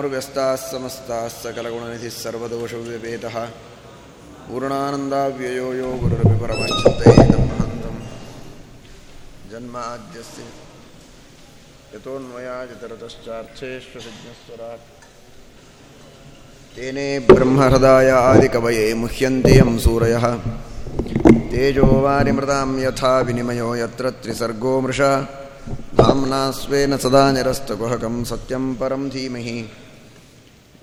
विघ्नोर्व्यस्ताः समस्ताः सकलगुणनिधिः सर्वदोषव्यपेतः पूर्णानन्दाव्ययो यो गुरुरपि परमश्चित्तैदं महन्तं जन्माद्यस्य यतोऽन्वयाजितरतश्चार्थेष्वभिज्ञस्वराट् तेने ब्रह्महृदाय आदिकवये मुह्यन्ति यं सूरयः। यथा विनिमयो यत्र त्रिसर्गो मृषा। धाम्ना स्वेन सदा निरस्तकुहकं सत्यं परं धीमहि।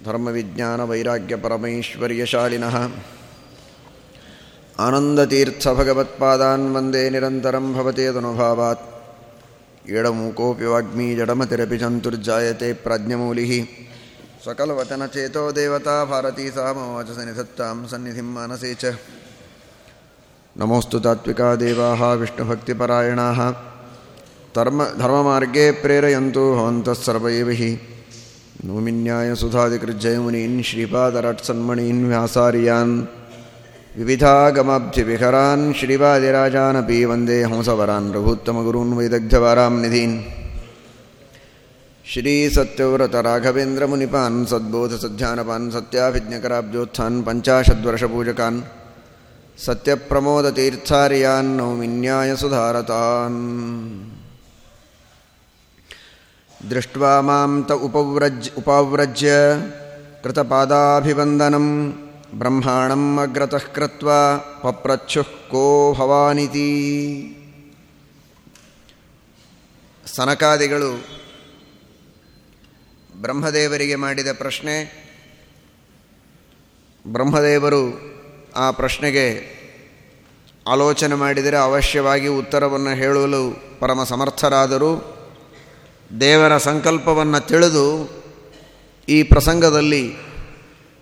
धर्मविज्ञानवैराग्यपरमैश्वर्यशालिनः आनन्दतीर्थभगवत्पादान् वन्दे निरन्तरं भवतेदनुभावात् एडमूकोऽपि वाग्मी जडमतिरपि चन्तुर्जायते प्राज्ञमूलिः सकलवचनचेतो देवता भारती सा मम वचस निधत्तां सन्निधिं मानसे च नमोऽस्तु तात्विका देवाः विष्णुभक्तिपरायणाः धर्म धर्ममार्गे प्रेरयन्तु भवन्तः सर्व एव हि नूमिन्यायसुधादिकृज्जयमुनीन् श्रीपादरट्सन्मणीन्, व्यासार्यान्, विविधागमाब्धिविहरान्, श्रीवादिराजानपि वंदे हंसवरान्, रघुत्तमगुरून् वैदग्ध्यवारां निधीन्। श्रीसत्यव्रतराघवेन्द्रमुनिपान् सद्बोधसध्यानपान् सत्याभिज्ञकराब्जोत्थान्, पञ्चाशद्वर्षपूजकान्, सत्यप्रमोदतीर्थार्यान् नौमिन्यायसुधारतान् दृष्ट्वा मां त उपव्रज् उपाव्रज्य कृतपादाभिवन्दनं ब्रह्माणम् अग्रतः कृत्वा पप्रच्छुः को भवानिति ಸನಕಾದಿಗಳು ಬ್ರಹ್ಮದೇವರಿಗೆ ಮಾಡಿದ ಪ್ರಶ್ನೆ ಬ್ರಹ್ಮದೇವರು ಆ ಪ್ರಶ್ನೆಗೆ ಆಲೋಚನೆ ಮಾಡಿದರೆ ಅವಶ್ಯವಾಗಿ ಉತ್ತರವನ್ನು ಹೇಳಲು ಪರಮ ಸಮರ್ಥರಾದರು ದೇವರ ಸಂಕಲ್ಪವನ್ನು ತಿಳಿದು ಈ ಪ್ರಸಂಗದಲ್ಲಿ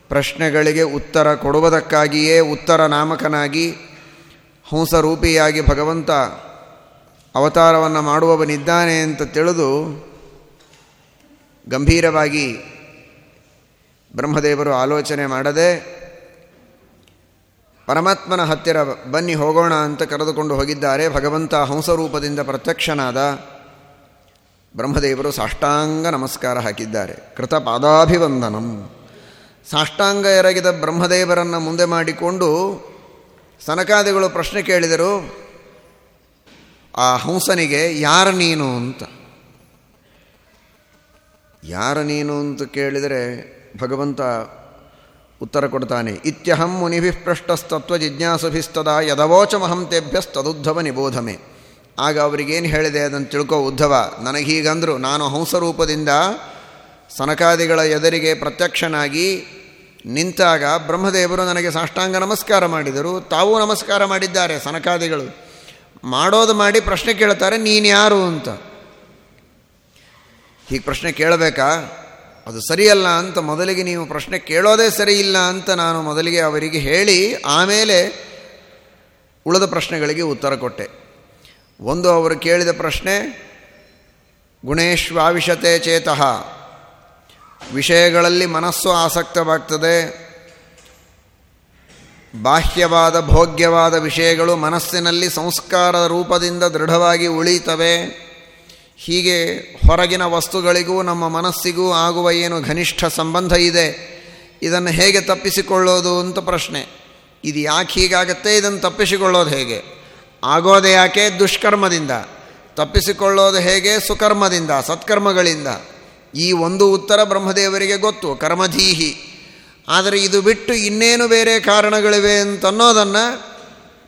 ಪ್ರಶ್ನೆಗಳಿಗೆ ಉತ್ತರ ಕೊಡುವುದಕ್ಕಾಗಿಯೇ ಉತ್ತರ ನಾಮಕನಾಗಿ ಹಂಸರೂಪಿಯಾಗಿ ಭಗವಂತ ಅವತಾರವನ್ನು ಮಾಡುವವನಿದ್ದಾನೆ ಅಂತ ತಿಳಿದು ಗಂಭೀರವಾಗಿ ಬ್ರಹ್ಮದೇವರು ಆಲೋಚನೆ ಮಾಡದೆ ಪರಮಾತ್ಮನ ಹತ್ತಿರ ಬನ್ನಿ ಹೋಗೋಣ ಅಂತ ಕರೆದುಕೊಂಡು ಹೋಗಿದ್ದಾರೆ. ಭಗವಂತ ಹಂಸರೂಪದಿಂದ ಪ್ರತ್ಯಕ್ಷನಾದ ಬ್ರಹ್ಮದೇವರು ಸಾಷ್ಟಾಂಗ ನಮಸ್ಕಾರ ಹಾಕಿದ್ದಾರೆ. ಕೃತ ಪಾದಾಭಿವಂದನಂ ಸಾಷ್ಟಾಂಗ ಎರಗಿದ ಬ್ರಹ್ಮದೇವರನ್ನು ಮುಂದೆ ಮಾಡಿಕೊಂಡು ಸನಕಾದಿಗಳು ಪ್ರಶ್ನೆ ಕೇಳಿದರು, ಆ ಹಂಸನಿಗೆ ಯಾರು ನೀನು ಅಂತ. ಯಾರ ನೀನು ಅಂತ ಕೇಳಿದರೆ ಭಗವಂತ ಉತ್ತರ ಕೊಡ್ತಾನೆ, ಇತ್ಯಹಂ ಮುನಿಭಿಃ ಪೃಷ್ಟಸ್ತತ್ವ ಜಿಜ್ಞಾಸುಭಿಸ್ತದ ಯದವೋಚಮಹಂ ತೇಭ್ಯಸ್ತದುದ್ಧವ ನಿಬೋಧಮೆ. ಆಗ ಅವರಿಗೇನು ಹೇಳಿದೆ ಅದನ್ನು ತಿಳ್ಕೋ ಉದ್ಧವ ನನಗೀಗಂದರು ನಾನು ಹಂಸರೂಪದಿಂದ ಸನಕಾದಿಗಳ ಎದುರಿಗೆ ಪ್ರತ್ಯಕ್ಷನಾಗಿ ನಿಂತಾಗ ಬ್ರಹ್ಮದೇವರು ನನಗೆ ಸಾಷ್ಟಾಂಗ ನಮಸ್ಕಾರ ಮಾಡಿದರು. ತಾವು ನಮಸ್ಕಾರ ಮಾಡಿದ್ದಾರೆ ಸನಕಾದಿಗಳು. ಮಾಡೋದು ಮಾಡಿ ಪ್ರಶ್ನೆ ಕೇಳ್ತಾರೆ, ನೀನು ಯಾರು ಅಂತ. ಹೀಗೆ ಪ್ರಶ್ನೆ ಕೇಳಬೇಕಾ? ಅದು ಸರಿಯಲ್ಲ ಅಂತ ಮೊದಲಿಗೆ ನೀವು ಪ್ರಶ್ನೆ ಕೇಳೋದೇ ಸರಿ ಇಲ್ಲ ಅಂತ ನಾನು ಮೊದಲಿಗೆ ಅವರಿಗೆ ಹೇಳಿ, ಆಮೇಲೆ ಉಳಿದ ಪ್ರಶ್ನೆಗಳಿಗೆ ಉತ್ತರ ಕೊಟ್ಟೆ. ಒಂದು ಅವರು ಕೇಳಿದ ಪ್ರಶ್ನೆ ಗುಣೇಶ್ವಾವಿಷತೆ ಚೇತಃ. ವಿಷಯಗಳಲ್ಲಿ ಮನಸ್ಸು ಆಸಕ್ತವಾಗ್ತದೆ. ಬಾಹ್ಯವಾದ, ಭೋಗ್ಯವಾದ ವಿಷಯಗಳು ಮನಸ್ಸಿನಲ್ಲಿ ಸಂಸ್ಕಾರ ರೂಪದಿಂದ ದೃಢವಾಗಿ ಉಳಿತವೆ. ಹೀಗೆ ಹೊರಗಿನ ವಸ್ತುಗಳಿಗೂ ನಮ್ಮ ಮನಸ್ಸಿಗೂ ಆಗುವ ಏನು ಘನಿಷ್ಠ ಸಂಬಂಧ ಇದೆ? ಇದನ್ನು ಹೇಗೆ ತಪ್ಪಿಸಿಕೊಳ್ಳೋದು ಅಂತ ಪ್ರಶ್ನೆ. ಇದು ಯಾಕೆ ಹೀಗಾಗತ್ತೆ? ಇದನ್ನು ತಪ್ಪಿಸಿಕೊಳ್ಳೋದು ಹೇಗೆ? ಆಗೋದು ಯಾಕೆ? ದುಷ್ಕರ್ಮದಿಂದ. ತಪ್ಪಿಸಿಕೊಳ್ಳೋದು ಹೇಗೆ? ಸುಕರ್ಮದಿಂದ, ಸತ್ಕರ್ಮಗಳಿಂದ. ಈ ಒಂದು ಉತ್ತರ ಬ್ರಹ್ಮದೇವರಿಗೆ ಗೊತ್ತು, ಕರ್ಮಧೀಹಿ. ಆದರೆ ಇದು ಬಿಟ್ಟು ಇನ್ನೇನು ಬೇರೆ ಕಾರಣಗಳಿವೆ ಅಂತನ್ನೋದನ್ನು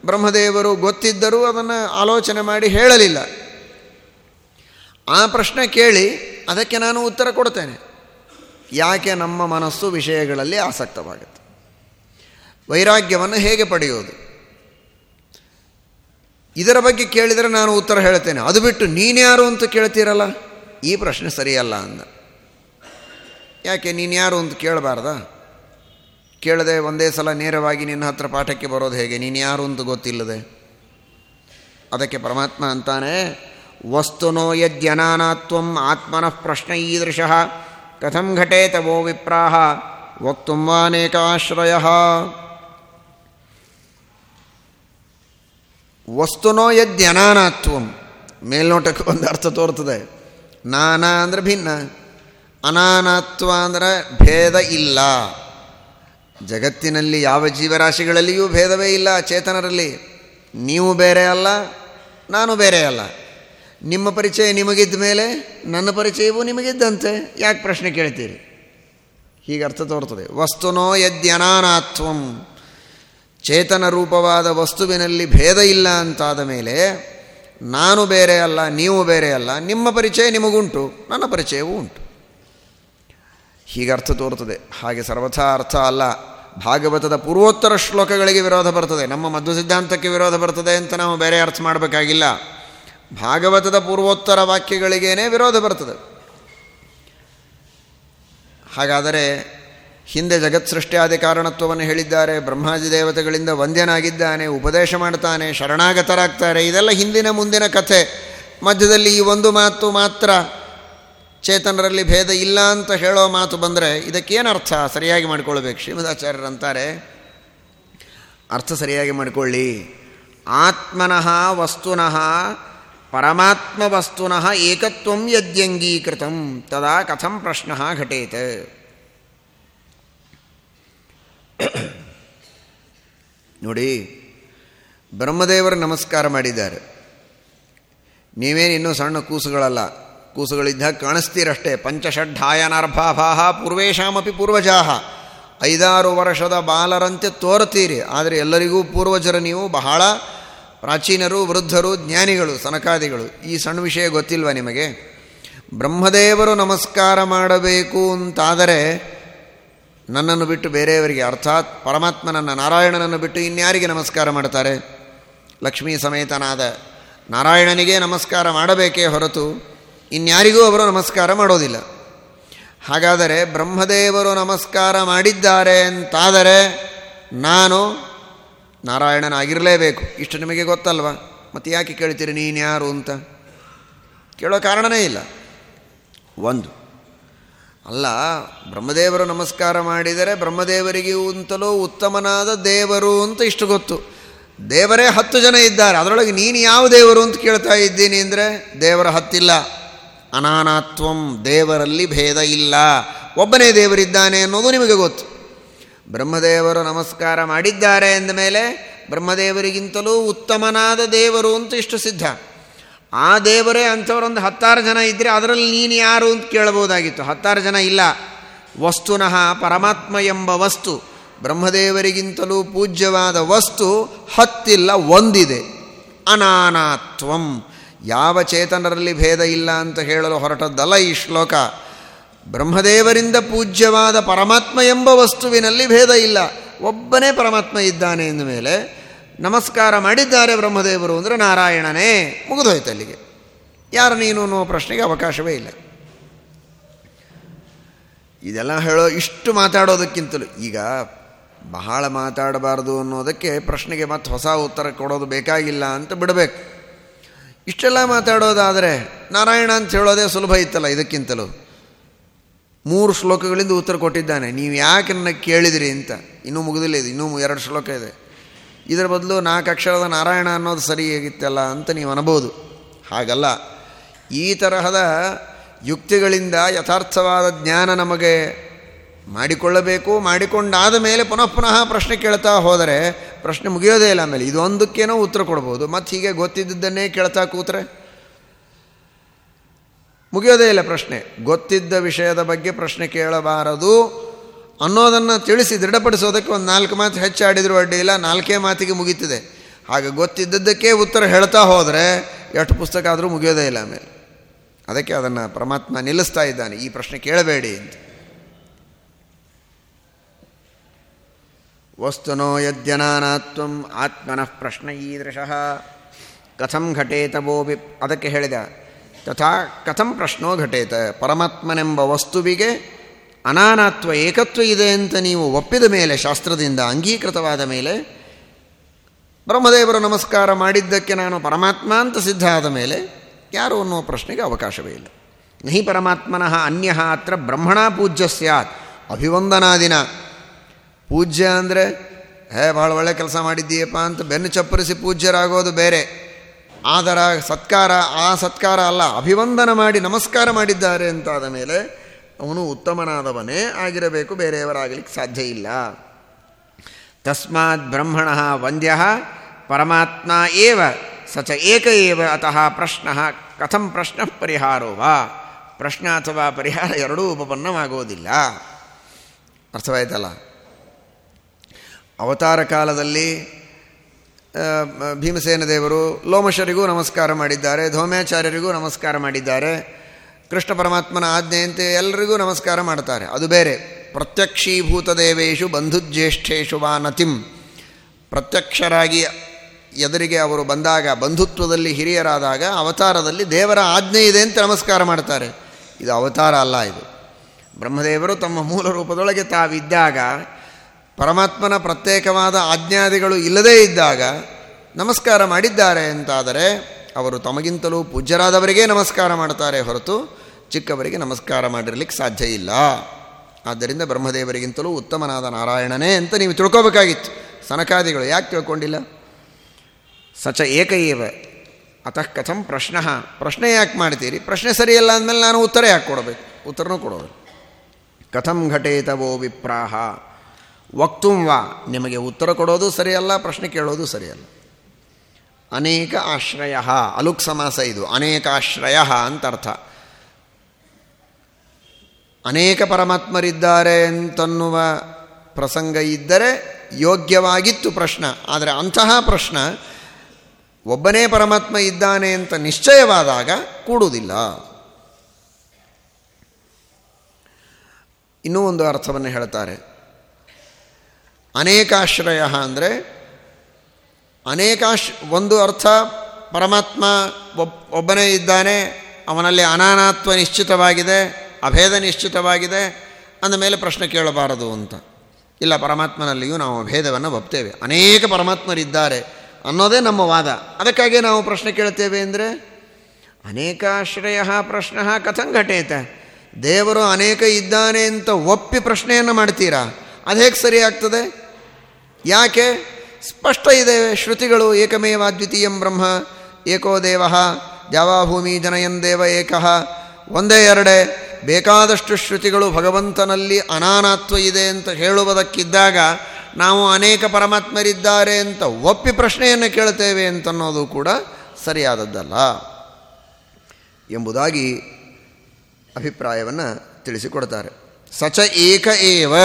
ಬ್ರಹ್ಮದೇವರು ಗೊತ್ತಿದ್ದರೂ ಅದನ್ನು ಆಲೋಚನೆ ಮಾಡಿ ಹೇಳಲಿಲ್ಲ. ಆ ಪ್ರಶ್ನೆ ಕೇಳಿ ಅದಕ್ಕೆ ನಾನು ಉತ್ತರ ಕೊಡ್ತೇನೆ. ಯಾಕೆ ನಮ್ಮ ಮನಸ್ಸು ವಿಷಯಗಳಲ್ಲಿ ಆಸಕ್ತವಾಗುತ್ತೆ? ವೈರಾಗ್ಯವನ್ನು ಹೇಗೆ ಪಡೆಯೋದು? ಇದರ ಬಗ್ಗೆ ಕೇಳಿದರೆ ನಾನು ಉತ್ತರ ಹೇಳ್ತೇನೆ. ಅದು ಬಿಟ್ಟು ನೀನ್ಯಾರು ಅಂತ ಕೇಳ್ತೀರಲ್ಲ? ಈ ಪ್ರಶ್ನೆ ಸರಿಯಲ್ಲ ಅಂದ. ಯಾಕೆ ನೀನ್ಯಾರು ಅಂತ ಕೇಳಬಾರ್ದ? ಕೇಳದೆ ಒಂದೇ ಸಲ ನೇರವಾಗಿ ನಿನ್ನ ಹತ್ರ ಪಾಠಕ್ಕೆ ಬರೋದು ಹೇಗೆ? ನೀನು ಯಾರು ಅಂತ ಗೊತ್ತಿಲ್ಲದೆ. ಅದಕ್ಕೆ ಪರಮಾತ್ಮ ಅಂತಾನೆ, ವಸ್ತುನೋ ಯದ್ಯನಾನಾತ್ವಂ ಆತ್ಮನಃ ಪ್ರಶ್ನ ಈದೃಶಃ ಕಥಂ ಘಟೇತ ವೋ ವಿಪ್ರಾಹ, ವಕ್ತುಂ ವಸ್ತುನೋ ಯದ್ಯನಾನಾತ್ವಂ ಮೇಲ್ನೋಟಕ್ಕೆ ಒಂದು ಅರ್ಥ ತೋರ್ತದೆ. ನಾನಾ ಅಂದರೆ ಭಿನ್ನ. ಅನಾನಾತ್ವ ಅಂದರೆ ಭೇದ ಇಲ್ಲ. ಜಗತ್ತಿನಲ್ಲಿ ಯಾವ ಜೀವರಾಶಿಗಳಲ್ಲಿಯೂ ಭೇದವೇ ಇಲ್ಲ ಚೇತನರಲ್ಲಿ. ನೀವು ಬೇರೆ ಅಲ್ಲ, ನಾನು ಬೇರೆ ಅಲ್ಲ. ನಿಮ್ಮ ಪರಿಚಯ ನಿಮಗಿದ್ದ ಮೇಲೆ, ನನ್ನ ಪರಿಚಯವೂ ನಿಮಗಿದ್ದಂತೆ. ಯಾಕೆ ಪ್ರಶ್ನೆ ಕೇಳ್ತೀರಿ? ಹೀಗೆ ಅರ್ಥ ತೋರ್ತದೆ. ವಸ್ತುನೋ ಯದ್ಯನಾನಾತ್ವಂ ಚೇತನ ರೂಪವಾದ ವಸ್ತುವಿನಲ್ಲಿ ಭೇದ ಇಲ್ಲ ಅಂತಾದ ಮೇಲೆ, ನಾನು ಬೇರೆ ಅಲ್ಲ, ನೀವು ಬೇರೆ ಅಲ್ಲ, ನಿಮ್ಮ ಪರಿಚಯ ನಿಮಗುಂಟು, ನನ್ನ ಪರಿಚಯವೂ ಉಂಟು. ಹೀಗೆ ಅರ್ಥ ತೋರ್ತದೆ ಹಾಗೆ ಸರ್ವಥಾ ಅರ್ಥ ಅಲ್ಲ. ಭಾಗವತದ ಪೂರ್ವೋತ್ತರ ಶ್ಲೋಕಗಳಿಗೆ ವಿರೋಧ ಬರ್ತದೆ. ನಮ್ಮ ಮಧ್ವ ಸಿದ್ಧಾಂತಕ್ಕೆ ವಿರೋಧ ಬರ್ತದೆ ಅಂತ ನಾವು ಬೇರೆ ಅರ್ಥ ಮಾಡಬೇಕಾಗಿಲ್ಲ. ಭಾಗವತದ ಪೂರ್ವೋತ್ತರ ವಾಕ್ಯಗಳಿಗೇನೆ ವಿರೋಧ ಬರ್ತದೆ. ಹಾಗಾದರೆ ಹಿಂದೆ ಜಗತ್ ಸೃಷ್ಟಿಯಾದ ಕಾರಣತ್ವವನ್ನು ಹೇಳಿದ್ದಾರೆ, ಬ್ರಹ್ಮಾದಿ ದೇವತೆಗಳಿಂದ ವಂದ್ಯನಾಗಿದ್ದಾನೆ, ಉಪದೇಶ ಮಾಡ್ತಾನೆ, ಶರಣಾಗತರಾಗ್ತಾರೆ, ಇದೆಲ್ಲ ಹಿಂದಿನ ಮುಂದಿನ ಕಥೆ. ಮಧ್ಯದಲ್ಲಿ ಈ ಒಂದು ಮಾತು ಮಾತ್ರ ಚೇತನರಲ್ಲಿ ಭೇದ ಇಲ್ಲ ಅಂತ ಹೇಳೋ ಮಾತು ಬಂದರೆ ಇದಕ್ಕೇನು ಅರ್ಥ? ಸರಿಯಾಗಿ ಮಾಡಿಕೊಳ್ಬೇಕು. ಶ್ರೀಮದಾಚಾರ್ಯರಂತಾರೆ ಅರ್ಥ ಸರಿಯಾಗಿ ಮಾಡಿಕೊಳ್ಳಿ. ಆತ್ಮನಃ ವಸ್ತುನಃ, ಪರಮಾತ್ಮ ವಸ್ತುನಃ ಏಕತ್ವಂ ಯದ್ಯಂಗೀಕೃತಂ, ತದಾ ಕಥಂ ಪ್ರಶ್ನ ಘಟೇತ. ನೋಡಿ, ಬ್ರಹ್ಮದೇವರು ನಮಸ್ಕಾರ ಮಾಡಿದ್ದಾರೆ. ನೀವೇನು ಇನ್ನೂ ಸಣ್ಣ ಕೂಸುಗಳಲ್ಲ. ಕೂಸುಗಳಿದ್ದಾಗ ಕಾಣಿಸ್ತೀರಷ್ಟೇ. ಪಂಚಷಡ್ಢಾಯನರ್ಭಾಭಾಹ ಪೂರ್ವೇಶಾಮಪಿ ಪೂರ್ವಜಾಹ. ಐದಾರು ವರ್ಷದ ಬಾಲರಂತೆ ತೋರ್ತೀರಿ ಆದರೆ ಎಲ್ಲರಿಗೂ ಪೂರ್ವಜರು ನೀವು ಬಹಳ ಪ್ರಾಚೀನರು, ವೃದ್ಧರು, ಜ್ಞಾನಿಗಳು, ಸನಕಾದಿಗಳು. ಈ ಸಣ್ಣ ವಿಷಯ ಗೊತ್ತಿಲ್ವ ನಿಮಗೆ? ಬ್ರಹ್ಮದೇವರು ನಮಸ್ಕಾರ ಮಾಡಬೇಕು ಅಂತಾದರೆ ನನ್ನನ್ನು ಬಿಟ್ಟು ಬೇರೆಯವರಿಗೆ, ಅರ್ಥಾತ್ ಪರಮಾತ್ಮನನ್ನು, ನಾರಾಯಣನನ್ನು ಬಿಟ್ಟು ಇನ್ಯಾರಿಗೆ ನಮಸ್ಕಾರ ಮಾಡ್ತಾರೆ ಲಕ್ಷ್ಮೀ ಸಮೇತನಾದ ನಾರಾಯಣನಿಗೆ ನಮಸ್ಕಾರ ಮಾಡಬೇಕೇ ಹೊರತು ಇನ್ಯಾರಿಗೂ ಅವರು ನಮಸ್ಕಾರ ಮಾಡೋದಿಲ್ಲ. ಹಾಗಾದರೆ ಬ್ರಹ್ಮದೇವರು ನಮಸ್ಕಾರ ಮಾಡಿದ್ದಾರೆ ಅಂತಾದರೆ ನಾನು ನಾರಾಯಣನಾಗಿರಲೇಬೇಕು. ಇಷ್ಟು ನಿಮಗೆ ಗೊತ್ತಲ್ವ? ಮತ್ತು ಯಾಕೆ ಕೇಳ್ತೀರಿ ನೀನು ಯಾರು ಅಂತ? ಕೇಳೋ ಕಾರಣನೇ ಇಲ್ಲ. ಒಂದು ಅಲ್ಲ, ಬ್ರಹ್ಮದೇವರು ನಮಸ್ಕಾರ ಮಾಡಿದರೆ ಬ್ರಹ್ಮದೇವರಿಗೂ ಅಂತಲೂ ಉತ್ತಮನಾದ ದೇವರು ಅಂತ ಇಷ್ಟು ಗೊತ್ತು. ದೇವರೇ ಹತ್ತು ಜನ ಇದ್ದಾರೆ. ಅದರೊಳಗೆ ನೀನು ಯಾವ ದೇವರು ಅಂತ ಕೇಳ್ತಾ ಇದ್ದೀನಿ ಅಂದರೆ ದೇವರ ಹತ್ತಿಲ್ಲ. ಅನಾನಾತ್ವಂ, ದೇವರಲ್ಲಿ ಭೇದ ಇಲ್ಲ. ಒಬ್ಬನೇ ದೇವರಿದ್ದಾನೆ ಅನ್ನೋದು ನಿಮಗೆ ಗೊತ್ತು. ಬ್ರಹ್ಮದೇವರು ನಮಸ್ಕಾರ ಮಾಡಿದ್ದಾರೆ ಮೇಲೆ ಬ್ರಹ್ಮದೇವರಿಗಿಂತಲೂ ಉತ್ತಮನಾದ ದೇವರು ಅಂತ ಇಷ್ಟು ಸಿದ್ಧ. ಆ ದೇವರೇ ಅಂಥವರೊಂದು ಹತ್ತಾರು ಜನ ಇದ್ದರೆ ಅದರಲ್ಲಿ ನೀನು ಯಾರು ಅಂತ ಕೇಳಬಹುದಾಗಿತ್ತು. ಹತ್ತಾರು ಜನ ಇಲ್ಲ. ವಸ್ತುನಃ ಪರಮಾತ್ಮ ಎಂಬ ವಸ್ತು, ಬ್ರಹ್ಮದೇವರಿಗಿಂತಲೂ ಪೂಜ್ಯವಾದ ವಸ್ತು ಹತ್ತಿಲ್ಲ, ಒಂದಿದೆ. ಅನಾನಾತ್ವಂ. ಯಾವ ಚೇತನರಲ್ಲಿ ಭೇದ ಇಲ್ಲ ಅಂತ ಹೇಳಲು ಹೊರಟದ್ದಲ್ಲ ಈ ಶ್ಲೋಕ. ಬ್ರಹ್ಮದೇವರಿಂದ ಪೂಜ್ಯವಾದ ಪರಮಾತ್ಮ ಎಂಬ ವಸ್ತುವಿನಲ್ಲಿ ಭೇದ ಇಲ್ಲ. ಒಬ್ಬನೇ ಪರಮಾತ್ಮ ಇದ್ದಾನೆ ಎಂದ ಮೇಲೆ ನಮಸ್ಕಾರ ಮಾಡಿದ್ದಾರೆ ಬ್ರಹ್ಮದೇವರು ಅಂದರೆ ನಾರಾಯಣನೇ. ಮುಗಿದೋಯ್ತು ಅಲ್ಲಿಗೆ. ಯಾರು ನೀನು ಅನ್ನೋ ಪ್ರಶ್ನೆಗೆ ಅವಕಾಶವೇ ಇಲ್ಲ. ಇದೆಲ್ಲ ಹೇಳೋ ಇಷ್ಟು ಮಾತಾಡೋದಕ್ಕಿಂತಲೂ ಈಗ ಬಹಳ ಮಾತಾಡಬಾರ್ದು ಅನ್ನೋದಕ್ಕೆ ಪ್ರಶ್ನೆಗೆ ಮತ್ತೆ ಹೊಸ ಉತ್ತರ ಕೊಡೋದು ಬೇಕಾಗಿಲ್ಲ ಅಂತ ಬಿಡಬೇಕು. ಇಷ್ಟೆಲ್ಲ ಮಾತಾಡೋದಾದರೆ ನಾರಾಯಣ ಅಂತ ಹೇಳೋದೇ ಸುಲಭ ಇತ್ತಲ್ಲ ಇದಕ್ಕಿಂತಲೂ. ಮೂರು ಶ್ಲೋಕಗಳಿಂದ ಉತ್ತರ ಕೊಟ್ಟಿದ್ದಾನೆ. ನೀವು ಯಾಕೆ ನನ್ನ ಕೇಳಿದಿರಿ ಅಂತ. ಇನ್ನೂ ಮುಗಿದಿಲ್ಲ ಇದು. ಇನ್ನೂ ಎರಡು ಶ್ಲೋಕ ಇದೆ. ಇದರ ಬದಲು ನಾಲ್ಕು ಅಕ್ಷರದ ನಾರಾಯಣ ಅನ್ನೋದು ಸರಿಯಾಗಿತ್ತಲ್ಲ ಅಂತ ನೀವು ಅನ್ಬೋದು. ಹಾಗಲ್ಲ. ಈ ತರಹದ ಯುಕ್ತಿಗಳಿಂದ ಯಥಾರ್ಥವಾದ ಜ್ಞಾನ ನಮಗೆ ಮಾಡಿಕೊಳ್ಳಬೇಕು. ಮಾಡಿಕೊಂಡಾದ ಮೇಲೆ ಪುನಃ ಪುನಃ ಪ್ರಶ್ನೆ ಕೇಳ್ತಾ ಹೋದರೆ ಪ್ರಶ್ನೆ ಮುಗಿಯೋದೇ ಇಲ್ಲ ಆಮೇಲೆ ಇದೊಂದಕ್ಕೇನೋ ಉತ್ತರ ಕೊಡ್ಬೋದು. ಮತ್ತು ಹೀಗೆ ಗೊತ್ತಿದ್ದನ್ನೇ ಕೇಳ್ತಾ ಕೂತ್ರೆ? ಮುಗಿಯೋದೇ ಇಲ್ಲ ಪ್ರಶ್ನೆ. ಗೊತ್ತಿದ್ದ ವಿಷಯದ ಬಗ್ಗೆ ಪ್ರಶ್ನೆ ಕೇಳಬಾರದು. ಅನ್ನೋದನ್ನು ತಿಳಿಸಿ ದೃಢಪಡಿಸೋದಕ್ಕೆ ಒಂದು ನಾಲ್ಕು ಮಾತು ಹೆಚ್ಚಾಡಿದರೂ ಅಡ್ಡಿ ಇಲ್ಲ, ನಾಲ್ಕೇ ಮಾತಿಗೆ ಮುಗೀತಿದೆ. ಹಾಗೆ ಗೊತ್ತಿದ್ದದ್ದಕ್ಕೆ ಉತ್ತರ ಹೇಳ್ತಾ ಹೋದರೆ ಎಷ್ಟು ಪುಸ್ತಕ ಆದರೂ ಮುಗಿಯೋದೇ ಇಲ್ಲ ಆಮೇಲೆ. ಅದಕ್ಕೆ ಅದನ್ನು ಪರಮಾತ್ಮ ನಿಲ್ಲಿಸ್ತಾ ಇದ್ದಾನೆ, ಈ ಪ್ರಶ್ನೆ ಕೇಳಬೇಡಿ ಅಂತ. ವಸ್ತುನೋ ಯದ್ಯನಾನಾತ್ವಂ ಆತ್ಮನಃ ಪ್ರಶ್ನೆ ಈದೃಶಃ. ಕಥಂ ಘಟೇತ ಬೋಬಿ ಅದಕ್ಕೆ ಹೇಳಿದ, ತಥಾ ಕಥಂ ಪ್ರಶ್ನೋ ಘಟೇತ, ಪರಮಾತ್ಮನೆಂಬ ವಸ್ತುವಿಗೆ ಅನಾನಾತ್ವ ಏಕತ್ವ ಇದೆ ಅಂತ ನೀವು ಒಪ್ಪಿದ ಮೇಲೆ, ಶಾಸ್ತ್ರದಿಂದ ಅಂಗೀಕೃತವಾದ ಮೇಲೆ, ಬ್ರಹ್ಮದೇವರು ನಮಸ್ಕಾರ ಮಾಡಿದ್ದಕ್ಕೆ ನಾನು ಪರಮಾತ್ಮ ಅಂತ ಸಿದ್ಧ ಆದ ಮೇಲೆ, ಯಾರು ಅನ್ನೋ ಪ್ರಶ್ನೆಗೆ ಅವಕಾಶವೇ ಇಲ್ಲ. ನಹಿ ಪರಮಾತ್ಮನಃ ಅನ್ಯ ಅತ್ರ ಬ್ರಹ್ಮಣ ಪೂಜ್ಯ ಸ್ಯಾತ್. ಅಭಿವಂದನಾದಿನ ಪೂಜ್ಯ ಅಂದರೆ, ಹೇ, ಭಾಳ ಒಳ್ಳೆ ಕೆಲಸ ಮಾಡಿದ್ದೀಯಪ್ಪ ಅಂತ ಬೆನ್ನು ಚಪ್ಪರಿಸಿ ಪೂಜ್ಯರಾಗೋದು ಬೇರೆ. ಆದರ ಸತ್ಕಾರ, ಆ ಸತ್ಕಾರ ಅಲ್ಲ, ಅಭಿವಂದನ ಮಾಡಿ ನಮಸ್ಕಾರ ಮಾಡಿದ್ದಾರೆ ಅಂತಾದ ಮೇಲೆ ಅವನು ಉತ್ತಮನಾದವನೇ ಆಗಿರಬೇಕು, ಬೇರೆಯವರಾಗಲಿಕ್ಕೆ ಸಾಧ್ಯ ಇಲ್ಲ. ತಸ್ಮಾತ್ ಬ್ರಹ್ಮಣ ವಂದ್ಯ ಪರಮಾತ್ಮ ಏವ, ಸಚ ಏಕ ಏವ ಅತಃ ಪ್ರಶ್ನ ಕಥಂ ಪ್ರಶ್ನ ಪರಿಹಾರೋ ವಾ. ಪ್ರಶ್ನ ಅಥವಾ ಪರಿಹಾರ ಎರಡೂ ಉಪಪನ್ನವಾಗುವುದಿಲ್ಲ ಅರ್ಥವಾಯ್ತಲ್ಲ? ಅವತಾರ ಕಾಲದಲ್ಲಿ ಭೀಮಸೇನ ದೇವರು ಲೋಮಶರಿಗೂ ನಮಸ್ಕಾರ ಮಾಡಿದ್ದಾರೆ, ಧೌಮ್ಯಾಚಾರ್ಯರಿಗೂ ನಮಸ್ಕಾರ ಮಾಡಿದ್ದಾರೆ. ಕೃಷ್ಣ ಪರಮಾತ್ಮನ ಆಜ್ಞೆಯಂತೆ ಎಲ್ಲರಿಗೂ ನಮಸ್ಕಾರ ಮಾಡ್ತಾರೆ. ಅದು ಬೇರೆ. ಪ್ರತ್ಯಕ್ಷೀಭೂತ ದೇವೇಶು ಬಂಧುಜ್ಯೇಷ್ಠೇಶು ವಾ ನತಿಂ. ಪ್ರತ್ಯಕ್ಷರಾಗಿ ಎದುರಿಗೆ ಅವರು ಬಂದಾಗ, ಬಂಧುತ್ವದಲ್ಲಿ ಹಿರಿಯರಾದಾಗ ಅವತಾರದಲ್ಲಿ ದೇವರ ಆಜ್ಞೆ ಇದೆ ಅಂತ ನಮಸ್ಕಾರ ಮಾಡ್ತಾರೆ. ಇದು ಅವತಾರ ಅಲ್ಲ ಇದು. ಬ್ರಹ್ಮದೇವರು ತಮ್ಮ ಮೂಲ ರೂಪದೊಳಗೆ ತಾವಿದ್ದಾಗ, ಪರಮಾತ್ಮನ ಪ್ರತ್ಯೇಕವಾದ ಆಜ್ಞಾದಿಗಳು ಇಲ್ಲದೇ ಇದ್ದಾಗ ನಮಸ್ಕಾರ ಮಾಡಿದ್ದಾರೆ ಅಂತಾದರೆ, ಅವರು ತಮಗಿಂತಲೂ ಪೂಜ್ಯರಾದವರಿಗೇ ನಮಸ್ಕಾರ ಮಾಡ್ತಾರೆ ಹೊರತು ಚಿಕ್ಕವರಿಗೆ ನಮಸ್ಕಾರ ಮಾಡಿರಲಿಕ್ಕೆ ಸಾಧ್ಯ ಇಲ್ಲ. ಆದ್ದರಿಂದ ಬ್ರಹ್ಮದೇವರಿಗಿಂತಲೂ ಉತ್ತಮನಾದ ನಾರಾಯಣನೇ ಅಂತ ನೀವು ತಿಳ್ಕೋಬೇಕಾಗಿತ್ತು. ಸನಕಾದಿಗಳು ಯಾಕೆ ತಿಳ್ಕೊಂಡಿಲ್ಲ? ಸಚ ಏಕಏವ ಅತಃ ಕಥಂ ಪ್ರಶ್ನ. ಪ್ರಶ್ನೆ ಯಾಕೆ ಮಾಡ್ತೀರಿ? ಪ್ರಶ್ನೆ ಸರಿಯಲ್ಲ ಅಂದಮೇಲೆ ನಾನು ಉತ್ತರ ಯಾಕೆ ಕೊಡಬೇಕು? ಉತ್ತರನೂ ಕೊಡೋದು. ಕಥಂ ಘಟೇತವೋ ವಿಪ್ರಾಹ. ವಕ್ತುಂ ವಾ. ನಿಮಗೆ ಉತ್ತರ ಕೊಡೋದು ಸರಿಯಲ್ಲ, ಪ್ರಶ್ನೆ ಕೇಳೋದು ಸರಿಯಲ್ಲ. ಅನೇಕ ಆಶ್ರಯ. ಅಲುಕ್ ಸಮಾಸ ಇದು. ಅನೇಕಾಶ್ರಯ ಅಂತ ಅರ್ಥ. ಅನೇಕ ಪರಮಾತ್ಮರಿದ್ದಾರೆ ಅಂತನ್ನುವ ಪ್ರಸಂಗ ಇದ್ದರೆ ಯೋಗ್ಯವಾಗಿತ್ತು ಪ್ರಶ್ನ. ಆದರೆ ಅಂತಹ ಪ್ರಶ್ನ ಒಬ್ಬನೇ ಪರಮಾತ್ಮ ಇದ್ದಾನೆ ಅಂತ ನಿಶ್ಚಯವಾದಾಗ ಕೂಡುವುದಿಲ್ಲ. ಇನ್ನೂ ಒಂದು ಅರ್ಥವನ್ನು ಹೇಳ್ತಾರೆ. ಅನೇಕಾಶ್ರಯ ಅಂದರೆ ಅನೇಕಾಶ್ ಒಂದು ಅರ್ಥ ಪರಮಾತ್ಮ ಒಬ್, ಒಬ್ಬನೇ ಇದ್ದಾನೆ, ಅವನಲ್ಲಿ ಅನಾನಾತ್ವ ನಿಶ್ಚಿತವಾಗಿದೆ ಅಭೇದ ನಿಶ್ಚಿತವಾಗಿದೆ ಅಂದಮೇಲೆ ಪ್ರಶ್ನೆ ಕೇಳಬಾರದು ಅಂತ. ಇಲ್ಲ, ಪರಮಾತ್ಮನಲ್ಲಿಯೂ ನಾವು ಅಭೇದವನ್ನು ಒಪ್ತೇವೆ. ಅನೇಕ ಪರಮಾತ್ಮರಿದ್ದಾರೆ ಅನ್ನೋದೇ ನಮ್ಮ ವಾದ. ಅದಕ್ಕಾಗಿ ನಾವು ಪ್ರಶ್ನೆ ಕೇಳ್ತೇವೆ ಅಂದರೆ, ಅನೇಕಾಶ್ರಯ ಪ್ರಶ್ನ ಕಥಂ ಘಟೇತ. ದೇವರು ಅನೇಕ ಇದ್ದಾನೆ ಅಂತ ಒಪ್ಪಿ ಪ್ರಶ್ನೆಯನ್ನು ಮಾಡ್ತೀರಾ? ಅದು ಹೇಗೆ ಸರಿ ಆಗ್ತದೆ? ಯಾಕೆ? ಸ್ಪಷ್ಟ ಇದೆ, ಶ್ರುತಿಗಳು ಏಕಮೇವ ದ್ವಿತೀಯಂ ಬ್ರಹ್ಮ, ಏಕೋ ದೇವ ಜಾವಾಭೂಮಿ ಜನಯನ್ ದೇವ ಏಕಃ ಒಂದೇ ಎರಡೇ, ಬೇಕಾದಷ್ಟು ಶ್ರುತಿಗಳು ಭಗವಂತನಲ್ಲಿ ಅನಾನಾತ್ವ ಇದೆ ಅಂತ ಹೇಳುವುದಕ್ಕಿದ್ದಾಗ ನಾವು ಅನೇಕ ಪರಮಾತ್ಮರಿದ್ದಾರೆ ಅಂತ ಒಪ್ಪಿ ಪ್ರಶ್ನೆಯನ್ನು ಕೇಳ್ತೇವೆ ಅಂತನ್ನೋದು ಕೂಡ ಸರಿಯಾದದ್ದಲ್ಲ. ಎಂಬುದಾಗಿ ಅಭಿಪ್ರಾಯವನ್ನು ತಿಳಿಸಿಕೊಡ್ತಾರೆ. ಸಚ ಏಕ ಏವ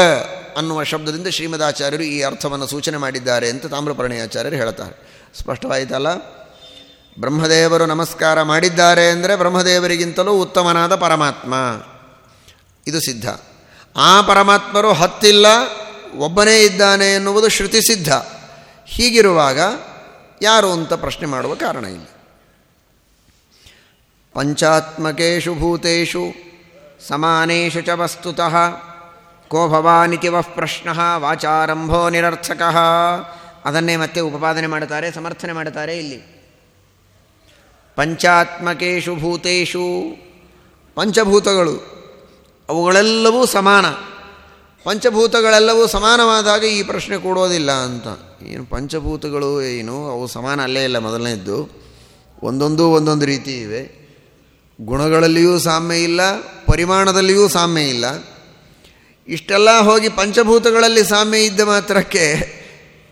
ಅನ್ನುವ ಶಬ್ದದಿಂದ ಶ್ರೀಮದಾಚಾರ್ಯರು ಈ ಅರ್ಥವನ್ನು ಸೂಚನೆ ಮಾಡಿದ್ದಾರೆ ಅಂತ ತಾಮ್ರಪರ್ಣಿಯಾಚಾರ್ಯರು ಹೇಳ್ತಾರೆ. ಸ್ಪಷ್ಟವಾಯಿತಲ್ಲ? ಬ್ರಹ್ಮದೇವರು ನಮಸ್ಕಾರ ಮಾಡಿದ್ದಾರೆ ಅಂದರೆ ಬ್ರಹ್ಮದೇವರಿಗಿಂತಲೂ ಉತ್ತಮನಾದ ಪರಮಾತ್ಮ. ಇದು ಸಿದ್ಧ. ಆ ಪರಮಾತ್ಮರು ಹತ್ತಿಲ್ಲ, ಒಬ್ಬನೇ ಇದ್ದಾನೆ ಎನ್ನುವುದು ಶ್ರುತಿ ಸಿದ್ಧ. ಹೀಗಿರುವಾಗ ಯಾರು ಅಂತ ಪ್ರಶ್ನೆ ಮಾಡುವ ಕಾರಣ ಇಲ್ಲ. ಪಂಚಾತ್ಮಕೇಶು ಭೂತೇಶು ಸಮಾನೇಶು ಚ ವಸ್ತುತಃ ಕೋ ಭವಾನಿತಿ ವಃ ಪ್ರಶ್ನ ವಾಚಾರಂಭೋ ನಿರರ್ಥಕ. ಅದನ್ನೇ ಮತ್ತೆ ಉಪಪಾದನೆ ಮಾಡುತ್ತಾರೆ, ಸಮರ್ಥನೆ ಮಾಡುತ್ತಾರೆ ಇಲ್ಲಿ. ಪಂಚಾತ್ಮಕೇಶು ಭೂತೇಶು ಪಂಚಭೂತಗಳು, ಅವುಗಳೆಲ್ಲವೂ ಸಮಾನ. ಪಂಚಭೂತಗಳೆಲ್ಲವೂ ಸಮಾನವಾದಾಗ ಈ ಪ್ರಶ್ನೆ ಕೊಡೋದಿಲ್ಲ ಅಂತ. ಏನು ಪಂಚಭೂತಗಳು ಏನು, ಅವು ಸಮಾನ ಅಲ್ಲೇ ಇಲ್ಲ ಮೊದಲನೇದ್ದು. ಒಂದೊಂದು ಒಂದೊಂದು ರೀತಿ ಇವೆ. ಗುಣಗಳಲ್ಲಿಯೂ ಸಾಮ್ಯ ಇಲ್ಲ, ಪರಿಮಾಣದಲ್ಲಿಯೂ ಸಾಮ್ಯ ಇಲ್ಲ. ಇಷ್ಟೆಲ್ಲ ಹೋಗಿ ಪಂಚಭೂತಗಳಲ್ಲಿ ಸಾಮ್ಯ ಇದ್ದ ಮಾತ್ರಕ್ಕೆ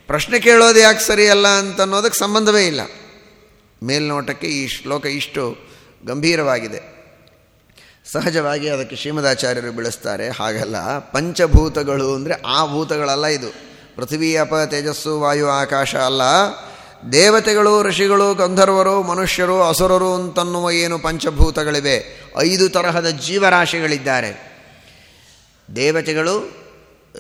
ಪ್ರಶ್ನೆ ಕೇಳೋದು ಯಾಕೆ ಸರಿಯಲ್ಲ ಅಂತ ಅನ್ನೋದಕ್ಕೆ ಸಂಬಂಧವೇ ಇಲ್ಲ. ಮೇಲ್ನೋಟಕ್ಕೆ ಈ ಶ್ಲೋಕ ಇಷ್ಟು ಗಂಭೀರವಾಗಿದೆ. ಸಹಜವಾಗಿ ಅದಕ್ಕೆ ಶ್ರೀಮದಾಚಾರ್ಯರು ಬೆಳೆಸ್ತಾರೆ, ಹಾಗಲ್ಲ. ಪಂಚಭೂತಗಳು ಅಂದರೆ ಆ ಭೂತಗಳಲ್ಲ ಇದು. ಪೃಥ್ವಿ, ಅಪ, ತೇಜಸ್ಸು, ವಾಯು, ಆಕಾಶ ಅಲ್ಲ. ದೇವತೆಗಳು, ಋಷಿಗಳು, ಗಂಧರ್ವರು, ಮನುಷ್ಯರು, ಅಸುರರು ಅಂತನ್ನುವ ಏನು ಪಂಚಭೂತಗಳಿವೆ? ಐದು ತರಹದ ಜೀವರಾಶಿಗಳಿದ್ದಾರೆ. ದೇವತೆಗಳು,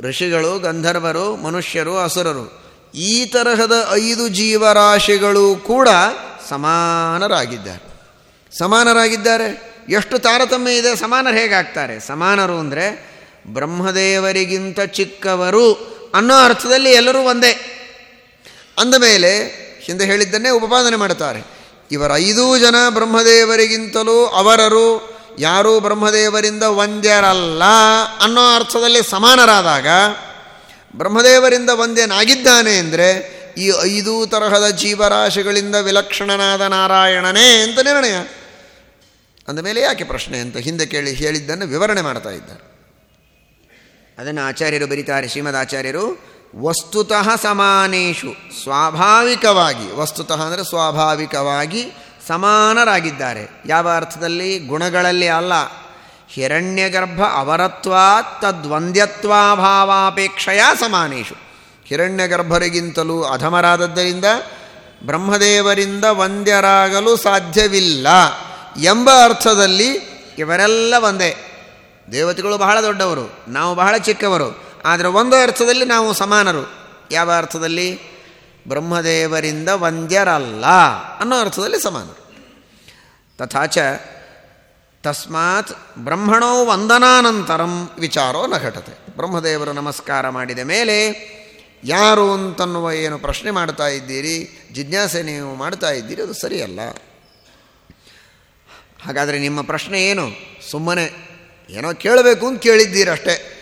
ಋಷಿಗಳು, ಗಂಧರ್ವರು, ಮನುಷ್ಯರು, ಅಸುರರು. ಈ ತರಹದ ಐದು ಜೀವರಾಶಿಗಳು ಕೂಡ ಸಮಾನರಾಗಿದ್ದಾರೆ. ಸಮಾನರಾಗಿದ್ದಾರೆ. ಎಷ್ಟು ತಾರತಮ್ಯ ಇದೆ, ಸಮಾನರು ಹೇಗಾಗ್ತಾರೆ? ಸಮಾನರು ಅಂದರೆ ಬ್ರಹ್ಮದೇವರಿಗಿಂತ ಚಿಕ್ಕವರು ಅನ್ನೋ ಅರ್ಥದಲ್ಲಿ ಎಲ್ಲರೂ ಒಂದೇ. ಅಂದಮೇಲೆ ಹಿಂದೆ ಹೇಳಿದ್ದನ್ನೇ ಉಪಪಾದನೆ ಮಾಡುತ್ತಾರೆ. ಇವರ ಐದೂ ಜನ ಬ್ರಹ್ಮದೇವರಿಗಿಂತಲೂ ಅವರರು, ಯಾರೂ ಬ್ರಹ್ಮದೇವರಿಂದ ವಂದ್ಯರಲ್ಲ ಅನ್ನೋ ಅರ್ಥದಲ್ಲಿ ಸಮಾನರಾದಾಗ ಬ್ರಹ್ಮದೇವರಿಂದ ಒಂದೇನಾಗಿದ್ದಾನೆ ಅಂದರೆ ಈ ಐದು ತರಹದ ಜೀವರಾಶಿಗಳಿಂದ ವಿಲಕ್ಷಣನಾದ ನಾರಾಯಣನೇ ಅಂತ ನಿರ್ಣಯ. ಅಂದಮೇಲೆ ಯಾಕೆ ಪ್ರಶ್ನೆ ಅಂತ ಹಿಂದೆ ಕೇಳಿ ಹೇಳಿದ್ದನ್ನು ವಿವರಣೆ ಮಾಡ್ತಾ ಇದ್ದಾರೆ. ಅದನ್ನು ಆಚಾರ್ಯರು ಬರೀತಾರೆ, ಶ್ರೀಮದ್ ಆಚಾರ್ಯರು. ವಸ್ತುತಃ ಸಮಾನೇಶು, ಸ್ವಾಭಾವಿಕವಾಗಿ, ವಸ್ತುತಃ ಅಂದರೆ ಸ್ವಾಭಾವಿಕವಾಗಿ ಸಮಾನರಾಗಿದ್ದಾರೆ. ಯಾವ ಅರ್ಥದಲ್ಲಿ? ಗುಣಗಳಲ್ಲಿ ಅಲ್ಲ. ಹಿರಣ್ಯಗರ್ಭ ಅವರತ್ವಾ ತದ್ವಂದ್ಯತ್ವಾಭಾವಾಪೇಕ್ಷೆಯ ಸಮಾನೇಶು. ಹಿರಣ್ಯಗರ್ಭರಿಗಿಂತಲೂ ಅಧಮರಾದದ್ದರಿಂದ ಬ್ರಹ್ಮದೇವರಿಂದ ವಂದ್ಯರಾಗಲು ಸಾಧ್ಯವಿಲ್ಲ ಎಂಬ ಅರ್ಥದಲ್ಲಿ ಇವರೆಲ್ಲ ಒಂದೇ. ದೇವತೆಗಳು ಬಹಳ ದೊಡ್ಡವರು, ನಾವು ಬಹಳ ಚಿಕ್ಕವರು, ಆದರೆ ಒಂದು ಅರ್ಥದಲ್ಲಿ ನಾವು ಸಮಾನರು. ಯಾವ ಅರ್ಥದಲ್ಲಿ? ಬ್ರಹ್ಮದೇವರಿಂದ ವಂದ್ಯರಲ್ಲ ಅನ್ನೋ ಅರ್ಥದಲ್ಲಿ ಸಮಾನರು. ತಥಾಚ ತಸ್ಮಾತ್ ಬ್ರಹ್ಮಣೋ ವಂದನಾನಂತರಂ ವಿಚಾರೋ ನ ಘಟತೆ ಬ್ರಹ್ಮದೇವರು ನಮಸ್ಕಾರ ಮಾಡಿದ ಮೇಲೆ ಯಾರು ಅಂತನ್ನುವ ಏನು ಪ್ರಶ್ನೆ ಮಾಡ್ತಾ ಇದ್ದೀರಿ, ಜಿಜ್ಞಾಸೆ ನೀವು ಮಾಡ್ತಾ ಇದ್ದೀರಿ, ಅದು ಸರಿಯಲ್ಲ. ಹಾಗಾದರೆ ನಿಮ್ಮ ಪ್ರಶ್ನೆ ಏನು? ಸುಮ್ಮನೆ ಏನೋ ಕೇಳಬೇಕು ಅಂತ ಕೇಳಿದ್ದೀರಿ ಅಷ್ಟೇ.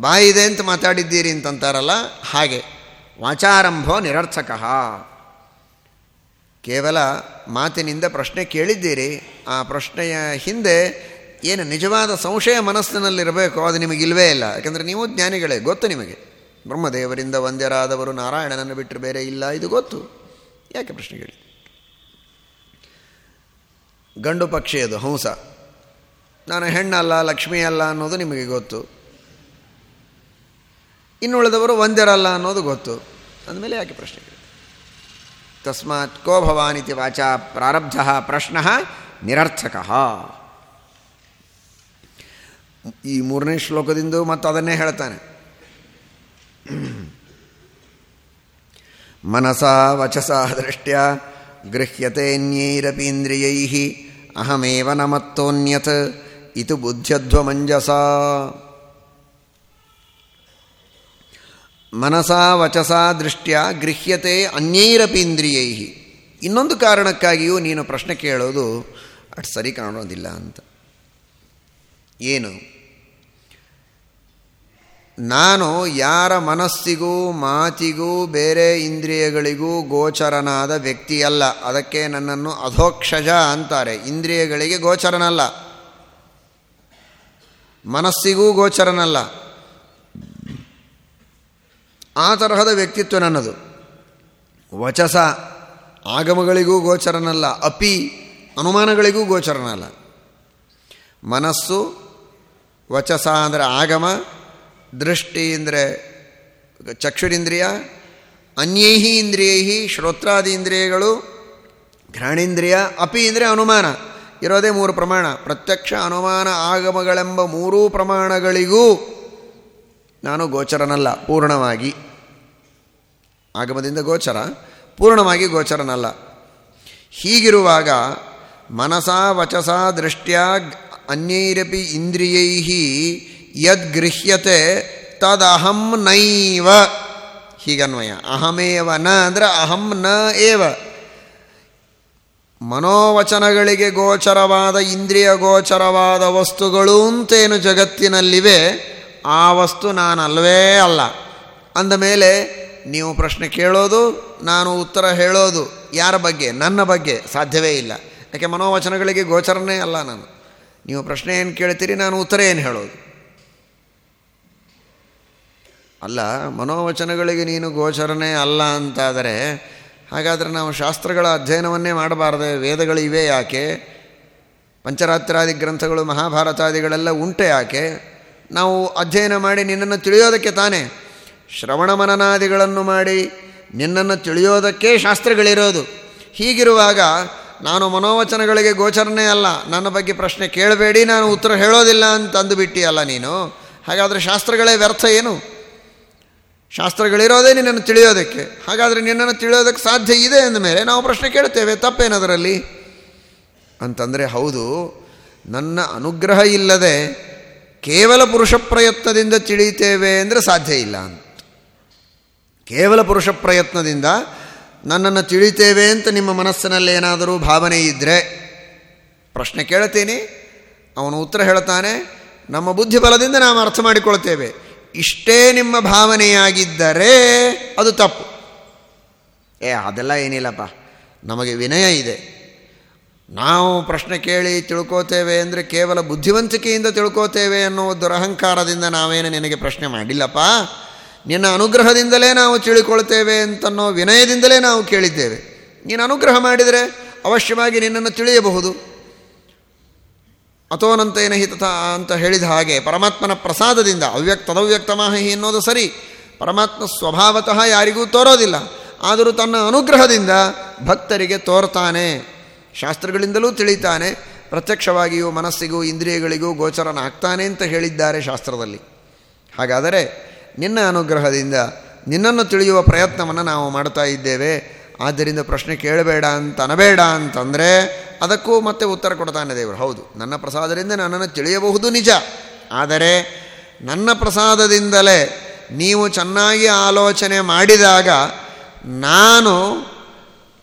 ಬಾಯಿದೆ ಅಂತ ಮಾತಾಡಿದ್ದೀರಿ ಅಂತಂತಾರಲ್ಲ, ಹಾಗೆ. ವಾಚಾರಂಭೋ ನಿರರ್ಥಕ. ಕೇವಲ ಮಾತಿನಿಂದ ಪ್ರಶ್ನೆ ಕೇಳಿದ್ದೀರಿ, ಆ ಪ್ರಶ್ನೆಯ ಹಿಂದೆ ಏನು ನಿಜವಾದ ಸಂಶಯ ಮನಸ್ಸಿನಲ್ಲಿರಬೇಕು, ಅದು ನಿಮಗಿಲ್ವೇ ಇಲ್ಲ. ಯಾಕಂದರೆ ನೀವು ಜ್ಞಾನಿಗಳೇ, ಗೊತ್ತು ನಿಮಗೆ. ಬ್ರಹ್ಮದೇವರಿಂದ ವಂದ್ಯರಾದವರು ನಾರಾಯಣನನ್ನು ಬಿಟ್ಟರೆ ಬೇರೆ ಇಲ್ಲ, ಇದು ಗೊತ್ತು. ಯಾಕೆ ಪ್ರಶ್ನೆ ಕೇಳಿ? ಗಂಡು ಪಕ್ಷಿ ಅದು, ಹಂಸ. ನಾನು ಹೆಣ್ಣಲ್ಲ, ಲಕ್ಷ್ಮಿ ಅಲ್ಲ ಅನ್ನೋದು ನಿಮಗೆ ಗೊತ್ತು. ಇನ್ನುಳಿದವರು ವಂದ್ಯರಲ್ಲ ಅನ್ನೋದು ಗೊತ್ತು. ಅಂದಮೇಲೆ ಯಾಕೆ ಪ್ರಶ್ನೆ ಕೇಳಿ? ತಸ್ಮಾತ್ ಕೋ ಭವಾನಿತಿ ವಾಚ ಪ್ರಾರಬ್ಧ ಪ್ರಶ್ನ ನಿರರ್ಥಕ. ಈ ಮೂರನೇ ಶ್ಲೋಕದಿಂದ ಮತ್ತು ಅದನ್ನೇ ಹೇಳ್ತಾನೆ. ಮನಸಾ ವಚಸಾ ದೃಷ್ಟ್ಯ ಗೃಹ್ಯತೆನ್ಯೈರಪೀಂದ್ರಿಯೈ ಅಹಮೇವ ನಮತ್ತೋನ್ಯತ್ ಮತ್ತೋನ್ಯತ್ ಇದು ಬುದ್ಧ್ಯಧ್ವಮಂಜಸ ಮನಸಾ ವಚಸಾ ದೃಷ್ಟ್ಯಾ ಗೃಹ್ಯತೆ ಅನ್ಯೈರಪೀಂದ್ರಿಯೈ ಇನ್ನೊಂದು ಕಾರಣಕ್ಕಾಗಿಯೂ ನೀನು ಪ್ರಶ್ನೆ ಕೇಳೋದು ಅಟ್ ಸರಿ ಕಾಣೋದಿಲ್ಲ ಅಂತ ಏನು ನಾನು ಯಾರ ಮನಸ್ಸಿಗೂ, ಮಾತಿಗೂ, ಬೇರೆ ಇಂದ್ರಿಯಗಳಿಗೂ ಗೋಚರನಾದ ವ್ಯಕ್ತಿಯಲ್ಲ. ಅದಕ್ಕೆ ನನ್ನನ್ನು ಅಧೋಕ್ಷಜ ಅಂತಾರೆ. ಇಂದ್ರಿಯಗಳಿಗೆ ಗೋಚರನಲ್ಲ. ಮನಸ್ಸಿಗೂ ಗೋಚರನಲ್ಲ. ಆ ತರಹದ ವ್ಯಕ್ತಿತ್ವ ನನ್ನದು. ವಚಸ ಆಗಮಗಳಿಗೂ ಗೋಚರನಲ್ಲ. ಅಪಿ ಅನುಮಾನಗಳಿಗೂ ಗೋಚರನಲ್ಲ. ಮನಸ್ಸು ವಚಸ ಅಂದರೆ ಆಗಮ ದೃಷ್ಟಿ ಅಂದರೆ ಚಕ್ಷುರಿಂದ್ರಿಯ, ಅನ್ಯೈಹಿ ಇಂದ್ರಿಯೈಹಿ, ಶ್ರೋತ್ರಾದಿ ಇಂದ್ರಿಯಗಳು, ಘ್ರಾಣೇಂದ್ರಿಯ, ಅಪಿ ಅಂದರೆ ಅನುಮಾನ. ಇರೋದೇ ಮೂರು ಪ್ರಮಾಣ. ಪ್ರತ್ಯಕ್ಷ, ಅನುಮಾನ, ಆಗಮಗಳೆಂಬ ಮೂರೂ ಪ್ರಮಾಣಗಳಿಗೂ ನಾನು ಗೋಚರನಲ್ಲ, ಪೂರ್ಣವಾಗಿ. ಆಗಮದಿಂದ ಗೋಚರ, ಪೂರ್ಣವಾಗಿ ಗೋಚರನಲ್ಲ. ಹೀಗಿರುವಾಗ ಮನಸಾ ವಚಸಾ ದೃಷ್ಟ್ಯಾ ಅನ್ಯೈರಪಿ ಇಂದ್ರಿಯೈ ಯದ್ಗೃಹ್ಯತೆ ತದಹಂ ನೈವ. ಹೀಗನ್ವಯ. ಅಹಮೇವ ನ ಅಂದರೆ ಅಹಂ ನ ಏವ. ಮನೋವಚನಗಳಿಗೆ ಗೋಚರವಾದ ಇಂದ್ರಿಯ ಗೋಚರವಾದ ವಸ್ತುಗಳು ಅಂತೇನು ಜಗತ್ತಿನಲ್ಲಿವೆ, ಆ ವಸ್ತು ನಾನಲ್ವೇ ಅಲ್ಲ. ಅಂದಮೇಲೆ ನೀವು ಪ್ರಶ್ನೆ ಕೇಳೋದು, ನಾನು ಉತ್ತರ ಹೇಳೋದು, ಯಾರ ಬಗ್ಗೆ? ನನ್ನ ಬಗ್ಗೆ ಸಾಧ್ಯವೇ ಇಲ್ಲ. ಯಾಕೆ ಮನೋವಚನಗಳಿಗೆ ಗೋಚರನೇ ಅಲ್ಲ ನಾನು. ನೀವು ಪ್ರಶ್ನೆ ಏನು ಕೇಳ್ತೀರಿ, ನಾನು ಉತ್ತರ ಏನು ಹೇಳೋದು? ಅಲ್ಲ, ಮನೋವಚನಗಳಿಗೆ ನೀನು ಗೋಚರನೇ ಅಲ್ಲ ಅಂತಾದರೆ, ಹಾಗಾದರೆ ನಾವು ಶಾಸ್ತ್ರಗಳ ಅಧ್ಯಯನವನ್ನೇ ಮಾಡಬಾರ್ದೆ ವೇದಗಳು ಇವೆ ಯಾಕೆ? ಪಂಚರಾತ್ರಾದಿ ಗ್ರಂಥಗಳು, ಮಹಾಭಾರತಾದಿಗಳೆಲ್ಲ ಉಂಟೆ ಯಾಕೆ? ನಾವು ಅಧ್ಯಯನ ಮಾಡಿ ನಿನ್ನನ್ನು ತಿಳಿಯೋದಕ್ಕೆ ತಾನೇ. ಶ್ರವಣ ಮನನಾದಿಗಳನ್ನು ಮಾಡಿ ನಿನ್ನನ್ನು ತಿಳಿಯೋದಕ್ಕೆ ಶಾಸ್ತ್ರಗಳಿರೋದು. ಹೀಗಿರುವಾಗ ನಾನು ಮನೋವಚನಗಳಿಗೆ ಗೋಚರನೇ ಅಲ್ಲ. ನನ್ನ ಬಗ್ಗೆ ಪ್ರಶ್ನೆ ಕೇಳಬೇಡಿ, ನಾನು ಉತ್ತರ ಹೇಳೋದಿಲ್ಲ ಅಂತ ಅಂದುಬಿಟ್ಟಿಯಲ್ಲ ನೀನು. ಹಾಗಾದರೆ ಶಾಸ್ತ್ರಗಳೇ ವ್ಯರ್ಥ ಏನು? ಶಾಸ್ತ್ರಗಳಿರೋದೇ ನಿನ್ನನ್ನು ತಿಳಿಯೋದಕ್ಕೆ. ಹಾಗಾದರೆ ನಿನ್ನನ್ನು ತಿಳಿಯೋದಕ್ಕೆ ಸಾಧ್ಯ ಇದೆ ಅಂದಮೇಲೆ ನಾವು ಪ್ರಶ್ನೆ ಕೇಳ್ತೇವೆ ತಪ್ಪೇನದರಲ್ಲಿ? ಅಂತಂದರೆ, ಹೌದು, ನನ್ನ ಅನುಗ್ರಹ ಇಲ್ಲದೆ ಕೇವಲ ಪುರುಷ ಪ್ರಯತ್ನದಿಂದ ತಿಳಿತೇವೆ ಅಂದರೆ ಸಾಧ್ಯ ಇಲ್ಲ ಅಂತ. ಕೇವಲ ಪುರುಷ ಪ್ರಯತ್ನದಿಂದ ನನ್ನನ್ನು ತಿಳಿತೇವೆ ಅಂತ ನಿಮ್ಮ ಮನಸ್ಸಿನಲ್ಲಿ ಏನಾದರೂ ಭಾವನೆ ಇದ್ದರೆ ಪ್ರಶ್ನೆ ಕೇಳ್ತೀನಿ ಅವನು ಉತ್ತರ ಹೇಳ್ತಾನೆ, ನಮ್ಮ ಬುದ್ಧಿಬಲದಿಂದ ನಾವು ಅರ್ಥ ಮಾಡಿಕೊಳ್ತೇವೆ. ಇಷ್ಟೇ ನಿಮ್ಮ ಭಾವನೆಯಾಗಿದ್ದರೆ ಅದು ತಪ್ಪು. ಏ, ಅದೆಲ್ಲ ಏನಿಲ್ಲಪ್ಪ. ನಮಗೆ ವಿನಯ ಇದೆ. ನಾವು ಪ್ರಶ್ನೆ ಕೇಳಿ ತಿಳ್ಕೋತೇವೆ ಅಂದರೆ ಕೇವಲ ಬುದ್ಧಿವಂತಿಕೆಯಿಂದ ತಿಳ್ಕೋತೇವೆ ಅನ್ನೋ ದುರಹಂಕಾರದಿಂದ ನಾವೇನು ನಿನಗೆ ಪ್ರಶ್ನೆ ಮಾಡಿಲ್ಲಪ್ಪ? ನಿನ್ನ ಅನುಗ್ರಹದಿಂದಲೇ ನಾವು ತಿಳ್ಕೊಳ್ತೇವೆ ಅಂತನ್ನೋ ವಿನಯದಿಂದಲೇ ನಾವು ಕೇಳಿದ್ದೇವೆ. ನೀನು ಅನುಗ್ರಹ ಮಾಡಿದರೆ ಅವಶ್ಯವಾಗಿ ನಿನ್ನನ್ನು ತಿಳಿಯಬಹುದು. ಅಥೋನಂತೇನ ಹಿತ ಅಂತ ಹೇಳಿದ ಹಾಗೆ ಪರಮಾತ್ಮನ ಪ್ರಸಾದದಿಂದ ಅವ್ಯಕ್ತ ತದವ್ಯಕ್ತ ಮಾಹಿ ಅನ್ನೋದು ಸರಿ. ಪರಮಾತ್ಮ ಸ್ವಭಾವತಃ ಯಾರಿಗೂ ತೋರೋದಿಲ್ಲ. ಆದರೂ ತನ್ನ ಅನುಗ್ರಹದಿಂದ ಭಕ್ತರಿಗೆ ತೋರ್ತಾನೆ. ಶಾಸ್ತ್ರಗಳಿಂದಲೂ ತಿಳಿತಾನೆ. ಪ್ರತ್ಯಕ್ಷವಾಗಿಯೂ ಮನಸ್ಸಿಗೂ ಇಂದ್ರಿಯಗಳಿಗೂ ಗೋಚರನಾಗ್ತಾನೆ ಅಂತ ಹೇಳಿದ್ದಾರೆ ಶಾಸ್ತ್ರದಲ್ಲಿ. ಹಾಗಾದರೆ ನಿನ್ನ ಅನುಗ್ರಹದಿಂದ ನಿನ್ನನ್ನು ತಿಳಿಯುವ ಪ್ರಯತ್ನವನ್ನು ನಾವು ಮಾಡ್ತಾ ಇದ್ದೇವೆ. ಆದ್ದರಿಂದ ಪ್ರಶ್ನೆ ಕೇಳಬೇಡ ಅಂತ ಅನಬೇಡ ಅಂತಂದರೆ ಅದಕ್ಕೂ ಮತ್ತೆ ಉತ್ತರ ಕೊಡ್ತಾನೆ ದೇವರು. ಹೌದು, ನನ್ನ ಪ್ರಸಾದದಿಂದ ನನ್ನನ್ನು ತಿಳಿಯಬಹುದು ನಿಜ. ಆದರೆ ನನ್ನ ಪ್ರಸಾದದಿಂದಲೇ ನೀವು ಚೆನ್ನಾಗಿ ಆಲೋಚನೆ ಮಾಡಿದಾಗ ನಾನು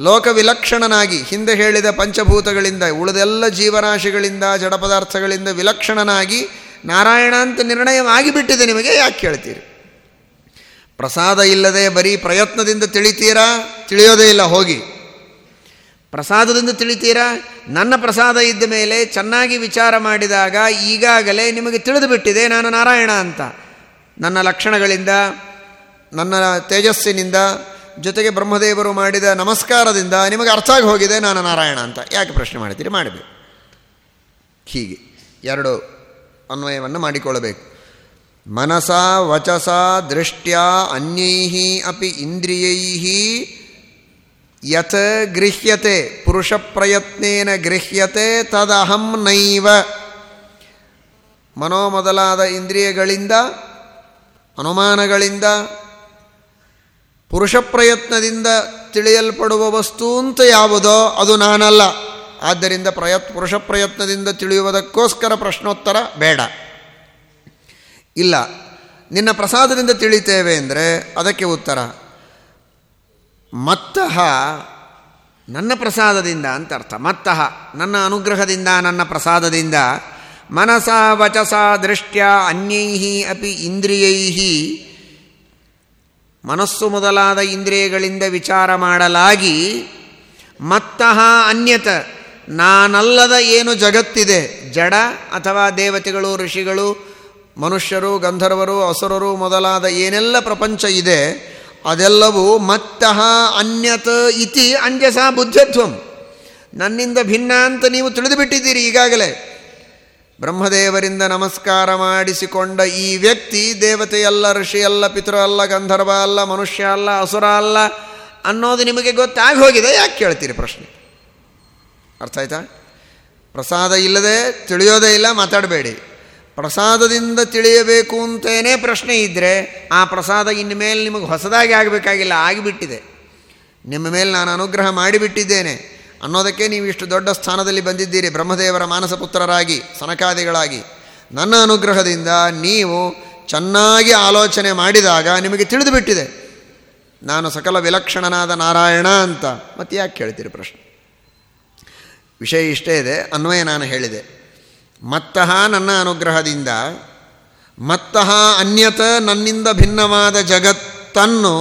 ಲೋಕವಿಲಕ್ಷಣನಾಗಿ ಹಿಂದೆ ಹೇಳಿದ ಪಂಚಭೂತಗಳಿಂದ, ಉಳಿದೆಲ್ಲ ಜೀವರಾಶಿಗಳಿಂದ, ಜಡಪದಾರ್ಥಗಳಿಂದ ವಿಲಕ್ಷಣನಾಗಿ ನಾರಾಯಣ ಅಂತ ನಿರ್ಣಯವಾಗಿಬಿಟ್ಟಿದೆ ನಿಮಗೆ, ಯಾಕೆ ಕೇಳ್ತೀರಿ? ಪ್ರಸಾದ ಇಲ್ಲದೆ ಬರೀ ಪ್ರಯತ್ನದಿಂದ ತಿಳಿತೀರಾ? ತಿಳಿಯೋದೇ ಇಲ್ಲ, ಹೋಗಿ. ಪ್ರಸಾದದಿಂದ ತಿಳಿತೀರಾ? ನನ್ನ ಪ್ರಸಾದ ಇದ್ದ ಮೇಲೆ ಚೆನ್ನಾಗಿ ವಿಚಾರ ಮಾಡಿದಾಗ ಈಗಾಗಲೇ ನಿಮಗೆ ತಿಳಿದು ಬಿಟ್ಟಿದೆ ನಾನು ನಾರಾಯಣ ಅಂತ. ನನ್ನ ಲಕ್ಷಣಗಳಿಂದ, ನನ್ನ ತೇಜಸ್ಸಿನಿಂದ, ಜೊತೆಗೆ ಬ್ರಹ್ಮದೇವರು ಮಾಡಿದ ನಮಸ್ಕಾರದಿಂದ ನಿಮಗೆ ಅರ್ಥ ಆಗಿ ಹೋಗಿದೆ ನಾನು ನಾರಾಯಣ ಅಂತ. ಯಾಕೆ ಪ್ರಶ್ನೆ ಮಾಡ್ತೀರಿ? ಮಾಡಬೇಕು. ಹೀಗೆ ಎರಡು ಅನ್ವಯವನ್ನು ಮಾಡಿಕೊಳ್ಳಬೇಕು. ಮನಸ, ವಚಸ, ದೃಷ್ಟ್ಯಾ ಅನ್ಯೈ ಅಪಿ ಇಂದ್ರಿಯೈ ಯತ್ ಗೃಹ್ಯತೆ, ಪುರುಷ ಪ್ರಯತ್ನೇನ ಗೃಹ್ಯತೆ ತದಹಂ ನೈವ. ಮನೋ ಮೊದಲಾದ ಇಂದ್ರಿಯಗಳಿಂದ, ಅನುಮಾನಗಳಿಂದ, ಪುರುಷ ಪ್ರಯತ್ನದಿಂದ ತಿಳಿಯಲ್ಪಡುವ ವಸ್ತು ಅಂತ ಯಾವುದೋ ಅದು ನಾನಲ್ಲ. ಆದ್ದರಿಂದ ಪ್ರಯತ್, ಪುರುಷ ಪ್ರಯತ್ನದಿಂದ ತಿಳಿಯುವುದಕ್ಕೋಸ್ಕರ ಪ್ರಶ್ನೋತ್ತರ ಬೇಡ. ಇಲ್ಲ. ನಿನ್ನ ಪ್ರಸಾದದಿಂದ ತಿಳಿತೇವೆ ಅಂದರೆ ಅದಕ್ಕೆ ಉತ್ತರ. ಮತ್ತಹ ನನ್ನ ಪ್ರಸಾದದಿಂದ ಅಂತ ಅರ್ಥ. ಮತ್ತಃ ನನ್ನ ಅನುಗ್ರಹದಿಂದ, ನನ್ನ ಪ್ರಸಾದದಿಂದ ಮನಸ ವಚಸ ದೃಷ್ಟ್ಯ ಅನ್ಯೈ ಅಪಿ ಇಂದ್ರಿಯೈ ಮನಸ್ಸು ಮೊದಲಾದ ಇಂದ್ರಿಯಗಳಿಂದ ವಿಚಾರ ಮಾಡಲಾಗಿ ಮತ್ತಹ ಅನ್ಯತ ನಾನಲ್ಲದ ಏನು ಜಗತ್ತಿದೆ, ಜಡ ಅಥವಾ ದೇವತೆಗಳು, ಋಷಿಗಳು ಮನುಷ್ಯರು, ಗಂಧರ್ವರು, ಅಸುರರು ಮೊದಲಾದ ಏನೆಲ್ಲ ಪ್ರಪಂಚ ಇದೆ, ಅದೆಲ್ಲವೂ ಮತ್ತಹ ಅನ್ಯತ ಇತಿ ಅಂಜಸ ಬುದ್ಧತ್ವಂ. ನನ್ನಿಂದ ಭಿನ್ನ ಅಂತ ನೀವು ತಿಳಿದುಬಿಟ್ಟಿದ್ದೀರಿ ಈಗಾಗಲೇ. ಬ್ರಹ್ಮದೇವರಿಂದ ನಮಸ್ಕಾರ ಮಾಡಿಸಿಕೊಂಡ ಈ ವ್ಯಕ್ತಿ ದೇವತೆಯಲ್ಲ, ಋಷಿಯಲ್ಲ ಪಿತೃ ಅಲ್ಲ ಗಂಧರ್ವ ಅಲ್ಲ, ಮನುಷ್ಯ ಅಲ್ಲ, ಅಸುರ ಅಲ್ಲ ಅನ್ನೋದು ನಿಮಗೆ ಗೊತ್ತಾಗಿ ಹೋಗಿದೆ ಯಾಕೆ ಕೇಳ್ತೀರಿ ಪ್ರಶ್ನೆ? ಅರ್ಥ ಆಯ್ತಾ? ಪ್ರಸಾದ ಇಲ್ಲದೆ ತಿಳಿಯೋದೇ ಇಲ್ಲ, ಮಾತಾಡಬೇಡಿ. ಪ್ರಸಾದದಿಂದ ತಿಳಿಯಬೇಕು ಅಂತೇನೇ ಪ್ರಶ್ನೆ ಇದ್ದರೆ ಆ ಪ್ರಸಾದ ಇನ್ನು ಮೇಲೆ ನಿಮಗೆ ಹೊಸದಾಗಿ ಆಗಬೇಕಾಗಿಲ್ಲ, ಆಗಿಬಿಟ್ಟಿದೆ. ನಿಮ್ಮ ಮೇಲೆ ನಾನು ಅನುಗ್ರಹ ಮಾಡಿಬಿಟ್ಟಿದ್ದೇನೆ. ಅನ್ನೋದಕ್ಕೆ ನೀವು ಇಷ್ಟು ದೊಡ್ಡ ಸ್ಥಾನದಲ್ಲಿ ಬಂದಿದ್ದೀರಿ, ಬ್ರಹ್ಮದೇವರ ಮಾನಸ ಪುತ್ರರಾಗಿ, ಸನಕಾದಿಗಳಾಗಿ. ನನ್ನ ಅನುಗ್ರಹದಿಂದ ನೀವು ಚೆನ್ನಾಗಿ ಆಲೋಚನೆ ಮಾಡಿದಾಗ ನಿಮಗೆ ತಿಳಿದುಬಿಟ್ಟಿದೆ. ನಾನು ಸಕಲ ವಿಲಕ್ಷಣನಾದ ನಾರಾಯಣ ಅಂತ. ಮತ್ತೆ ಯಾಕೆ ಕೇಳ್ತೀರಿ ಪ್ರಶ್ನೆ? ವಿಷಯ ಇಷ್ಟೇ ಇದೆ, ಅನ್ವಯ ನಾನು ಹೇಳಿದೆ. ಮತ್ತಃ ನನ್ನ ಅನುಗ್ರಹದಿಂದ ಮತ್ತಃ ಅನ್ಯತ ನನ್ನಿಂದ ಭಿನ್ನವಾದ ಜಗತ್ತನ್ನು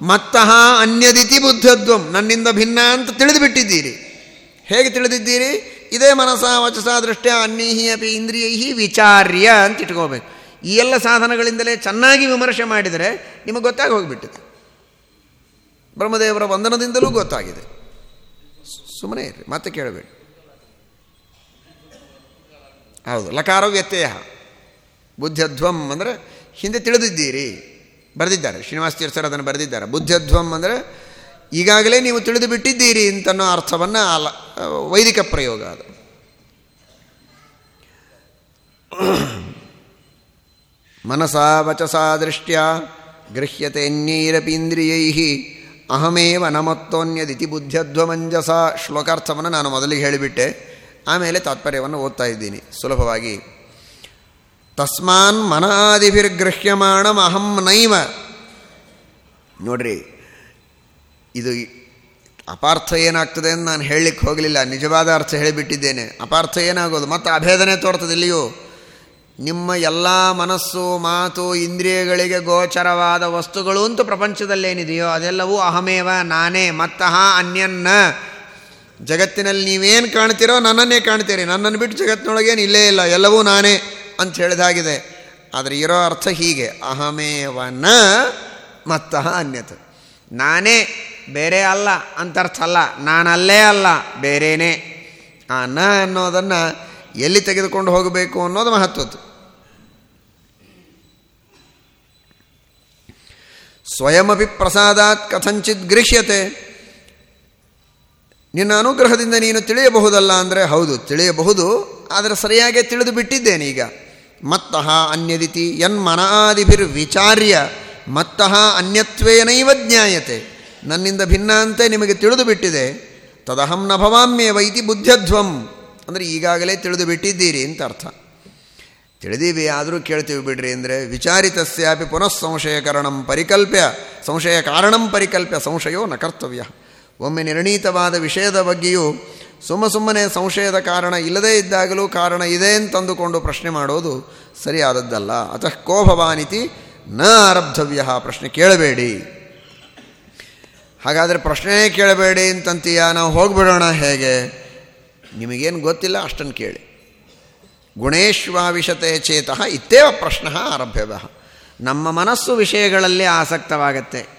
ಮತ್ತಃ ಅನ್ಯದಿತಿ ಬುದ್ಧದ್ವಂ ನನ್ನಿಂದ ಭಿನ್ನ ಅಂತ ತಿಳಿದುಬಿಟ್ಟಿದ್ದೀರಿ. ಹೇಗೆ ತಿಳಿದಿದ್ದೀರಿ? ಇದೇ ಮನಸ ವಚಸ ದೃಷ್ಟ್ಯ ಅನ್ಯೀಹಿ ಅಪಿ ಇಂದ್ರಿಯೈ ವಿಚಾರ್ಯ ಅಂತ ಇಟ್ಕೋಬೇಕು. ಈ ಎಲ್ಲ ಸಾಧನಗಳಿಂದಲೇ ಚೆನ್ನಾಗಿ ವಿಮರ್ಶೆ ಮಾಡಿದರೆ ನಿಮಗೆ ಗೊತ್ತಾಗಿ ಹೋಗಿಬಿಟ್ಟಿದೆ. ಬ್ರಹ್ಮದೇವರ ವಂದನದಿಂದಲೂ ಗೊತ್ತಾಗಿದೆ. ಸುಮ್ಮನೆ ಇರ್ರಿ, ಮತ್ತೆ ಕೇಳಬೇಡಿ. ಹೌದು. ಲಕಾರ ವ್ಯತ್ಯಯ. ಬುದ್ಧಧ್ವಂ ಅಂದರೆ ಹಿಂದೆ ತಿಳಿದಿದ್ದೀರಿ. ಬರೆದಿದ್ದಾರೆ. ಶ್ರೀನಿವಾಸ ತೀರ್ಥರು ಅದನ್ನು ಬರೆದಿದ್ದಾರೆ. ಬುದ್ಧಧ್ವಂ ಅಂದರೆ ಈಗಾಗಲೇ ನೀವು ತಿಳಿದು ಬಿಟ್ಟಿದ್ದೀರಿ ಅಂತನ್ನೋ ಅರ್ಥವನ್ನು ಅಲ್ಲ ವೈದಿಕ ಪ್ರಯೋಗ ಅದು. ಮನಸಾ ವಚಸಾ ದೃಷ್ಟ್ಯ ಗೃಹ್ಯತೆ ಅನ್ಯೈರಪೀಂದ್ರಿಯೈ ಅಹಮೇವ ನಮತ್ತೋನ್ಯದಿತಿ ಬುದ್ಧಧ್ವಮಂಜಸ ಶ್ಲೋಕಾರ್ಥವನ್ನು ನಾನು ಮೊದಲಿಗೆ ಹೇಳಿಬಿಟ್ಟೆ. ಆಮೇಲೆ ತಾತ್ಪರ್ಯವನ್ನು ಓದ್ತಾ ಇದ್ದೀನಿ. ಸುಲಭವಾಗಿ. ತಸ್ಮಾನ್ ಮನಾದಿಭಿರ್ಗೃಹ್ಯಮಾಣಂ ಅಹಂ ನೈವ. ನೋಡ್ರಿ, ಇದು ಅಪಾರ್ಥ ಏನಾಗ್ತದೆ ಅಂತ ನಾನು ಹೇಳಲಿಕ್ಕೆ ಹೋಗಲಿಲ್ಲ. ನಿಜವಾದ ಅರ್ಥ ಹೇಳಿಬಿಟ್ಟಿದ್ದೇನೆ. ಅಪಾರ್ಥ ಏನಾಗೋದು? ಮತ್ತು ಅಭೇದನೆ ತೋರ್ತದೆ ನಿಮ್ಮ ಎಲ್ಲ ಮನಸ್ಸು, ಮಾತು, ಇಂದ್ರಿಯಗಳಿಗೆ ಗೋಚರವಾದ ವಸ್ತುಗಳು ಅಂತೂ ಪ್ರಪಂಚದಲ್ಲೇನಿದೆಯೋ ಅದೆಲ್ಲವೂ ಅಹಮೇವ, ನಾನೇ ಮತ್ತಃ ಅನ್ಯನ್ನ. ಜಗತ್ತಿನಲ್ಲಿ ನೀವೇನು ಕಾಣ್ತೀರೋ ನನ್ನನ್ನೇ ಕಾಣ್ತೀರಿ. ನನ್ನನ್ನು ಬಿಟ್ಟು ಜಗತ್ತಿನೊಳಗೇನು ಇಲ್ಲೇ ಇಲ್ಲ. ಎಲ್ಲವೂ ನಾನೇ ಅಂತ ಹೇಳಿದಾಗಿದೆ. ಆದರೆ ಇರೋ ಅರ್ಥ ಹೀಗೆ. ಅಹಮೇವನ ಮತ್ತಃ ಅನ್ಯತ. ನಾನೇ ಬೇರೆ ಅಲ್ಲ ಅಂತರ್ಥ ಅಲ್ಲ. ನಾನಲ್ಲೇ ಅಲ್ಲ, ಬೇರೇನೇ. ಆ ನ ಅನ್ನೋದನ್ನು ಎಲ್ಲಿ ತೆಗೆದುಕೊಂಡು ಹೋಗಬೇಕು ಅನ್ನೋದು ಮಹತ್ವದ್ದು. ಸ್ವಯಮಪಿ ಪ್ರಸಾದಾತ್ ಕಥಂಚಿತ್ ಗೃಹ್ಯತೆ. ನಿನ್ನ ಅನುಗ್ರಹದಿಂದ ನೀನು ತಿಳಿಯಬಹುದಲ್ಲ ಅಂದರೆ ಹೌದು, ತಿಳಿಯಬಹುದು, ಆದರೆ ಸರಿಯಾಗಿ ತಿಳಿದು ಬಿಟ್ಟಿದ್ದೇನೆ ಈಗ. ಮತ್ತಃ ಅನ್ಯದಿತಿ ಯನ್ಮನಾದಿಭಿರ್ ವಿಚಾರ್ಯ ಮತ್ತಹ ಅನ್ಯತ್ವೇನೈವ ಜ್ಞಾಯತೆ. ನನ್ನಿಂದ ಭಿನ್ನ ಅಂತೆ ನಿಮಗೆ ತಿಳಿದು ಬಿಟ್ಟಿದೆ. ತದಹಂ ನ ಭವಾಮ್ಯೇವ ಇತಿ ಬುದ್ಧಧ್ವಂ ಅಂದರೆ ಈಗಾಗಲೇ ತಿಳಿದು ಬಿಟ್ಟಿದ್ದೀರಿ ಅಂತ ಅರ್ಥ. ತಿಳಿದೀವಿ, ಆದರೂ ಕೇಳ್ತೀವಿ ಬಿಡ್ರಿ ಅಂದರೆ ವಿಚಾರಿತಸ್ಯಾಪಿ ಪುನಃ ಸಂಶಯಕರಣಂ ಪರಿಕಲ್ಪ್ಯ ಸಂಶಯ ಕಾರಣಂ ಪರಿಕಲ್ಪ್ಯ, ಸಂಶಯೋ ನ ಕರ್ತವ್ಯ. ಒಮ್ಮೆ ನಿರ್ಣೀತವಾದ ವಿಷಯದ ಬಗ್ಗೆಯೂ ಸುಮ್ಮ ಸುಮ್ಮನೆ ಸಂಶಯದ ಕಾರಣ ಇಲ್ಲದೇ ಇದ್ದಾಗಲೂ ಕಾರಣ ಇದೆ ಅಂತಂದುಕೊಂಡು ಪ್ರಶ್ನೆ ಮಾಡೋದು ಸರಿಯಾದದ್ದಲ್ಲ. ಅತಃ ಕೋ ಭವಾನಿತಿ ನ ಆರಬ್ಧವ್ಯ ಪ್ರಶ್ನೆ ಕೇಳಬೇಡಿ. ಹಾಗಾದರೆ ಪ್ರಶ್ನೆಯೇ ಕೇಳಬೇಡಿ ಅಂತಂತೀಯ? ನಾವು ಹೋಗ್ಬಿಡೋಣ ಹೇಗೆ? ನಿಮಗೇನು ಗೊತ್ತಿಲ್ಲ ಅಷ್ಟನ್ನು ಕೇಳಿ. ಗುಣೇಶ್ವಾವಿಶತೆ ಚೇತಃ ಇತ್ತೇವ ಪ್ರಶ್ನ ಆರಭ್ಯವ ನಮ್ಮ ಮನಸ್ಸು ವಿಷಯಗಳಲ್ಲಿ ಆಸಕ್ತವಾಗತ್ತೆ.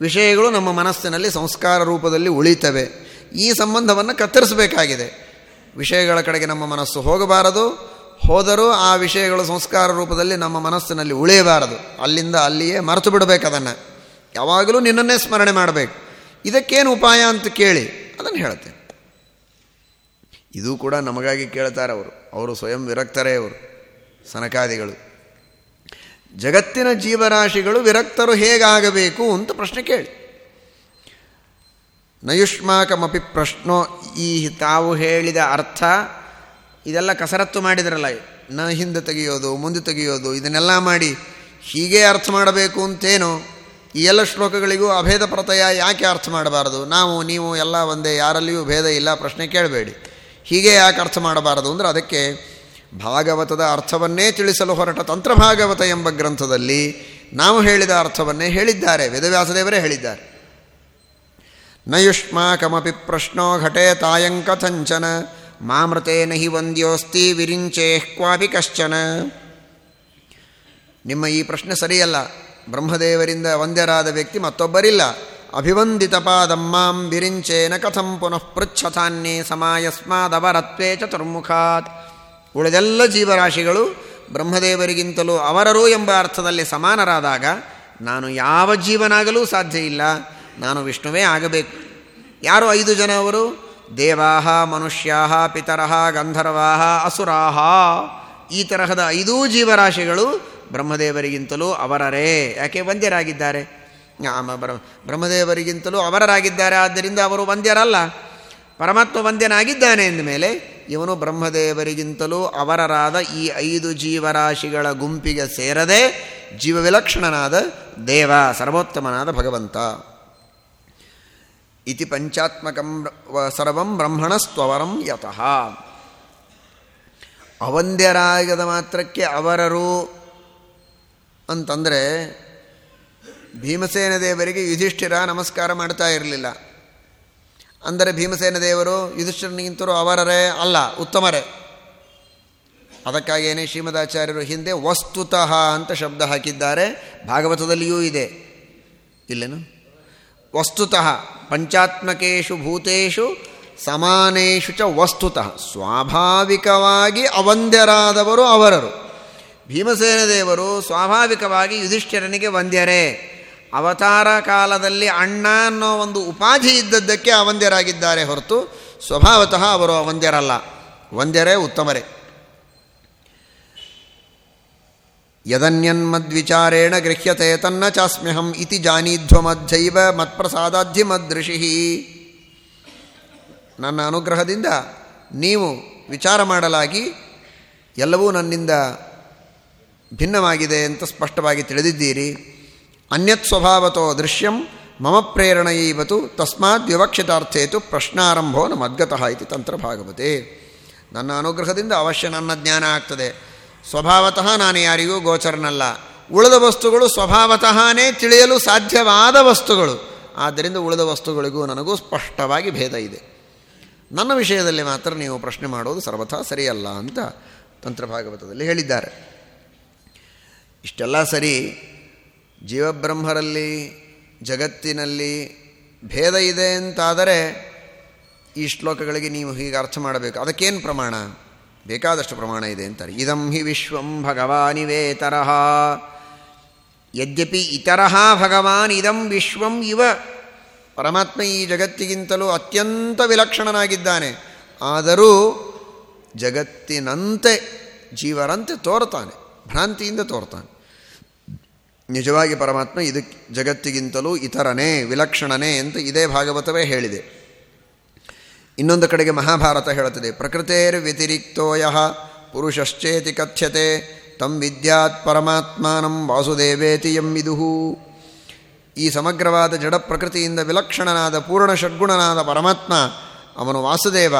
ವಿಷಯಗಳು ನಮ್ಮ ಮನಸ್ಸಿನಲ್ಲಿ ಸಂಸ್ಕಾರ ರೂಪದಲ್ಲಿ ಉಳಿತವೆ. ಈ ಸಂಬಂಧವನ್ನು ಕತ್ತರಿಸಬೇಕಾಗಿದೆ. ವಿಷಯಗಳ ಕಡೆಗೆ ನಮ್ಮ ಮನಸ್ಸು ಹೋಗಬಾರದು. ಹೋದರೂ ಆ ವಿಷಯಗಳು ಸಂಸ್ಕಾರ ರೂಪದಲ್ಲಿ ನಮ್ಮ ಮನಸ್ಸಿನಲ್ಲಿ ಉಳಿಯಬಾರದು. ಅಲ್ಲಿಂದ ಅಲ್ಲಿಯೇ ಮರೆತು ಬಿಡಬೇಕು ಅದನ್ನು. ಯಾವಾಗಲೂ ನಿನ್ನನ್ನೇ ಸ್ಮರಣೆ ಮಾಡಬೇಕು. ಇದಕ್ಕೇನು ಉಪಾಯ ಅಂತ ಕೇಳಿ ಅದನ್ನು ಹೇಳ್ತೇನೆ ಇದು ಕೂಡ ನಮಗಾಗಿ ಕೇಳ್ತಾರೆ ಅವರು. ಅವರು ಸ್ವಯಂ ವಿರಕ್ತರೇ ಅವರು ಸನಕಾದಿಗಳು. ಜಗತ್ತಿನ ಜೀವರಾಶಿಗಳು ವಿರಕ್ತರು ಹೇಗಾಗಬೇಕು ಅಂತ ಪ್ರಶ್ನೆ ಕೇಳಿ. ನಯುಷ್ಮಾಕಮಪಿ ಪ್ರಶ್ನೋ ಈ ತಾವು ಹೇಳಿದ ಅರ್ಥ, ಇದೆಲ್ಲ ಕಸರತ್ತು ಮಾಡಿದ್ರಲ್ಲ, ನ ಹಿಂದೆ ತೆಗೆಯೋದು, ಮುಂದೆ ತೆಗೆಯೋದು, ಇದನ್ನೆಲ್ಲ ಮಾಡಿ ಹೀಗೆ ಅರ್ಥ ಮಾಡಬೇಕು ಅಂತೇನು? ಈ ಎಲ್ಲ ಶ್ಲೋಕಗಳಿಗೂ ಅಭೇದ ಪ್ರತಯ ಯಾಕೆ ಅರ್ಥ ಮಾಡಬಾರದು? ನಾವು, ನೀವು ಎಲ್ಲ ಒಂದೇ, ಯಾರಲ್ಲಿಯೂ ಭೇದ ಇಲ್ಲ ಪ್ರಶ್ನೆ ಕೇಳಬೇಡಿ. ಹೀಗೆ ಯಾಕೆ ಅರ್ಥ ಮಾಡಬಾರದು ಅಂದರೆ ಅದಕ್ಕೆ ಭಾಗವತದ ಅರ್ಥವನ್ನೇ ತಿಳಿಸಲು ಹೊರಟ ತಂತ್ರಭಾಗವತ ಎಂಬ ಗ್ರಂಥದಲ್ಲಿ ನಾವು ಹೇಳಿದ ಅರ್ಥವನ್ನೇ ಹೇಳಿದ್ದಾರೆ. ವೇದವ್ಯಾಸದೇವರೇ ಹೇಳಿದ್ದಾರೆ. ನಯುಷ್ಮಾಕಮಪಿ ಪ್ರಶ್ನೋ ಘಟೆ ತಾಯಂಕಥಂಚನ ಮಾಮೃತೇನ ಹಿ ವಂದ್ಯೋಸ್ತಿ ವಿರಿಂಚೇ ಕ್ವಾಪಿ ಕಶ್ಚನ. ನಿಮ್ಮ ಈ ಪ್ರಶ್ನೆ ಸರಿಯಲ್ಲ. ಬ್ರಹ್ಮದೇವರಿಂದ ವಂದ್ಯರಾದ ವ್ಯಕ್ತಿ ಮತ್ತೊಬ್ಬರಿಲ್ಲ. ಅಭಿವಂದಿತ ಪಾದಮ್ಮಾಂ ವಿರಿಂಚೇನ ಕಥಂ ಪುನಃ ಪೃಚ್ಛತಾನ್ಯೇ ಸಮಾಯಸ್ಮಾದವರತ್ವೇ ಚತುರ್ಮುಖಾತ್. ಉಳಿದೆಲ್ಲ ಜೀವರಾಶಿಗಳು ಬ್ರಹ್ಮದೇವರಿಗಿಂತಲೂ ಅವರರು ಎಂಬ ಅರ್ಥದಲ್ಲಿ ಸಮಾನರಾದಾಗ ನಾನು ಯಾವ ಜೀವನಾಗಲೂ ಸಾಧ್ಯ ಇಲ್ಲ. ನಾನು ವಿಷ್ಣುವೇ ಆಗಬೇಕು. ಯಾರು ಐದು ಜನ ಅವರು? ದೇವಾಹ, ಮನುಷ್ಯಾಹ ಪಿತರಃ ಗಂಧರ್ವಾಹ, ಅಸುರಾಹ. ಈ ತರಹದ ಐದೂ ಜೀವರಾಶಿಗಳು ಬ್ರಹ್ಮದೇವರಿಗಿಂತಲೂ ಅವರರೇ. ಯಾಕೆ? ವಂದ್ಯರಾಗಿದ್ದಾರೆ. ಬ್ರಹ್ಮದೇವರಿಗಿಂತಲೂ ಅವರರಾಗಿದ್ದಾರೆ. ಆದ್ದರಿಂದ ಅವರು ವಂದ್ಯರಲ್ಲ. ಪರಮಾತ್ಮ ವಂದ್ಯನಾಗಿದ್ದಾನೆ ಎಂದಮೇಲೆ ಇವನು ಬ್ರಹ್ಮದೇವರಿಗಿಂತಲೂ ಅವರರಾದ ಈ ಐದು ಜೀವರಾಶಿಗಳ ಗುಂಪಿಗೆ ಸೇರದೆ ಜೀವವಿಲಕ್ಷಣನಾದ ದೇವ, ಸರ್ವೋತ್ತಮನಾದ ಭಗವಂತ. ಇತಿ ಪಂಚಾತ್ಮಕಂ ಸರ್ವಂ ಬ್ರಹ್ಮಣಸ್ತ್ವವರಂ ಯತಃ. ಅವಂದ್ಯರಾಗದ ಮಾತ್ರಕ್ಕೆ ಅವರರು ಅಂತಂದರೆ ಭೀಮಸೇನ ದೇವರಿಗೆ ಯುಧಿಷ್ಠಿರ ನಮಸ್ಕಾರ ಮಾಡ್ತಾ ಇರಲಿಲ್ಲ. ಅಂದರೆ ಭೀಮಸೇನ ದೇವರು ಯುಧಿಷ್ಠರನಿಗಿಂತರೂ ಅವರರೇ ಅಲ್ಲ, ಉತ್ತಮರೇ. ಅದಕ್ಕಾಗೇನೆ ಶ್ರೀಮದಾಚಾರ್ಯರು ಹಿಂದೆ ವಸ್ತುತಃ ಅಂತ ಶಬ್ದ ಹಾಕಿದ್ದಾರೆ. ಭಾಗವತದಲ್ಲಿಯೂ ಇದೆ. ಇಲ್ಲೇನು? ವಸ್ತುತಃ, ಪಂಚಾತ್ಮಕೇಶು ಭೂತೇಶು ಸಮಾನೇಶು ಚ ವಸ್ತುತಃ. ಸ್ವಾಭಾವಿಕವಾಗಿ ಅವಂದ್ಯರಾದವರು ಅವರರು. ಭೀಮಸೇನ ದೇವರು ಸ್ವಾಭಾವಿಕವಾಗಿ ಯುಧಿಷ್ಠಿರನಿಗೆ ವಂದ್ಯರೇ. ಅವತಾರ ಕಾಲದಲ್ಲಿ ಅಣ್ಣ ಅನ್ನೋ ಒಂದು ಉಪಾಧಿ ಇದ್ದದ್ದಕ್ಕೆ ಅವಂದ್ಯರಾಗಿದ್ದಾರೆ ಹೊರತು ಸ್ವಭಾವತಃ ಅವರು ಅವಂದ್ಯರಲ್ಲ. ವಂದ್ಯರೇ ಉತ್ತಮರೇ. ಯದನ್ಯನ್ಮದ್ವಿಚಾರೇಣ ಗೃಹ್ಯತೆ ತನ್ನ ಚಾಸ್ಮ್ಯಹಂ ಇತಿ ಜಾನೀಧ್ವಮಧ್ಯೈವ ಮತ್ಪ್ರಸಾದಾಧ್ಯಮದೃಷಿ ನನ್ನ ಅನುಗ್ರಹದಿಂದ ನೀವು ವಿಚಾರ ಮಾಡಲಾಗಿ ಎಲ್ಲವೂ ನನ್ನಿಂದ ಭಿನ್ನವಾಗಿದೆ ಅಂತ ಸ್ಪಷ್ಟವಾಗಿ ತಿಳಿದಿದ್ದೀರಿ. ಅನ್ಯತ್ ಸ್ವಭಾವತೋ ದೃಶ್ಯಂ ಮಮ ಪ್ರೇರಣೆಯವತು ತಸ್ಮಾತ್ ವಿವಕ್ಷಿತಾರ್ಥೇತು ಪ್ರಶ್ನಾರಂಭೋ ನ ಮದ್ಗತಃ ಇತಿ ತಂತ್ರಭಾಗವತೆ ನನ್ನ ಅನುಗ್ರಹದಿಂದ ಅವಶ್ಯ ನನ್ನ ಜ್ಞಾನ ಆಗ್ತದೆ. ಸ್ವಭಾವತಃ ನಾನು ಯಾರಿಗೂ ಗೋಚರನಲ್ಲ. ಉಳಿದ ವಸ್ತುಗಳು ಸ್ವಭಾವತಃನೇ ತಿಳಿಯಲು ಸಾಧ್ಯವಾದ ವಸ್ತುಗಳು. ಆದ್ದರಿಂದ ಉಳಿದ ವಸ್ತುಗಳಿಗೂ ನನಗೂ ಸ್ಪಷ್ಟವಾಗಿ ಭೇದ ಇದೆ. ನನ್ನ ವಿಷಯದಲ್ಲಿ ಮಾತ್ರ ನೀವು ಪ್ರಶ್ನೆ ಮಾಡೋದು ಸರ್ವಥಾ ಸರಿಯಲ್ಲ ಅಂತ ತಂತ್ರಭಾಗವತದಲ್ಲಿ ಹೇಳಿದ್ದಾರೆ. ಇಷ್ಟೆಲ್ಲ ಸರಿ ಜೀವಬ್ರಹ್ಮರಲ್ಲಿ, ಜಗತ್ತಿನಲ್ಲಿ ಭೇದ ಇದೆ ಅಂತಾದರೆ ಈ ಶ್ಲೋಕಗಳಿಗೆ ನೀವು ಹೀಗೆ ಅರ್ಥ ಮಾಡಬೇಕು. ಅದಕ್ಕೇನು ಪ್ರಮಾಣ? ಬೇಕಾದಷ್ಟು ಪ್ರಮಾಣ ಇದೆ ಅಂತಾರೆ. ಇದಂ ಹಿ ವಿಶ್ವಂ ಭಗವಾನಿ ತರಹ ಯದ್ಯಪಿ ಇತರಹ ಭಗವಾನ್, ಇದಂ ವಿಶ್ವಂ ಇವ. ಪರಮಾತ್ಮ ಈ ಜಗತ್ತಿಗಿಂತಲೂ ಅತ್ಯಂತ ವಿಲಕ್ಷಣನಾಗಿದ್ದಾನೆ. ಆದರೂ ಜಗತ್ತಿನಂತೆ ಜೀವರಂತೆ ತೋರ್ತಾನೆ ಭ್ರಾಂತಿಯಿಂದ ತೋರ್ತಾನೆ ನಿಜವಾಗಿ ಪರಮಾತ್ಮ ಇದಕ್ಕೆ ಜಗತ್ತಿಗಿಂತಲೂ ಇತರನೇ, ವಿಲಕ್ಷಣನೇ ಅಂತ ಇದೇ ಭಾಗವತವೇ ಹೇಳಿದೆ. ಇನ್ನೊಂದು ಕಡೆಗೆ ಮಹಾಭಾರತ ಹೇಳುತ್ತದೆ, ಪ್ರಕೃತೇರ್ ವ್ಯತಿರಿಕ್ತೋಯ ಪುರುಷಶ್ಚೇತಿ ಕಥ್ಯತೆ, ತಂ ವಿದ್ಯಾತ್ ಪರಮಾತ್ಮಾನಂ ವಾಸುದೇವೇತಿ ಎಂಬಿದುಹು ಈ ಸಮಗ್ರವಾದ ಜಡ ಪ್ರಕೃತಿಯಿಂದ ವಿಲಕ್ಷಣನಾದ, ಪೂರ್ಣ ಷಡ್ಗುಣನಾದ ಪರಮಾತ್ಮ, ಅವನು ವಾಸುದೇವ,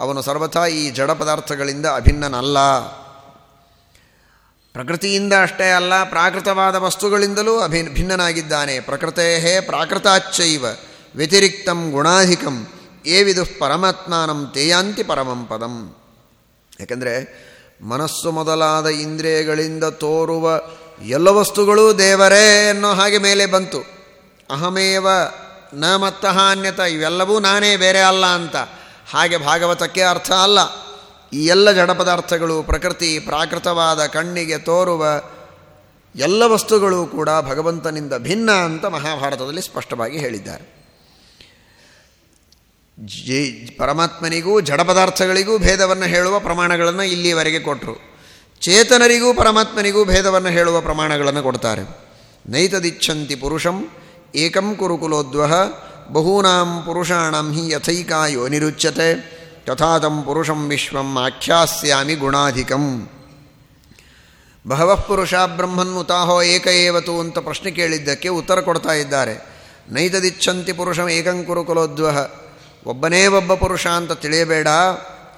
ಅವನು ಸರ್ವಥಾ ಈ ಜಡ ಪದಾರ್ಥಗಳಿಂದ ಅಭಿನ್ನನಲ್ಲ. ಪ್ರಕೃತಿಯಿಂದ ಅಷ್ಟೇ ಅಲ್ಲ, ಪ್ರಾಕೃತವಾದ ವಸ್ತುಗಳಿಂದಲೂ ಅಭಿನ್ ಭಿನ್ನನಾಗಿದ್ದಾನೆ. ಪ್ರಕೃತೇ ಪ್ರಾಕೃತಾಚ್ಚೈವ ವ್ಯತಿರಿಕ್ತಂ ಗುಣಾಧಿಕಂ ಏವಿದು ಪರಮಾತ್ಮಾನಂ ತೇಯಾಂತಿ ಪರಮಂ ಪದಂ. ಯಾಕೆಂದರೆ ಮನಸ್ಸು ಮೊದಲಾದ ಇಂದ್ರಿಯಗಳಿಂದ ತೋರುವ ಎಲ್ಲ ವಸ್ತುಗಳೂ ದೇವರೇ ಅನ್ನೋ ಹಾಗೆ ಮೇಲೆ ಬಂತು. ಅಹಮೇವ ನ ಮತ್ತಹಾನ್ಯತ ಇವೆಲ್ಲವೂ ನಾನೇ, ಬೇರೆ ಅಲ್ಲ ಅಂತ. ಹಾಗೆ ಭಾಗವತಕ್ಕೆ ಅರ್ಥ ಅಲ್ಲ. ಈ ಎಲ್ಲ ಜಡ ಪದಾರ್ಥಗಳು ಪ್ರಕೃತಿ ಪ್ರಾಕೃತವಾದ ಕಣ್ಣಿಗೆ ತೋರುವ ಎಲ್ಲ ವಸ್ತುಗಳು ಕೂಡ ಭಗವಂತನಿಂದ ಭಿನ್ನ ಅಂತ ಮಹಾಭಾರತದಲ್ಲಿ ಸ್ಪಷ್ಟವಾಗಿ ಹೇಳಿದ್ದಾರೆ. ಜಿ, ಪರಮಾತ್ಮನಿಗೂ ಜಡ ಪದಾರ್ಥಗಳಿಗೂ ಭೇದವನ್ನು ಹೇಳುವ ಪ್ರಮಾಣಗಳನ್ನು ಇಲ್ಲಿಯವರೆಗೆ ಕೊಟ್ಟರು ಚೇತನರಿಗೂ ಪರಮಾತ್ಮನಿಗೂ ಭೇದವನ್ನು ಹೇಳುವ ಪ್ರಮಾಣಗಳನ್ನು ಕೊಡ್ತಾರೆ. ನೈತದಿಚ್ಛಂತಿ ಪುರುಷಂ ಏಕಂ ಕುರುಕುಲೋದ್ವಹ, ಬಹೂನಾಂ ಪುರುಷಾಣಂ ಹಿ ಯಥೈಕಾಯೋ ನಿರುಚ್ಯತೆ. ತಥಾತಂ ಪುರುಷಂ ವಿಶ್ವಂ ಆಖ್ಯಾಸ್ಯಾಮಿ ಗುಣಾಧಿಕಂ ಬಹವಃ ಪುರುಷ ಬ್ರಹ್ಮನ್ನುತಾಹೋ ಏಕ ಏವತು ಅಂತ ಪ್ರಶ್ನೆ ಕೇಳಿದ್ದಕ್ಕೆ ಉತ್ತರ ಕೊಡ್ತಾ ಇದ್ದಾರೆ। ನೈತದಿಚ್ಛಂತಿ ಪುರುಷಂ ಏಕಂ ಕುಲೋದ್ವಹ। ಒಬ್ಬನೇ ಒಬ್ಬ ಪುರುಷ ಅಂತ ತಿಳಿಯಬೇಡ।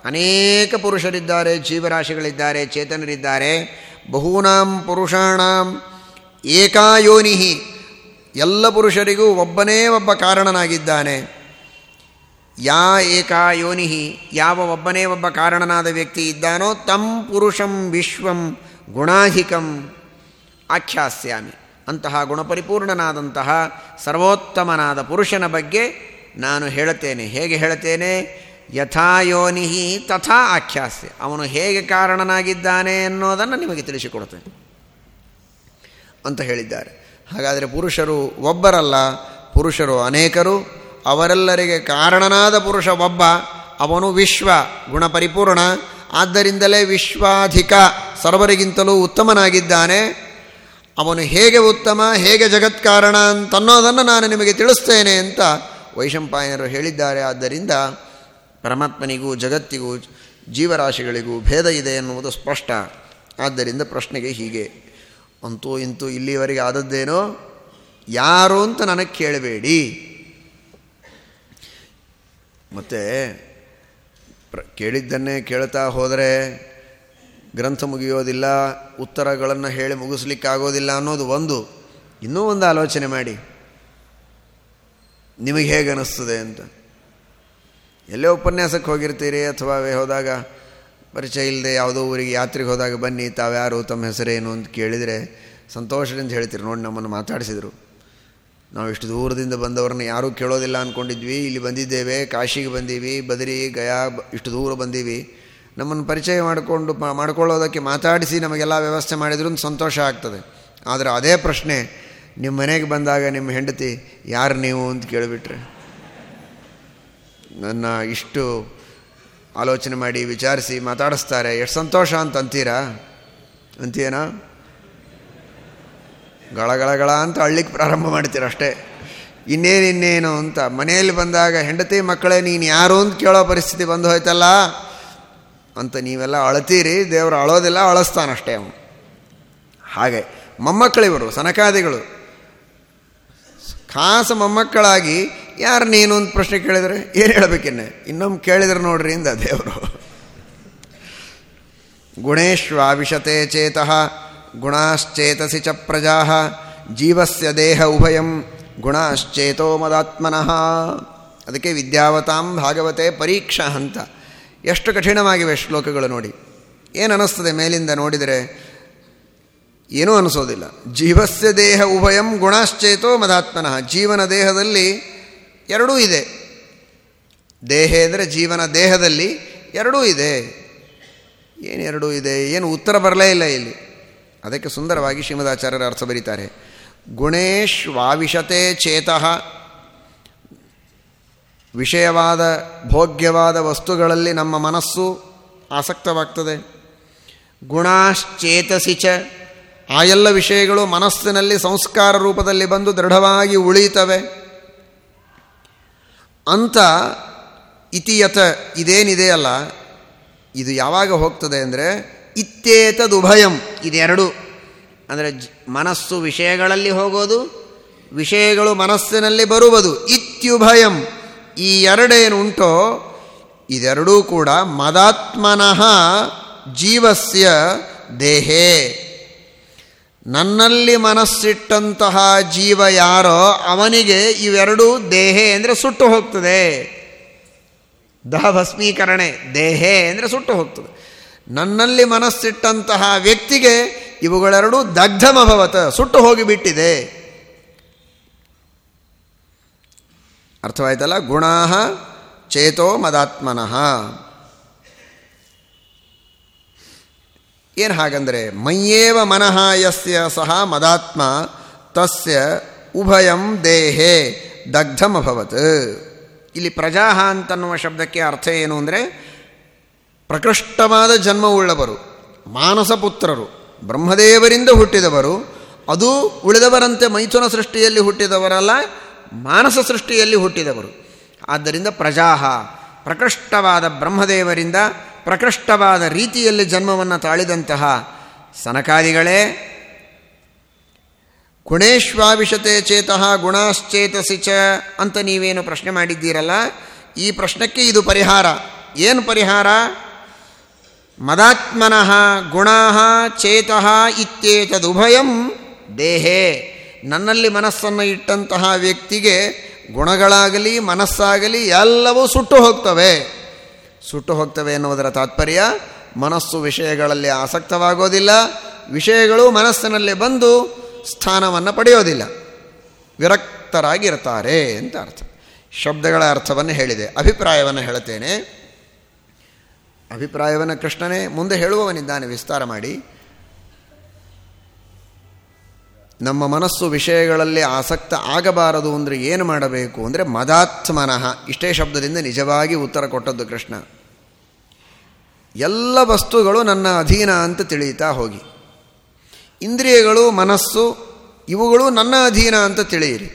ಅನೇಕ ಪುರುಷರಿದ್ದಾರೆ, ಜೀವರಾಶಿಗಳಿದ್ದಾರೆ, ಚೇತನರಿದ್ದಾರೆ। ಬಹೂನಾಂ ಪುರುಷಾಣಾಂ ಏಕಾಯೋನಿಹಿ ಎಲ್ಲ ಪುರುಷರಿಗೂ ಒಬ್ಬನೇ ಒಬ್ಬ ಕಾರಣನಾಗಿದ್ದಾನೆ। ಯಾ ಏಕಾ ಯೋನಿಹಿ, ಯಾವ ಒಬ್ಬನೇ ಒಬ್ಬ ಕಾರಣನಾದ ವ್ಯಕ್ತಿ ಇದ್ದಾನೋ ತಂ ಪುರುಷಂ ವಿಶ್ವಂ ಗುಣಾಧಿಕಂ ಆಖ್ಯಾಸ್ಯಾಮಿ. ಅಂತಹ ಗುಣಪರಿಪೂರ್ಣನಾದಂತಹ ಸರ್ವೋತ್ತಮನಾದ ಪುರುಷನ ಬಗ್ಗೆ ನಾನು ಹೇಳುತ್ತೇನೆ. ಹೇಗೆ ಹೇಳುತ್ತೇನೆ? ಯಥಾ ಯೋನಿಹಿ ತಥಾ ಆಖ್ಯಾಸ್ಯ. ಅವನು ಹೇಗೆ ಕಾರಣನಾಗಿದ್ದಾನೆ ಅನ್ನೋದನ್ನು ನಿಮಗೆ ತಿಳಿಸಿಕೊಡುತ್ತೇನೆ ಅಂತ ಹೇಳಿದ್ದಾರೆ. ಹಾಗಾದರೆ ಪುರುಷರು ಒಬ್ಬರಲ್ಲ, ಪುರುಷರು ಅನೇಕರು ಅವರೆಲ್ಲರಿಗೆ ಕಾರಣನಾದ ಪುರುಷ ಒಬ್ಬ, ಅವನು ವಿಶ್ವ, ಗುಣಪರಿಪೂರ್ಣ. ಆದ್ದರಿಂದಲೇ ವಿಶ್ವಾಧಿಕ, ಸರ್ವರಿಗಿಂತಲೂ ಉತ್ತಮನಾಗಿದ್ದಾನೆ. ಅವನು ಹೇಗೆ ಉತ್ತಮ, ಹೇಗೆ ಜಗತ್ಕಾರಣ ಅಂತನ್ನೋದನ್ನು ನಾನು ನಿಮಗೆ ತಿಳಿಸ್ತೇನೆ ಅಂತ ವೈಶಂಪಾಯನರು ಹೇಳಿದ್ದಾರೆ. ಆದ್ದರಿಂದ ಪರಮಾತ್ಮನಿಗೂ, ಜಗತ್ತಿಗೂ, ಜೀವರಾಶಿಗಳಿಗೂ ಭೇದ ಇದೆ ಎನ್ನುವುದು ಸ್ಪಷ್ಟ. ಆದ್ದರಿಂದ ಪ್ರಶ್ನೆಗೆ ಹೀಗೆ. ಅಂತೂ ಇಂತೂ ಇಲ್ಲಿವರೆಗೆ ಆದದ್ದೇನೋ? ಯಾರು ಅಂತ ನನಗೆ ಕೇಳಬೇಡಿ. ಮತ್ತು ಪ್ರ ಕೇಳಿದ್ದನ್ನೇ ಕೇಳ್ತಾ ಹೋದರೆ ಗ್ರಂಥ ಮುಗಿಯೋದಿಲ್ಲ, ಉತ್ತರಗಳನ್ನು ಹೇಳಿ ಮುಗಿಸ್ಲಿಕ್ಕಾಗೋದಿಲ್ಲ ಅನ್ನೋದು ಒಂದು. ಇನ್ನೂ ಒಂದು ಆಲೋಚನೆ ಮಾಡಿ. ನಿಮಗೆ ಹೇಗೆ ಅನ್ನಿಸ್ತದೆ ಅಂತ. ಎಲ್ಲೇ ಉಪನ್ಯಾಸಕ್ಕೆ ಹೋಗಿರ್ತೀರಿ ಅಥವಾ ಹೋದಾಗ ಪರಿಚಯ ಇಲ್ಲದೆ ಯಾವುದೋ ಊರಿಗೆ ಯಾತ್ರೆಗೆ ಹೋದಾಗ ಬನ್ನಿ, ತಾವ್ಯಾರು ತಮ್ಮ ಹೆಸರೇನು ಅಂತ ಕೇಳಿದರೆ ಸಂತೋಷದಿಂದ ಹೇಳ್ತೀರಿ. ನೋಡಿ ನಮ್ಮನ್ನು ಮಾತಾಡಿಸಿದರು. ನಾವು ಇಷ್ಟು ದೂರದಿಂದ ಬಂದವ್ರನ್ನ ಯಾರೂ ಕೇಳೋದಿಲ್ಲ ಅಂದ್ಕೊಂಡಿದ್ವಿ ಇಲ್ಲಿ ಬಂದಿದ್ದೇವೆ, ಕಾಶಿಗೆ ಬಂದೀವಿ, ಬದರಿ, ಗಯಾ ಇಷ್ಟು ದೂರ ಬಂದೀವಿ. ನಮ್ಮನ್ನು ಪರಿಚಯ ಮಾಡಿಕೊಂಡು ಮಾಡ್ಕೊಳ್ಳೋದಕ್ಕೆ ಮಾತಾಡಿಸಿ ನಮಗೆಲ್ಲ ವ್ಯವಸ್ಥೆ ಮಾಡಿದ್ರೂ ಸಂತೋಷ ಆಗ್ತದೆ. ಆದರೆ ಅದೇ ಪ್ರಶ್ನೆ, ನಿಮ್ಮ ಮನೆಗೆ ಬಂದಾಗ ನಿಮ್ಮ ಹೆಂಡತಿ ಯಾರು ನೀವು ಅಂತ ಕೇಳಿಬಿಟ್ರೆ? ನನ್ನ ಇಷ್ಟು ಆಲೋಚನೆ ಮಾಡಿ ವಿಚಾರಿಸಿ ಮಾತಾಡಿಸ್ತಾರೆ. ಎಷ್ಟು ಸಂತೋಷ ಅಂತ ಅಂತೀರಾ? ಅಂತೀಯನಾ? ಗಳಗಳಗಳ ಅಂತ ಅಳ್ಳಿಕ್ಕೆ ಪ್ರಾರಂಭ ಮಾಡ್ತೀರ ಅಷ್ಟೇ ಇನ್ನೇನು ಇನ್ನೇನು ಅಂತ ಮನೆಯಲ್ಲಿ ಬಂದಾಗ ಹೆಂಡತಿ ಮಕ್ಕಳೇ ನೀನು ಯಾರು ಅಂತ ಕೇಳೋ ಪರಿಸ್ಥಿತಿ ಬಂದು ಹೋಯ್ತಲ್ಲ? ಅಂತ ನೀವೆಲ್ಲ ಅಳತೀರಿ, ದೇವರು ಅಳೋದಿಲ್ಲ, ಅಳಿಸ್ತಾನಷ್ಟೇ ಅವನು. ಹಾಗೆ ಮೊಮ್ಮಕ್ಕಳಿವರು, ಸನಕಾದಿಗಳು. ಖಾಸ ಮೊಮ್ಮಕ್ಕಳಾಗಿ ಯಾರು ನೀನು ಅಂತ ಪ್ರಶ್ನೆ ಕೇಳಿದರೆ ಏನು ಹೇಳಬೇಕಿನ್ನೆ ಇನ್ನೊಮ್ಮೆ ಕೇಳಿದ್ರೆ ನೋಡ್ರಿ ಇಂದ ದೇವರು. ಗುಣೇಶ್ವಾವಿಶತೆ ಚೇತಃ. ಗುಣಾಶ್ಚೇತಸಿ ಚ ಪ್ರಜಾ. ಜೀವಸ್ಯ ದೇಹ ಉಭಯಂ ಗುಣಾಶ್ಚೇತೋ ಮದಾತ್ಮನಃ. ಅದಕ್ಕೆ ವಿದ್ಯಾವತಾಂ ಭಾಗವತೆ ಪರೀಕ್ಷಾ ಹಂತ ಎಷ್ಟು ಕಠಿಣವಾಗಿವೆ ಶ್ಲೋಕಗಳು ನೋಡಿ. ಏನು ಅನ್ನಿಸ್ತದೆ ಮೇಲಿಂದ ನೋಡಿದರೆ? ಏನೂ ಅನಿಸೋದಿಲ್ಲ. ಜೀವಸ್ಯ ದೇಹ ಉಭಯಂ ಗುಣಾಶ್ಚೇತೋ ಮದಾತ್ಮನಃ. ಜೀವನ ದೇಹದಲ್ಲಿ ಎರಡೂ ಇದೆ. ದೇಹ ಅಂದರೆ ಜೀವನ ದೇಹದಲ್ಲಿ ಎರಡೂ ಇದೆ. ಏನು ಎರಡೂ ಇದೆ? ಏನು ಉತ್ತರ ಬರಲೇ ಇಲ್ಲ ಇಲ್ಲಿ. ಅದಕ್ಕೆ ಸುಂದರವಾಗಿ ಶ್ರೀಮದಾಚಾರ್ಯರ ಅರ್ಥ ಬರೀತಾರೆ. ಗುಣೇಶ್ವಾವಿಶತೆ ಚೇತಃ. ವಿಷಯವಾದ, ಭೋಗ್ಯವಾದ ವಸ್ತುಗಳಲ್ಲಿ ನಮ್ಮ ಮನಸ್ಸು ಆಸಕ್ತವಾಗ್ತದೆ. ಗುಣಾಶ್ಚೇತಸಿ ಚ. ಆ ಎಲ್ಲ ವಿಷಯಗಳು ಮನಸ್ಸಿನಲ್ಲಿ ಸಂಸ್ಕಾರ ರೂಪದಲ್ಲಿ ಬಂದು ದೃಢವಾಗಿ ಉಳಿತವೆ ಅಂತ ಇತಿಯತ ಇದೇನಿದೆಯಲ್ಲ, ಇದು ಯಾವಾಗ ಹೋಗ್ತದೆ ಅಂದರೆ ಇತ್ತೇತದುಭಯಂ ಇದೆರಡು ಅಂದರೆ ಮನಸ್ಸು ವಿಷಯಗಳಲ್ಲಿ ಹೋಗೋದು, ವಿಷಯಗಳು ಮನಸ್ಸಿನಲ್ಲಿ ಬರುವುದು. ಇತ್ಯುಭಯಂ. ಈ ಎರಡೇನು ಉಂಟೋ, ಇದೆರಡೂ ಕೂಡ ಮದಾತ್ಮನಃ ಜೀವಸ್ಯ ದೇಹೇ. ನನ್ನಲ್ಲಿ ಮನಸ್ಸಿಟ್ಟಂತಹ ಜೀವ ಯಾರೋ ಅವನಿಗೆ ಇವೆರಡೂ ದೇಹೆ ಅಂದರೆ ಸುಟ್ಟು ಹೋಗ್ತದೆ. ದಹ ಭಸ್ಮೀಕರಣೆ ದೇಹೇ ಅಂದರೆ ಸುಟ್ಟು ಹೋಗ್ತದೆ. ನನ್ನಲ್ಲಿ ಮನಸ್ಸಿಟ್ಟಂತಹ ವ್ಯಕ್ತಿಗೆ ಇವುಗಳೆರಡೂ ದಗ್ಧಮಭವತ, ಸುಟ್ಟು ಹೋಗಿಬಿಟ್ಟಿದೆ. ಅರ್ಥವಾಯ್ತಲ್ಲ? ಗುಣ ಚೇತೋ ಮದಾತ್ಮನಃ. ಏನು ಹಾಗಂದರೆ ಮಯ್ಯೇವ ಮನಃ ಯಸ್ಯ ಸಹ ಮದಾತ್ಮ, ತಸ್ಯ ಉಭಯಂ ದೇಹೆ, ದಗ್ಧಮಭವತ್. ಇಲ್ಲಿ ಪ್ರಜಾಹ ಅಂತನ್ನುವ ಶಬ್ದಕ್ಕೆ ಅರ್ಥ ಏನು ಅಂದರೆ ಪ್ರಕೃಷ್ಟವಾದ ಜನ್ಮವುಳ್ಳವರು ಮಾನಸಪುತ್ರರು ಬ್ರಹ್ಮದೇವರಿಂದ ಹುಟ್ಟಿದವರು, ಅದು ಉಳಿದವರಂತೆ ಮೈಥುನ ಸೃಷ್ಟಿಯಲ್ಲಿ ಹುಟ್ಟಿದವರಲ್ಲ, ಮಾನಸ ಸೃಷ್ಟಿಯಲ್ಲಿ ಹುಟ್ಟಿದವರು. ಆದ್ದರಿಂದ ಪ್ರಜಾಹ, ಪ್ರಕೃಷ್ಟವಾದ ಬ್ರಹ್ಮದೇವರಿಂದ ಪ್ರಕೃಷ್ಟವಾದ ರೀತಿಯಲ್ಲಿ ಜನ್ಮವನ್ನು ತಾಳಿದಂತಹ ಸನಕಾದಿಗಳೇ ಗುಣೇಶ್ವಾವಿಷತೆ ಚೇತಃ ಗುಣಾಶ್ಚೇತಸಿ ಚ ಅಂತ ನೀವೇನು ಪ್ರಶ್ನೆ ಮಾಡಿದ್ದೀರಲ್ಲ, ಈ ಪ್ರಶ್ನಕ್ಕೆ ಇದು ಪರಿಹಾರ. ಏನು ಪರಿಹಾರ? ಮದಾತ್ಮನಃ, ಗುಣ, ಚೇತಃ ಇತ್ಯೇತದುಭಯಂ ದೇಹೇ. ನನ್ನಲ್ಲಿ ಮನಸ್ಸನ್ನು ಇಟ್ಟಂತಹ ವ್ಯಕ್ತಿಗೆ ಗುಣಗಳಾಗಲಿ, ಮನಸ್ಸಾಗಲಿ ಎಲ್ಲವೂ ಸುಟ್ಟು ಹೋಗ್ತವೆ. ಸುಟ್ಟು ಹೋಗ್ತವೆ ಎನ್ನುವುದರ ತಾತ್ಪರ್ಯ, ಮನಸ್ಸು ವಿಷಯಗಳಲ್ಲಿ ಆಸಕ್ತವಾಗೋದಿಲ್ಲ, ವಿಷಯಗಳು ಮನಸ್ಸಿನಲ್ಲಿ ಬಂದು ಸ್ಥಾನವನ್ನು ಪಡೆಯೋದಿಲ್ಲ. ವಿರಕ್ತರಾಗಿರ್ತಾರೆ ಅಂತ ಅರ್ಥ. ಶಬ್ದಗಳ ಅರ್ಥವನ್ನು ಹೇಳಿದೆ, ಅಭಿಪ್ರಾಯವನ್ನು ಹೇಳುತ್ತೇನೆ. ಅಭಿಪ್ರಾಯವನ್ನು ಕೃಷ್ಣನೇ ಮುಂದೆ ಹೇಳುವವನಿದ್ದಾನೆ ವಿಸ್ತಾರ ಮಾಡಿ. ನಮ್ಮ ಮನಸ್ಸು ವಿಷಯಗಳಲ್ಲಿ ಆಸಕ್ತ ಆಗಬಾರದು ಅಂದರೆ ಏನು ಮಾಡಬೇಕು ಅಂದರೆ ಮದಾತ್ಮನಃ. ಇಷ್ಟೇ ಶಬ್ದದಿಂದ ನಿಜವಾಗಿ ಉತ್ತರ ಕೊಟ್ಟದ್ದು ಕೃಷ್ಣ. ಎಲ್ಲ ವಸ್ತುಗಳು ನನ್ನ ಅಧೀನ ಅಂತ ತಿಳಿಯುತ್ತಾ ಹೋಗಿ. ಇಂದ್ರಿಯಗಳು, ಮನಸ್ಸು, ಇವುಗಳು ನನ್ನ ಅಧೀನ ಅಂತ ತಿಳಿಯಿರಿ.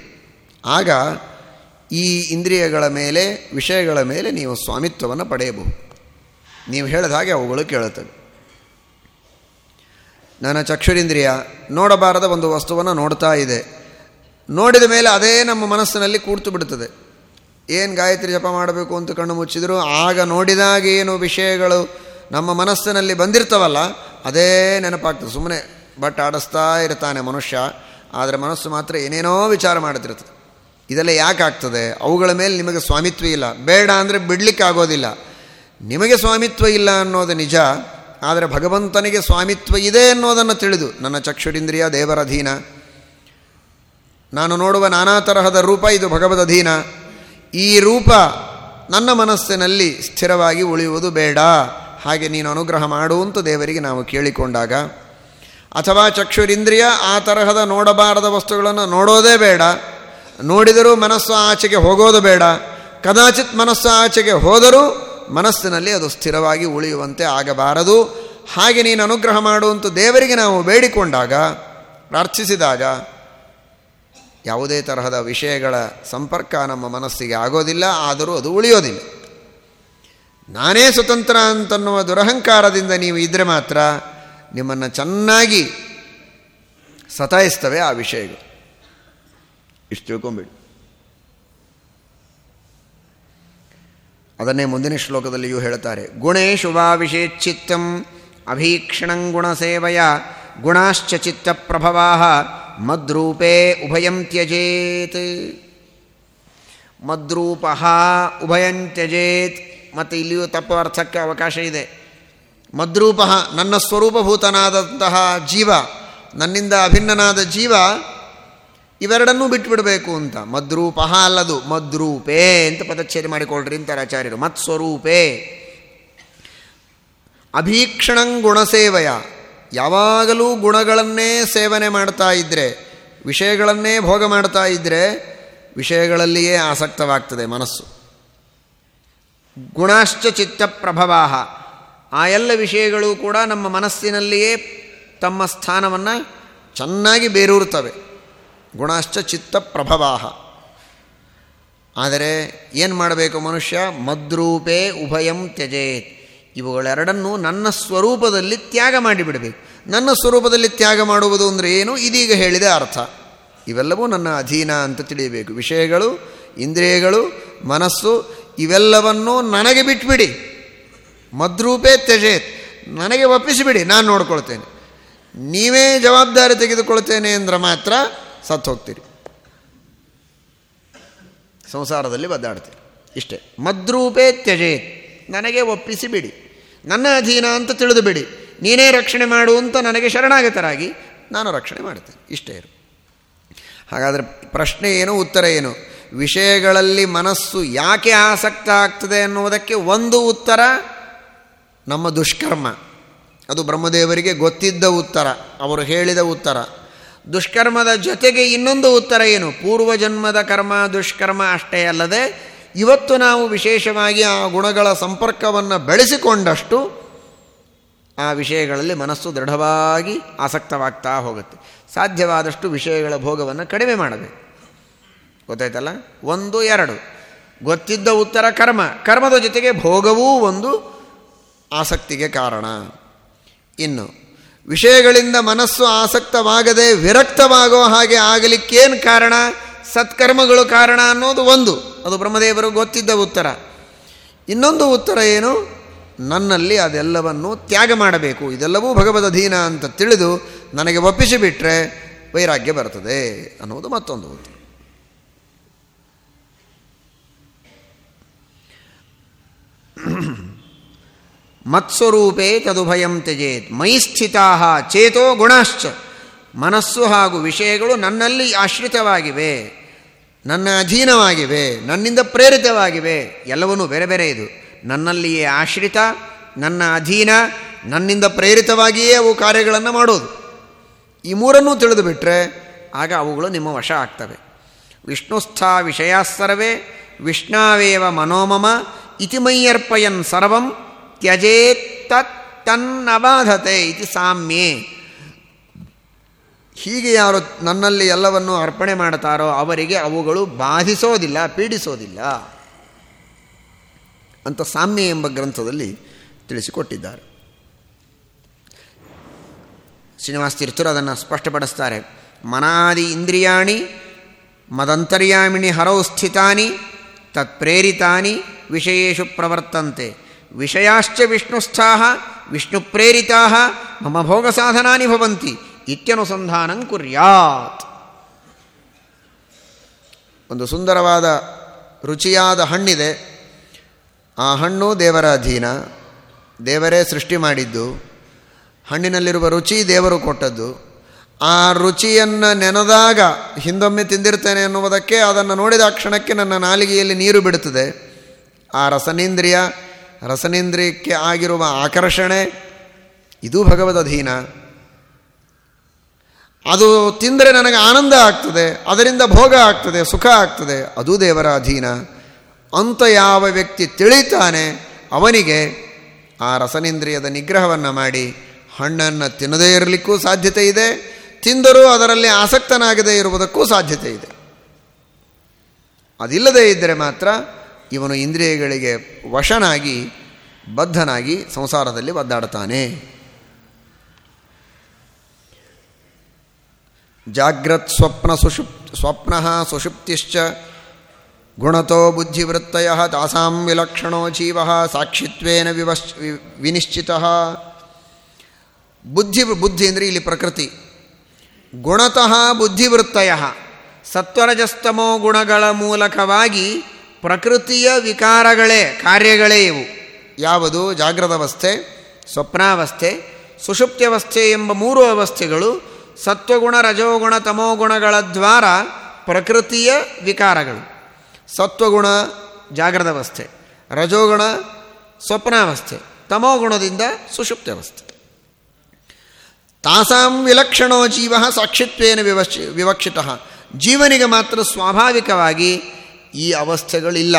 ಆಗ ಈ ಇಂದ್ರಿಯಗಳ ಮೇಲೆ, ವಿಷಯಗಳ ಮೇಲೆ ನೀವು ಸ್ವಾಮಿತ್ವವನ್ನು ಪಡೆಯಬಹುದು. ನೀವು ಹೇಳಿದ ಹಾಗೆ ಅವುಗಳು ಕೇಳುತ್ತವೆ. ನನ್ನ ಚಕ್ಷುರಿಂದ್ರಿಯ ನೋಡಬಾರದ ಒಂದು ವಸ್ತುವನ್ನು ನೋಡ್ತಾ ಇದೆ. ನೋಡಿದ ಮೇಲೆ ಅದೇ ನಮ್ಮ ಮನಸ್ಸಿನಲ್ಲಿ ಕೂಡ್ತು ಬಿಡುತ್ತದೆ. ಏನು ಗಾಯತ್ರಿ ಜಪ ಮಾಡಬೇಕು ಅಂತ ಕಣ್ಣು ಮುಚ್ಚಿದ್ರು, ಆಗ ನೋಡಿದಾಗ ಏನು ವಿಷಯಗಳು ನಮ್ಮ ಮನಸ್ಸಿನಲ್ಲಿ ಬಂದಿರ್ತವಲ್ಲ, ಅದೇ ನೆನಪಾಗ್ತದೆ. ಸುಮ್ಮನೆ ಬಟ್ ಆಡಿಸ್ತಾ ಇರ್ತಾನೆ ಮನುಷ್ಯ, ಆದರೆ ಮನಸ್ಸು ಮಾತ್ರ ಏನೇನೋ ವಿಚಾರ ಮಾಡುತ್ತಿರ್ತದೆ ಇದೆಲ್ಲ ಯಾಕೆ ಆಗ್ತದೆ ಅವುಗಳ ಮೇಲೆ ನಿಮಗೆ ಸ್ವಾಮಿತ್ವ ಇಲ್ಲ. ಬೇಡ ಅಂದರೆ ಬಿಡಲಿಕ್ಕೆ ಆಗೋದಿಲ್ಲ. ನಿಮಗೆ ಸ್ವಾಮಿತ್ವ ಇಲ್ಲ ಅನ್ನೋದು ನಿಜ, ಆದರೆ ಭಗವಂತನಿಗೆ ಸ್ವಾಮಿತ್ವ ಇದೆ ಅನ್ನೋದನ್ನು ತಿಳಿದು, ನನ್ನ ಚಕ್ಷುರಿಂದ್ರಿಯ ದೇವರ ಅಧೀನ ನಾನು ನೋಡುವ ನಾನಾ ತರಹದ ರೂಪ ಇದು ಭಗವದ್ ಅಧೀನ ಈ ರೂಪ ನನ್ನ ಮನಸ್ಸಿನಲ್ಲಿ ಸ್ಥಿರವಾಗಿ ಉಳಿಯುವುದು ಬೇಡ. ಹಾಗೆ ನೀನು ಅನುಗ್ರಹ ಮಾಡು ಅಂತ ದೇವರಿಗೆ ನಾವು ಕೇಳಿಕೊಂಡಾಗ, ಅಥವಾ ಚಕ್ಷುರಿಂದ್ರಿಯ ಆ ತರಹದ ನೋಡಬಾರದ ವಸ್ತುಗಳನ್ನು ನೋಡೋದೇ ಬೇಡ. ನೋಡಿದರೂ ಮನಸ್ಸು ಆಚೆಗೆ ಹೋಗೋದು ಬೇಡ. ಕದಾಚಿತ್ ಮನಸ್ಸು ಆಚೆಗೆ ಹೋದರೂ ಮನಸ್ಸಿನಲ್ಲಿ ಅದು ಸ್ಥಿರವಾಗಿ ಉಳಿಯುವಂತೆ ಆಗಬಾರದು. ಹಾಗೆ ನೀನು ಅನುಗ್ರಹ ಮಾಡುವಂಥ ದೇವರಿಗೆ ನಾವು ಬೇಡಿಕೊಂಡಾಗ, ಪ್ರಾರ್ಥಿಸಿದಾಗ ಯಾವುದೇ ತರಹದ ವಿಷಯಗಳ ಸಂಪರ್ಕ ನಮ್ಮ ಮನಸ್ಸಿಗೆ ಆಗೋದಿಲ್ಲ, ಆದರೂ ಅದು ಉಳಿಯೋದಿಲ್ಲ. ನಾನೇ ಸ್ವತಂತ್ರ ಅಂತನ್ನುವ ದುರಹಂಕಾರದಿಂದ ನೀವು ಇದ್ದರೆ ಮಾತ್ರ ನಿಮ್ಮನ್ನು ಚೆನ್ನಾಗಿ ಸತಾಯಿಸ್ತವೆ ಆ ವಿಷಯಗಳು. ಇಷ್ಟು ತಿಳ್ಕೊಂಬೇಡಿ. ಅದನ್ನೇ ಮುಂದಿನ ಶ್ಲೋಕದಲ್ಲಿಯೂ ಹೇಳುತ್ತಾರೆ. ಗುಣೇಶು ವಾ ವಿಷೇಚ್ಚಿತ್ತಂ ಅಭೀಕ್ಷಣಂ ಗುಣಸೇವಯ ಗುಣಾಶ್ಚ ಚಿತ್ತ ಪ್ರಭವಾ ಮದ್ರೂಪೇ ಉಭಯಂ ತ್ಯಜೇತ್. ಮದ್ರೂಪ ಉಭಯಂತ್ಯಜೇತ್ ಮತ್ತು ಇಲ್ಲಿಯೂ ತಪ್ಪು ಅರ್ಥಕ್ಕೆ ಅವಕಾಶ ಇದೆ. ಮದ್ರೂಪ ನನ್ನ ಸ್ವರೂಪಭೂತನಾದಂತಹ ಜೀವ, ನನ್ನಿಂದ ಅಭಿನ್ನನಾದ ಜೀವ ಇವೆರಡನ್ನೂ ಬಿಟ್ಟುಬಿಡಬೇಕು ಅಂತ. ಮದ್ರೂಪ ಅಲ್ಲದು. ಮದ್ರೂಪೇ ಅಂತ ಪದಚ್ಛೇದ ಮಾಡಿಕೊಳ್ಳ್ರಿ ಅಂತಾರೆ ಆಚಾರ್ಯರು. ಮತ್ಸ್ವರೂಪೇ. ಅಭೀಕ್ಷಣಂ ಗುಣಸೇವಯ. ಯಾವಾಗಲೂ ಗುಣಗಳನ್ನೇ ಸೇವನೆ ಮಾಡ್ತಾ ಇದ್ದರೆ ವಿಷಯಗಳನ್ನೇ ಭೋಗ ಮಾಡ್ತಾ ಇದ್ದರೆ ವಿಷಯಗಳಲ್ಲಿಯೇ ಆಸಕ್ತವಾಗ್ತದೆ ಮನಸ್ಸು. ಗುಣಾಶ್ಚ ಚಿತ್ತ ಪ್ರಭವಾಹ. ಆ ಎಲ್ಲ ವಿಷಯಗಳು ಕೂಡ ನಮ್ಮ ಮನಸ್ಸಿನಲ್ಲಿಯೇ ತಮ್ಮ ಸ್ಥಾನವನ್ನು ಚೆನ್ನಾಗಿ ಬೇರೂರ್ತವೆ. ಗುಣಾಶ್ಚ ಚಿತ್ತ ಪ್ರಭವಾಹ. ಆದರೆ ಏನು ಮಾಡಬೇಕು ಮನುಷ್ಯ? ಮದ್ರೂಪೇ ಉಭಯಂ ತ್ಯಜೇತ್. ಇವುಗಳೆರಡನ್ನೂ ನನ್ನ ಸ್ವರೂಪದಲ್ಲಿ ತ್ಯಾಗ ಮಾಡಿಬಿಡಬೇಕು. ನನ್ನ ಸ್ವರೂಪದಲ್ಲಿ ತ್ಯಾಗ ಮಾಡುವುದು ಅಂದರೆ ಏನು? ಇದೀಗ ಹೇಳಿದ ಅರ್ಥ. ಇವೆಲ್ಲವೂ ನನ್ನ ಅಧೀನ ಅಂತ ತಿಳಿಯಬೇಕು. ವಿಷಯಗಳು, ಇಂದ್ರಿಯಗಳು, ಮನಸ್ಸು, ಇವೆಲ್ಲವನ್ನೂ ನನಗೆ ಬಿಟ್ಬಿಡಿ. ಮದ್ರೂಪೇ ತ್ಯಜೇತ್. ನನಗೆ ಒಪ್ಪಿಸಿಬಿಡಿ, ನಾನು ನೋಡ್ಕೊಳ್ತೇನೆ. ನೀವೇ ಜವಾಬ್ದಾರಿ ತೆಗೆದುಕೊಳ್ತೇನೆ ಅಂದರೆ ಮಾತ್ರ ಸತ್ತು ಹೋಗ್ತೀರಿ ಸಂಸಾರದಲ್ಲಿ ಬದ್ದಾಡ್ತೀರಿ ಇಷ್ಟೇ. ಮದ್ರೂಪೇ ತ್ಯಜೇತ್ ನನಗೆ ಒಪ್ಪಿಸಿ ಬಿಡಿ ನನ್ನ ಅಧೀನ ಅಂತ ತಿಳಿದು ಬಿಡಿ ನೀನೇ ರಕ್ಷಣೆ ಮಾಡು ಅಂತ ನನಗೆ ಶರಣಾಗತರಾಗಿ ನಾನು ರಕ್ಷಣೆ ಮಾಡ್ತೇನೆ. ಇಷ್ಟೇ ಇರು. ಹಾಗಾದರೆ ಪ್ರಶ್ನೆ ಏನು, ಉತ್ತರ ಏನು? ವಿಷಯಗಳಲ್ಲಿ ಮನಸ್ಸು ಯಾಕೆ ಆಸಕ್ತ ಆಗ್ತದೆ ಅನ್ನುವುದಕ್ಕೆ ಒಂದು ಉತ್ತರ ನಮ್ಮ ದುಷ್ಕರ್ಮ. ಅದು ಬ್ರಹ್ಮದೇವರಿಗೆ ಗೊತ್ತಿದ್ದ ಉತ್ತರ. ಅವರು ಹೇಳಿದ ಉತ್ತರ. ದುಷ್ಕರ್ಮದ ಜೊತೆಗೆ ಇನ್ನೊಂದು ಉತ್ತರ ಏನು? ಪೂರ್ವಜನ್ಮದ ಕರ್ಮ, ದುಷ್ಕರ್ಮ ಅಷ್ಟೇ ಅಲ್ಲದೆ ಇವತ್ತು ನಾವು ವಿಶೇಷವಾಗಿ ಆ ಗುಣಗಳ ಸಂಪರ್ಕವನ್ನು ಬೆಳೆಸಿಕೊಂಡಷ್ಟು ಆ ವಿಷಯಗಳಲ್ಲಿ ಮನಸ್ಸು ದೃಢವಾಗಿ ಆಸಕ್ತವಾಗ್ತಾ ಹೋಗುತ್ತೆ. ಸಾಧ್ಯವಾದಷ್ಟು ವಿಷಯಗಳ ಭೋಗವನ್ನು ಕಡಿಮೆ ಮಾಡಬೇಕು. ಗೊತ್ತಾಯ್ತಲ್ಲ? ಒಂದು, ಎರಡು. ಗೊತ್ತಿದ್ದ ಉತ್ತರ ಕರ್ಮ. ಕರ್ಮದ ಜೊತೆಗೆ ಭೋಗವೂ ಒಂದು ಆಸಕ್ತಿಗೆ ಕಾರಣ. ಇನ್ನು ವಿಷಯಗಳಿಂದ ಮನಸ್ಸು ಆಸಕ್ತವಾಗದೆ ವಿರಕ್ತವಾಗೋ ಹಾಗೆ ಆಗಲಿಕ್ಕೇನು ಕಾರಣ? ಸತ್ಕರ್ಮಗಳು ಕಾರಣ ಅನ್ನೋದು ಒಂದು. ಅದು ಬ್ರಹ್ಮದೇವರು ಗೊತ್ತಿದ್ದ ಉತ್ತರ. ಇನ್ನೊಂದು ಉತ್ತರ ಏನು? ನನ್ನಲ್ಲಿ ಅದೆಲ್ಲವನ್ನು ತ್ಯಾಗ ಮಾಡಬೇಕು. ಇದೆಲ್ಲವೂ ಭಗವದ್ ಅಧೀನ ಅಂತ ತಿಳಿದು ನನಗೆ ಒಪ್ಪಿಸಿಬಿಟ್ರೆ ವೈರಾಗ್ಯ ಬರ್ತದೆ ಅನ್ನೋದು ಮತ್ತೊಂದು ಉತ್ತರ. ಮತ್ಸ್ವರೂಪೇ ತದುಭಯಂ ತ್ಯಜೇತ್. ಮೈ ಸ್ಥಿತಾ ಚೇತೋ ಗುಣಶ್ಚ. ಮನಸ್ಸು ಹಾಗೂ ವಿಷಯಗಳು ನನ್ನಲ್ಲಿ ಆಶ್ರಿತವಾಗಿವೆ. ನನ್ನ ಅಧೀನವಾಗಿವೆ. ನನ್ನಿಂದ ಪ್ರೇರಿತವಾಗಿವೆ. ಎಲ್ಲವನ್ನೂ ಬೇರೆ ಬೇರೆ ಇದು. ನನ್ನಲ್ಲಿಯೇ ಆಶ್ರಿತ, ನನ್ನ ಅಧೀನ, ನನ್ನಿಂದ ಪ್ರೇರಿತವಾಗಿಯೇ ಅವು ಕಾರ್ಯಗಳನ್ನು ಮಾಡೋದು. ಈ ಮೂರನ್ನೂ ತಿಳಿದುಬಿಟ್ರೆ ಆಗ ಅವುಗಳು ನಿಮ್ಮ ವಶ ಆಗ್ತವೆ. ವಿಷ್ಣುಸ್ಥ ವಿಷಯಾಸ್ಸರ್ವೇ, ವಿಷ್ಣಾವೇವ ಮನೋಮಮ ಇತಿಮಯ್ಯರ್ಪಯನ್ ಸರ್ವಂ ತ್ಯಜೇತ್ ತನ್ನಬಾಧತೆ ಇದು ಸಾಮ್ಯೆ. ಹೀಗೆ ಯಾರು ನನ್ನಲ್ಲಿ ಎಲ್ಲವನ್ನು ಅರ್ಪಣೆ ಮಾಡ್ತಾರೋ ಅವರಿಗೆ ಅವುಗಳು ಬಾಧಿಸೋದಿಲ್ಲ, ಪೀಡಿಸೋದಿಲ್ಲ ಅಂತ ಸಾಮ್ಯ ಎಂಬ ಗ್ರಂಥದಲ್ಲಿ ತಿಳಿಸಿಕೊಟ್ಟಿದ್ದಾರೆ. ಶ್ರೀನಿವಾಸ ತೀರ್ಥರು ಅದನ್ನು ಸ್ಪಷ್ಟಪಡಿಸ್ತಾರೆ. ಮನಾದಿ ಇಂದ್ರಿಯಾಣಿ, ಮದಂತರ್ಯಾಮಿಣಿ ಹರೌ ಸ್ಥಿತಾನಿ, ತತ್ಪ್ರೇರಿತಾನಿ, ವಿಷಯೇಶು ಪ್ರವರ್ತಂತೆ. ವಿಷಯಾಶ್ಚ ವಿಷ್ಣುಸ್ಥಾ ವಿಷ್ಣು ಪ್ರೇರಿತಾ ಮಮ ಭೋಗ ಸಾಧನಾನಿ ಭವಂತಿ ಇತ್ಯನುಸಂಧಾನಂ ಕುರ್ಯಾತ್. ಒಂದು ಸುಂದರವಾದ, ರುಚಿಯಾದ ಹಣ್ಣಿದೆ. ಆ ಹಣ್ಣು ದೇವರ ಅಧೀನ ದೇವರೇ ಸೃಷ್ಟಿ ಮಾಡಿದ್ದು. ಹಣ್ಣಿನಲ್ಲಿರುವ ರುಚಿ ದೇವರು ಕೊಟ್ಟದ್ದು. ಆ ರುಚಿಯನ್ನು ನೆನೆದಾಗ ಹಿಂದೊಮ್ಮೆ ತಿಂದಿರ್ತೇನೆ ಎನ್ನುವುದಕ್ಕೆ ಅದನ್ನು ನೋಡಿದ ಕ್ಷಣಕ್ಕೆ ನನ್ನ ನಾಲಿಗೆಯಲ್ಲಿ ನೀರು ಬಿಡುತ್ತದೆ. ಆ ರಸನೇಂದ್ರಿಯ ರಸನೇಂದ್ರಿಯಕ್ಕೆ ಆಗಿರುವ ಆಕರ್ಷಣೆ, ಇದು ಭಗವದ್ ಅಧೀನ ಅದು ತಿಂದರೆ ನನಗೆ ಆನಂದ ಆಗ್ತದೆ, ಅದರಿಂದ ಭೋಗ ಆಗ್ತದೆ, ಸುಖ ಆಗ್ತದೆ, ಅದು ದೇವರ ಅಧೀನ. ಅಂತ ಯಾವ ವ್ಯಕ್ತಿ ತಿಳಿತಾನೆ, ಅವನಿಗೆ ಆ ರಸನೇಂದ್ರಿಯದ ನಿಗ್ರಹವನ್ನು ಮಾಡಿ, ಹಣ್ಣನ್ನು ತಿನ್ನದೇ ಇರಲಿಕ್ಕೂ ಸಾಧ್ಯತೆ ಇದೆ, ತಿಂದರೂ ಅದರಲ್ಲಿ ಆಸಕ್ತನಾಗದೇ ಇರುವುದಕ್ಕೂ ಸಾಧ್ಯತೆ ಇದೆ. ಅದಿಲ್ಲದೇ ಇದ್ದರೆ ಮಾತ್ರ ಇವನು ಇಂದ್ರಿಯಗಳಿಗೆ ವಶನಾಗಿ, ಬದ್ಧನಾಗಿ ಸಂಸಾರದಲ್ಲಿ ಒದ್ದಾಡ್ತಾನೆ. ಜಾಗ್ರತ್ ಸ್ವಪ್ನ ಸುಷುಪ್, ಸ್ವಪ್ನ ಸುಷುಪ್ತಿಶ್ಚ ಗುಣತೋ ಬುದ್ಧಿವೃತ್ತಯ ತಾಸಾಂ ವಿಲಕ್ಷಣೋ ಜೀವ ಸಾಕ್ಷಿತ್ವೇನ ವಿವಶ್ ವಿನಿಶ್ಚಿತ. ಬುದ್ಧಿ ಬುದ್ಧಿ ಅಂದರೆ ಇಲ್ಲಿ ಪ್ರಕೃತಿ. ಗುಣತಃ ಬುದ್ಧಿವೃತ್ತಯ ಸತ್ವರಜಸ್ತಮೋ ಗುಣಗಳ ಮೂಲಕವಾಗಿ ಪ್ರಕೃತಿಯ ವಿಕಾರಗಳೇ, ಕಾರ್ಯಗಳೇ ಇವು. ಯಾವುದು? ಜಾಗ್ರದವಸ್ಥೆ ಸ್ವಪ್ನಾವಸ್ಥೆ, ಸುಷುಪ್ತ್ಯವಸ್ಥೆ ಎಂಬ ಮೂರು ಅವಸ್ಥೆಗಳು ಸತ್ವಗುಣ, ರಜೋಗುಣ, ತಮೋಗುಣಗಳ ದ್ವಾರ ಪ್ರಕೃತಿಯ ವಿಕಾರಗಳು. ಸತ್ವಗುಣ ಜಾಗ್ರದವಸ್ಥೆ ರಜೋಗುಣ, ಸ್ವಪ್ನಾವಸ್ಥೆ, ತಮೋಗುಣದಿಂದ ಸುಷುಪ್ತ್ಯವಸ್ಥೆ. ತಾಸಾಂ ವಿಲಕ್ಷಣೋ ಜೀವ ಸಾಕ್ಷಿತ್ವೇನ ವಿವಕ್ಷಿ, ವಿವಕ್ಷಿತ. ಜೀವನಿಗೆ ಮಾತ್ರ ಸ್ವಾಭಾವಿಕವಾಗಿ ಈ ಅವಸ್ಥೆಗಳಿಲ್ಲ.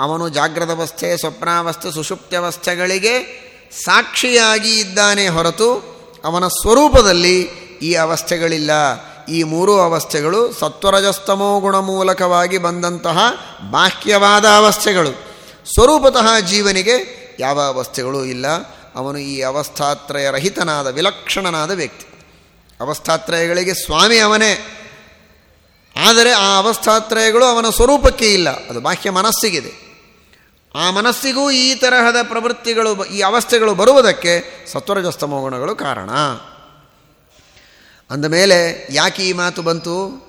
ಅವನು ಜಾಗ್ರದವಸ್ಥೆ ಸ್ವಪ್ನಾವಸ್ಥೆ ಸುಷುಪ್ತವಸ್ಥೆಗಳಿಗೆ ಸಾಕ್ಷಿಯಾಗಿ ಇದ್ದಾನೆ ಹೊರತು ಅವನ ಸ್ವರೂಪದಲ್ಲಿ ಈ ಅವಸ್ಥೆಗಳಿಲ್ಲ. ಈ ಮೂರು ಅವಸ್ಥೆಗಳು ಸತ್ವರಜಸ್ತಮೋ ಗುಣ ಮೂಲಕವಾಗಿ ಬಂದಂತಹ ಬಾಹ್ಯವಾದ ಅವಸ್ಥೆಗಳು. ಸ್ವರೂಪತಃ ಜೀವನಿಗೆ ಯಾವ ಅವಸ್ಥೆಗಳೂ ಇಲ್ಲ. ಅವನು ಈ ಅವಸ್ಥಾತ್ರಯ ರಹಿತನಾದ ವಿಲಕ್ಷಣನಾದ ವ್ಯಕ್ತಿ. ಅವಸ್ಥಾತ್ರಯಗಳಿಗೆ ಸ್ವಾಮಿ ಅವನೇ. ಆದರೆ ಆ ಅವಸ್ಥಾತ್ರಯಗಳು ಅವನ ಸ್ವರೂಪಕ್ಕೆ ಇಲ್ಲ. ಅದು ಬಾಹ್ಯ ಮನಸ್ಸಿಗಿದೆ. ಆ ಮನಸ್ಸಿಗೂ ಈ ತರಹದ ಪ್ರವೃತ್ತಿಗಳು ಈ ಅವಸ್ಥೆಗಳು ಬರುವುದಕ್ಕೆ ಸತ್ವರಜಸ್ತಮೋ ಗುಣಗಳು ಕಾರಣ. ಅಂದಮೇಲೆ ಯಾಕೆ ಈ ಮಾತು ಬಂತು?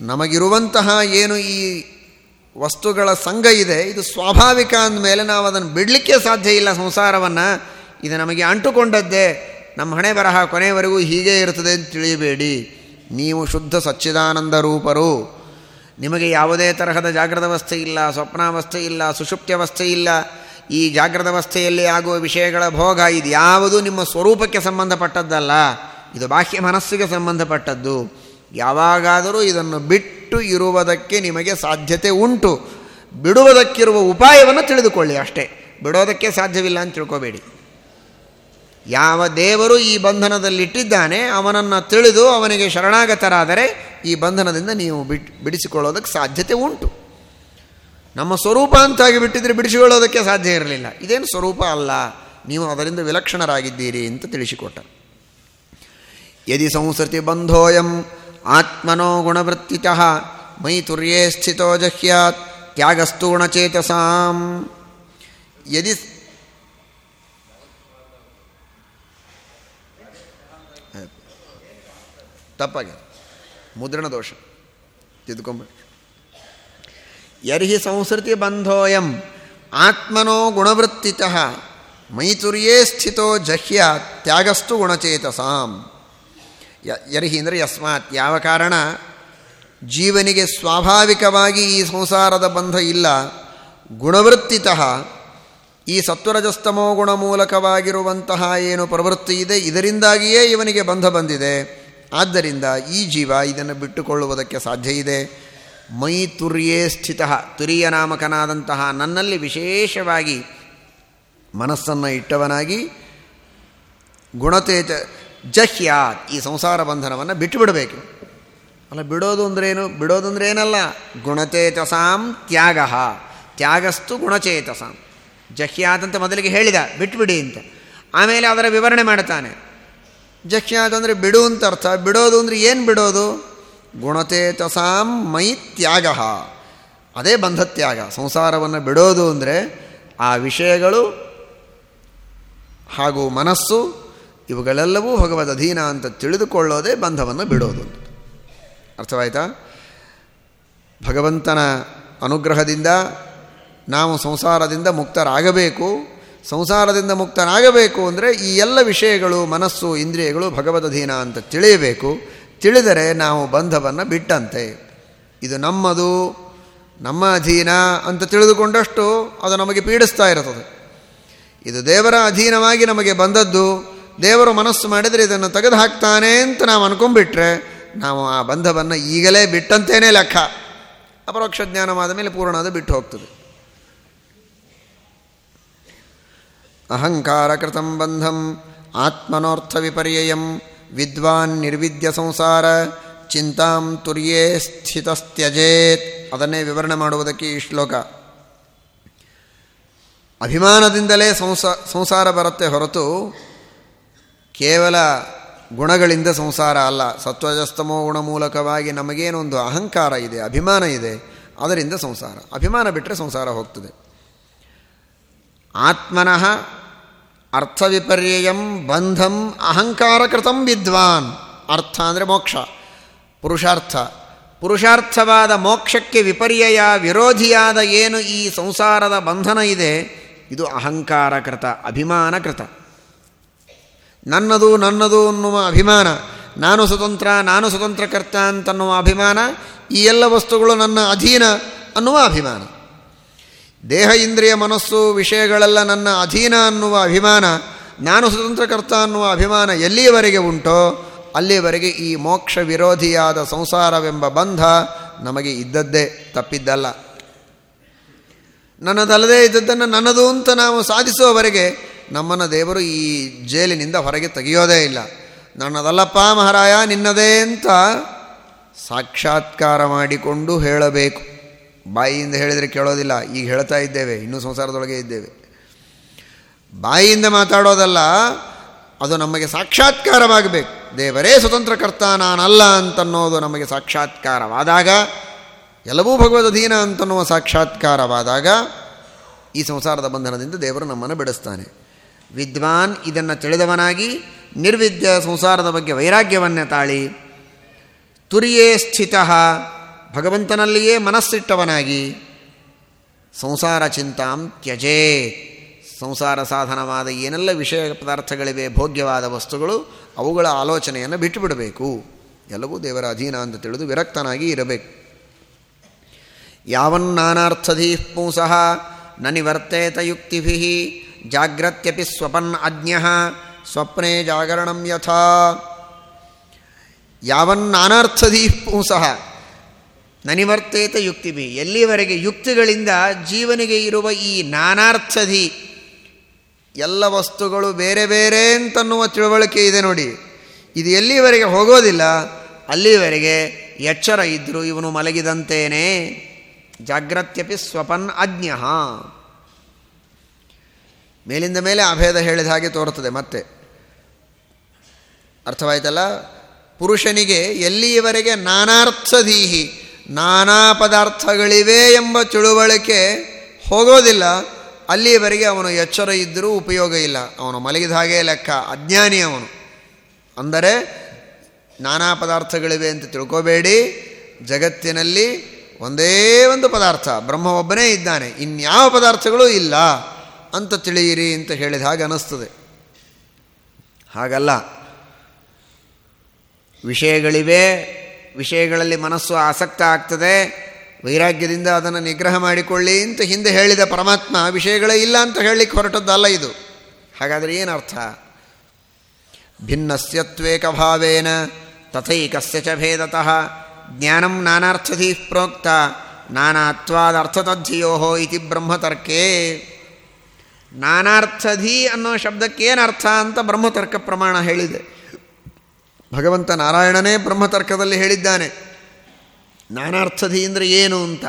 ನಮಗಿರುವಂತಹ ಏನು ಈ ವಸ್ತುಗಳ ಸಂಘ ಇದೆ, ಇದು ಸ್ವಾಭಾವಿಕ ಅಂದಮೇಲೆ ನಾವು ಅದನ್ನು ಬಿಡಲಿಕ್ಕೆ ಸಾಧ್ಯ ಇಲ್ಲ ಸಂಸಾರವನ್ನು. ಇದು ನಮಗೆ ಅಂಟುಕೊಂಡದ್ದೇ ನಮ್ಮ ಹಣೆ ಬರಹ ಕೊನೆಯವರೆಗೂ ಹೀಗೆ ಇರುತ್ತದೆ ಅಂತ ತಿಳಿಯಬೇಡಿ. ನೀವು ಶುದ್ಧ ಸಚ್ಚಿದಾನಂದ ರೂಪರು. ನಿಮಗೆ ಯಾವುದೇ ತರಹದ ಜಾಗೃತವಸ್ಥೆ ಇಲ್ಲ, ಸ್ವಪ್ನಾವಸ್ಥೆ ಇಲ್ಲ, ಸುಷುಪ್ತ್ಯವಸ್ಥೆ ಇಲ್ಲ. ಈ ಜಾಗೃತವಸ್ಥೆಯಲ್ಲಿ ಆಗುವ ವಿಷಯಗಳ ಭೋಗ ಇದು ಯಾವುದು ನಿಮ್ಮ ಸ್ವರೂಪಕ್ಕೆ ಸಂಬಂಧಪಟ್ಟದ್ದಲ್ಲ. ಇದು ಬಾಹ್ಯ ಮನಸ್ಸಿಗೆ ಸಂಬಂಧಪಟ್ಟದ್ದು. ಯಾವಾಗಾದರೂ ಇದನ್ನು ಬಿಟ್ಟು ಇರುವುದಕ್ಕೆ ನಿಮಗೆ ಸಾಧ್ಯತೆ ಉಂಟು. ಬಿಡುವುದಕ್ಕಿರುವ ಉಪಾಯವನ್ನು ತಿಳಿದುಕೊಳ್ಳಿ ಅಷ್ಟೇ. ಬಿಡೋದಕ್ಕೆ ಸಾಧ್ಯವಿಲ್ಲ ಅಂತ ತಿಳ್ಕೋಬೇಡಿ. ಯಾವ ದೇವರು ಈ ಬಂಧನದಲ್ಲಿಟ್ಟಿದ್ದಾನೆ ಅವನನ್ನು ತಿಳಿದು ಅವನಿಗೆ ಶರಣಾಗತರಾದರೆ ಈ ಬಂಧನದಿಂದ ನೀವು ಬಿಟ್, ಬಿಡಿಸಿಕೊಳ್ಳೋದಕ್ಕೆ ಸಾಧ್ಯತೆ ಉಂಟು. ನಮ್ಮ ಸ್ವರೂಪ ಅಂತಾಗಿ ಬಿಟ್ಟಿದ್ರೆ ಬಿಡಿಸಿಕೊಳ್ಳೋದಕ್ಕೆ ಸಾಧ್ಯ ಇರಲಿಲ್ಲ. ಇದೇನು ಸ್ವರೂಪ ಅಲ್ಲ. ನೀವು ಅದರಿಂದ ವಿಲಕ್ಷಣರಾಗಿದ್ದೀರಿ ಅಂತ ತಿಳಿಸಿಕೊಟ್ಟ. ಯದಿ ಸಂಸೃತಿ ಬಂಧೋಯಂ ಆತ್ಮನೋ ಗುಣವೃತ್ತಿತಃ ಮೈ ತುರ್ಯೇ ಸ್ಥಿತೋ ಜಹ್ಯಾತ್ ತ್ಯಾಗಸ್ತು ಗುಣಚೇತಸಾಂ ಯದಿ ತಪ್ಪಾಗಿದೆ. ಮುದ್ರಣ ದೋಷ. ತಿದ್ದುಕೊಂಬಿಡಿ ಯರ್ಹಿ ಸಂಸ್ಕೃತಿ ಬಂಧೋಯಂ ಆತ್ಮನೋ ಗುಣವೃತ್ತಿತಃ ಮೈತುರ್ಯೇ ಸ್ಥಿತೋ ಜಹ್ಯ ತ್ಯಾಗಸ್ತು ಗುಣಚೇತಸಾಂ. ಯರ್ಹಿ ಅಂದರೆ ಯಸ್ಮಾತ್. ಯಾವ ಕಾರಣ? ಜೀವನಿಗೆ ಸ್ವಾಭಾವಿಕವಾಗಿ ಈ ಸಂಸಾರದ ಬಂಧ ಇಲ್ಲ. ಗುಣವೃತ್ತಿತಃ ಈ ಸತ್ವರಜಸ್ತಮೋ ಗುಣ ಮೂಲಕವಾಗಿರುವಂತಹ ಏನು ಪ್ರವೃತ್ತಿ ಇದೆ, ಇದರಿಂದಾಗಿಯೇ ಇವನಿಗೆ ಬಂಧ ಬಂದಿದೆ. ಆದ್ದರಿಂದ ಈ ಜೀವ ಇದನ್ನು ಬಿಟ್ಟುಕೊಳ್ಳುವುದಕ್ಕೆ ಸಾಧ್ಯ ಇದೆ. ಮೈ ತುರ್ಯೇ ಸ್ಥಿತ, ತುರಿಯ ನಾಮಕನಾದಂತಹ ನನ್ನಲ್ಲಿ ವಿಶೇಷವಾಗಿ ಮನಸ್ಸನ್ನು ಇಟ್ಟವನಾಗಿ ಗುಣತೇಜ, ಜಹ್ಯಾತ್ ಈ ಸಂಸಾರ ಬಂಧನವನ್ನು ಬಿಟ್ಟು ಬಿಡಬೇಕು ಅಲ್ಲ, ಬಿಡೋದು ಅಂದ್ರೇನು? ಬಿಡೋದು ಅಂದ್ರೆ ಏನಲ್ಲ ಗುಣಚೇತಸಾಂ ತ್ಯಾಗ. ತ್ಯಾಗಸ್ತು ಗುಣಚೇತಸಾಂ. ಜಹ್ಯಾತ್ ಅಂತ ಮೊದಲಿಗೆ ಹೇಳಿದ, ಬಿಟ್ಬಿಡಿ ಅಂತ. ಆಮೇಲೆ ಅದರ ವಿವರಣೆ ಮಾಡ್ತಾನೆ ಜಹ್ಯಾತ್ ಅಂದರೆ ಬಿಡು ಅಂತ ಅರ್ಥ. ಬಿಡೋದು ಅಂದರೆ ಏನು ಬಿಡೋದು? ಗುಣತೆ ತಸಾಂ ಮೈ ತ್ಯಾಗ. ಅದೇ ಬಂಧತ್ಯಾಗ. ಸಂಸಾರವನ್ನು ಬಿಡೋದು ಅಂದರೆ ಆ ವಿಷಯಗಳು ಹಾಗೂ ಮನಸ್ಸು ಇವುಗಳೆಲ್ಲವೂ ಭಗವದ್ ಅಧೀನ ಅಂತ ತಿಳಿದುಕೊಳ್ಳೋದೇ ಬಂಧವನ್ನು ಬಿಡೋದು ಅರ್ಥವಾಯ್ತಾ? ಭಗವಂತನ ಅನುಗ್ರಹದಿಂದ ನಾವು ಸಂಸಾರದಿಂದ ಮುಕ್ತರಾಗಬೇಕು. ಸಂಸಾರದಿಂದ ಮುಕ್ತನಾಗಬೇಕು ಅಂದರೆ ಈ ಎಲ್ಲ ವಿಷಯಗಳು, ಮನಸ್ಸು, ಇಂದ್ರಿಯಗಳು ಭಗವದಧೀನ ಅಂತ ತಿಳಿಯಬೇಕು. ತಿಳಿದರೆ ನಾವು ಬಂಧವನ್ನು ಬಿಟ್ಟಂತೆ. ಇದು ನಮ್ಮದು, ನಮ್ಮ ಅಧೀನ ಅಂತ ತಿಳಿದುಕೊಂಡಷ್ಟು ಅದು ನಮಗೆ ಪೀಡಿಸ್ತಾ ಇರುತ್ತದೆ. ಇದು ದೇವರ ಅಧೀನವಾಗಿ ನಮಗೆ ಬಂದದ್ದು. ದೇವರು ಮನಸ್ಸು ಮಾಡಿದರೆ ಇದನ್ನು ತೆಗೆದು ಹಾಕ್ತಾನೆ ಅಂತ ನಾವು ಅನ್ಕೊಂಡ್ಬಿಟ್ರೆ ನಾವು ಆ ಬಂಧವನ್ನು ಈಗಲೇ ಬಿಟ್ಟಂತೇನೆ ಲೆಕ್ಕ. ಅಪರೋಕ್ಷ ಜ್ಞಾನವಾದ ಮೇಲೆ ಪೂರ್ಣ ಅದು ಬಿಟ್ಟು ಹೋಗ್ತದೆ. ಅಹಂಕಾರಕೃತಂ ಬಂಧಂ ಆತ್ಮನೋರ್ಥ ವಿಪರ್ಯಯಂ ವಿದ್ವಾನ್ ನಿರ್ವಿದ್ಯ ಸಂಸಾರ ಚಿಂತಾಂ ತುರ್ಯೇ ಸ್ಥಿತಸ್ತ್ಯಜೇತ್ ಅದನ್ನೇ ವಿವರಣೆ ಮಾಡುವುದಕ್ಕೆ ಈ ಶ್ಲೋಕ. ಅಭಿಮಾನದಿಂದಲೇ ಸಂಸಾ, ಸಂಸಾರ ಬರುತ್ತೆ ಹೊರತು ಕೇವಲ ಗುಣಗಳಿಂದ ಸಂಸಾರ ಅಲ್ಲ. ಸತ್ವಜಸ್ತಮೋ ಗುಣ ಮೂಲಕವಾಗಿ ನಮಗೇನೊಂದು ಅಹಂಕಾರ ಇದೆ, ಅಭಿಮಾನ ಇದೆ, ಅದರಿಂದ ಸಂಸಾರ. ಅಭಿಮಾನ ಬಿಟ್ಟರೆ ಸಂಸಾರ ಹೋಗ್ತದೆ. ಆತ್ಮನಃ ಅರ್ಥವಿಪರ್ಯಯಂ ಬಂಧಂ ಅಹಂಕಾರಕೃತಂ ವಿದ್ವಾನ್. ಅರ್ಥ ಅಂದರೆ ಮೋಕ್ಷ. ಪುರುಷಾರ್ಥ. ಪುರುಷಾರ್ಥವಾದ ಮೋಕ್ಷಕ್ಕೆ ವಿಪರ್ಯಯ, ವಿರೋಧಿಯಾದ ಏನು ಈ ಸಂಸಾರದ ಬಂಧನ ಇದೆ? ಇದು ಅಹಂಕಾರಕೃತ, ಅಭಿಮಾನಕೃತ. ನನ್ನದು ನನ್ನದು ಅನ್ನುವ ಅಭಿಮಾನ, ನಾನು ಸ್ವತಂತ್ರ, ನಾನು ಸ್ವತಂತ್ರಕರ್ತ ಅಂತನ್ನುವ ಅಭಿಮಾನ, ಈ ಎಲ್ಲ ವಸ್ತುಗಳು ನನ್ನ ಅಧೀನ ಅನ್ನುವ ಅಭಿಮಾನ. ದೇಹ, ಇಂದ್ರಿಯ, ಮನಸ್ಸು, ವಿಷಯಗಳೆಲ್ಲ ನನ್ನ ಅಧೀನ ಅನ್ನುವ ಅಭಿಮಾನ, ನಾನು ಸ್ವತಂತ್ರಕರ್ತ ಅನ್ನುವ ಅಭಿಮಾನ ಎಲ್ಲಿಯವರೆಗೆ ಉಂಟೋ ಅಲ್ಲಿಯವರೆಗೆ ಈ ಮೋಕ್ಷ ವಿರೋಧಿಯಾದ ಸಂಸಾರವೆಂಬ ಬಂಧ ನಮಗೆ ಇದ್ದದ್ದೇ ತಪ್ಪಿದ್ದಲ್ಲ. ನನ್ನದಲ್ಲದೇ ಇದ್ದದ್ದನ್ನು ನನ್ನದು ಅಂತ ನಾವು ಸಾಧಿಸುವವರೆಗೆ ನಮ್ಮನ್ನು ದೇವರು ಈ ಜೈಲಿನಿಂದ ಹೊರಗೆ ತೆಗೆಯೋದೇ ಇಲ್ಲ. ನನ್ನದಲ್ಲಪ್ಪ ಮಹಾರಾಯ, ನಿನ್ನದೇ ಅಂತ ಸಾಕ್ಷಾತ್ಕಾರ ಮಾಡಿಕೊಂಡು ಹೇಳಬೇಕು. ಬಾಯಿಯಿಂದ ಹೇಳಿದರೆ ಕೇಳೋದಿಲ್ಲ. ಈಗ ಹೇಳ್ತಾ ಇದ್ದೇವೆ, ಇನ್ನೂ ಸಂಸಾರದೊಳಗೆ ಇದ್ದೇವೆ. ಬಾಯಿಯಿಂದ ಮಾತಾಡೋದಲ್ಲ, ಅದು ನಮಗೆ ಸಾಕ್ಷಾತ್ಕಾರವಾಗಬೇಕು. ದೇವರೇ ಸ್ವತಂತ್ರಕರ್ತ ನಾನಲ್ಲ ಅಂತನ್ನೋದು ನಮಗೆ ಸಾಕ್ಷಾತ್ಕಾರವಾದಾಗ, ಎಲ್ಲವೂ ಭಗವದಧೀನ ಅಂತನ್ನುವ ಸಾಕ್ಷಾತ್ಕಾರವಾದಾಗ, ಈ ಸಂಸಾರದ ಬಂಧನದಿಂದ ದೇವರು ನಮ್ಮನ್ನು ಬಿಡಿಸ್ತಾನೆ. ವಿದ್ವಾನ್ ಇದನ್ನು ತಿಳಿದವನಾಗಿ, ನಿರ್ವಿದ್ಯ ಸಂಸಾರದ ಬಗ್ಗೆ ವೈರಾಗ್ಯವನ್ನೇ ತಾಳಿ, ತುರಿಯೇ ಸ್ಥಿತ ಭಗವಂತನಲ್ಲಿಯೇ ಮನಸ್ಸಿಟ್ಟವನಾಗಿ ಸಂಸಾರ ಚಿಂತಾಂ ತ್ಯಜೇ. ಸಂಸಾರ ಸಾಧನವಾದ ಏನೆಲ್ಲ ವಿಷಯ ಪದಾರ್ಥಗಳಿವೆ, ಭೋಗ್ಯವಾದ ವಸ್ತುಗಳು, ಅವುಗಳ ಆಲೋಚನೆಯನ್ನು ಬಿಟ್ಟುಬಿಡಬೇಕು. ಎಲ್ಲವೂ ದೇವರ ಅಧೀನ ಅಂತ ತಿಳಿದು ವಿರಕ್ತನಾಗಿ ಇರಬೇಕು. ಯಾವನ್ನಾನಾರ್ಥಧೀ ಪುಂಸಃ ನ ನಿವರ್ತೇತ ಯುಕ್ತಿಭಿ ಜಾಗ್ರತ್ಯಪಿ ಸ್ವಪನ್ ಅಜ್ಞ ಸ್ವಪ್ನೆ ಜಾಗರಣಂ ಯಥಾ. ಯಾವನ್ನಾನಾರ್ಥಧೀ ಪುಂಸಃ ನನಿವರ್ತೇತ ಯುಕ್ತಿಭಿ. ಎಲ್ಲಿವರೆಗೆ ಯುಕ್ತಿಗಳಿಂದ ಜೀವನಿಗೆ ಇರುವ ಈ ನಾನಾರ್ಥಧಿ ಎಲ್ಲ ವಸ್ತುಗಳು ಬೇರೆ ಬೇರೆ ಅಂತನ್ನುವ ತಿಳುವಳಿಕೆ ಇದೆ ನೋಡಿ. ಇದು ಎಲ್ಲಿವರೆಗೆ ಹೋಗೋದಿಲ್ಲ, ಅಲ್ಲಿವರೆಗೆ ಎಚ್ಚರ ಇದ್ದರೂ ಇವನು ಮಲಗಿದಂತೇನೆ. ಜಾಗ್ರತ್ಯಪಿ ಸ್ವಪನ್ ಅಜ್ಞ. ಮೇಲಿಂದ ಮೇಲೆ ಅಭೇದ ಹೇಳಿದ ಹಾಗೆ ತೋರುತ್ತದೆ ಮತ್ತೆ. ಅರ್ಥವಾಯ್ತಲ್ಲ? ಪುರುಷನಿಗೆ ಎಲ್ಲಿಯವರೆಗೆ ನಾನಾರ್ಥದೀಹಿ ನಾನಾ ಪದಾರ್ಥಗಳಿವೆ ಎಂಬ ತಿಳುವಳಿಕೆ ಹೋಗೋದಿಲ್ಲ ಅಲ್ಲಿಯವರೆಗೆ ಅವನು ಎಚ್ಚರ ಇದ್ದರೂ ಉಪಯೋಗ ಇಲ್ಲ. ಅವನು ಮಲಗಿದ ಹಾಗೆ ಲೆಕ್ಕ, ಅಜ್ಞಾನಿ ಅವನು. ಅಂದರೆ, ನಾನಾ ಪದಾರ್ಥಗಳಿವೆ ಅಂತ ತಿಳ್ಕೋಬೇಡಿ, ಜಗತ್ತಿನಲ್ಲಿ ಒಂದೇ ಒಂದು ಪದಾರ್ಥ, ಬ್ರಹ್ಮ ಒಬ್ಬನೇ ಇದ್ದಾನೆ, ಇನ್ಯಾವ ಪದಾರ್ಥಗಳೂ ಇಲ್ಲ ಅಂತ ತಿಳಿಯಿರಿ ಅಂತ ಹೇಳಿದ ಹಾಗೆ ಅನ್ನಿಸ್ತದೆ. ಹಾಗಲ್ಲ. ವಿಷಯಗಳಿವೆ ವಿಷಯಗಳಲ್ಲಿ ಮನಸ್ಸು ಆಸಕ್ತ ಆಗ್ತದೆ. ವೈರಾಗ್ಯದಿಂದ ಅದನ್ನು ನಿಗ್ರಹ ಮಾಡಿಕೊಳ್ಳಿ ಅಂತ ಹಿಂದೆ ಹೇಳಿದ ಪರಮಾತ್ಮ ವಿಷಯಗಳೇ ಇಲ್ಲ ಅಂತ ಹೇಳಲಿಕ್ಕೆ ಹೊರಟದ್ದಲ್ಲ ಇದು. ಹಾಗಾದರೆ ಏನರ್ಥ ಭಿನ್ನಸ್ಯತ್ವೇಕ ಭಾವೇನ ತಥೈಕಸ್ಯ ಚ ಭೇದತಃ ಜ್ಞಾನಂ ನಾನಾರ್ಥಧಿ ಪ್ರೋಕ್ತ ನಾನಾತ್ವಾದರ್ಥತದ್ಧಿಯೋ ಇತಿ ಬ್ರಹ್ಮತರ್ಕೆ. ನಾನಾರ್ಥಧಿ ಅನ್ನೋ ಶಬ್ದಕ್ಕೇನರ್ಥ ಅಂತ ಬ್ರಹ್ಮತರ್ಕ ಪ್ರಮಾಣ ಹೇಳಿದೆ. ಭಗವಂತ ನಾರಾಯಣನೇ ಬ್ರಹ್ಮತರ್ಕದಲ್ಲಿ ಹೇಳಿದ್ದಾನೆ ನಾನಾರ್ಥಧಿ ಅಂದರೆ ಏನು ಅಂತ.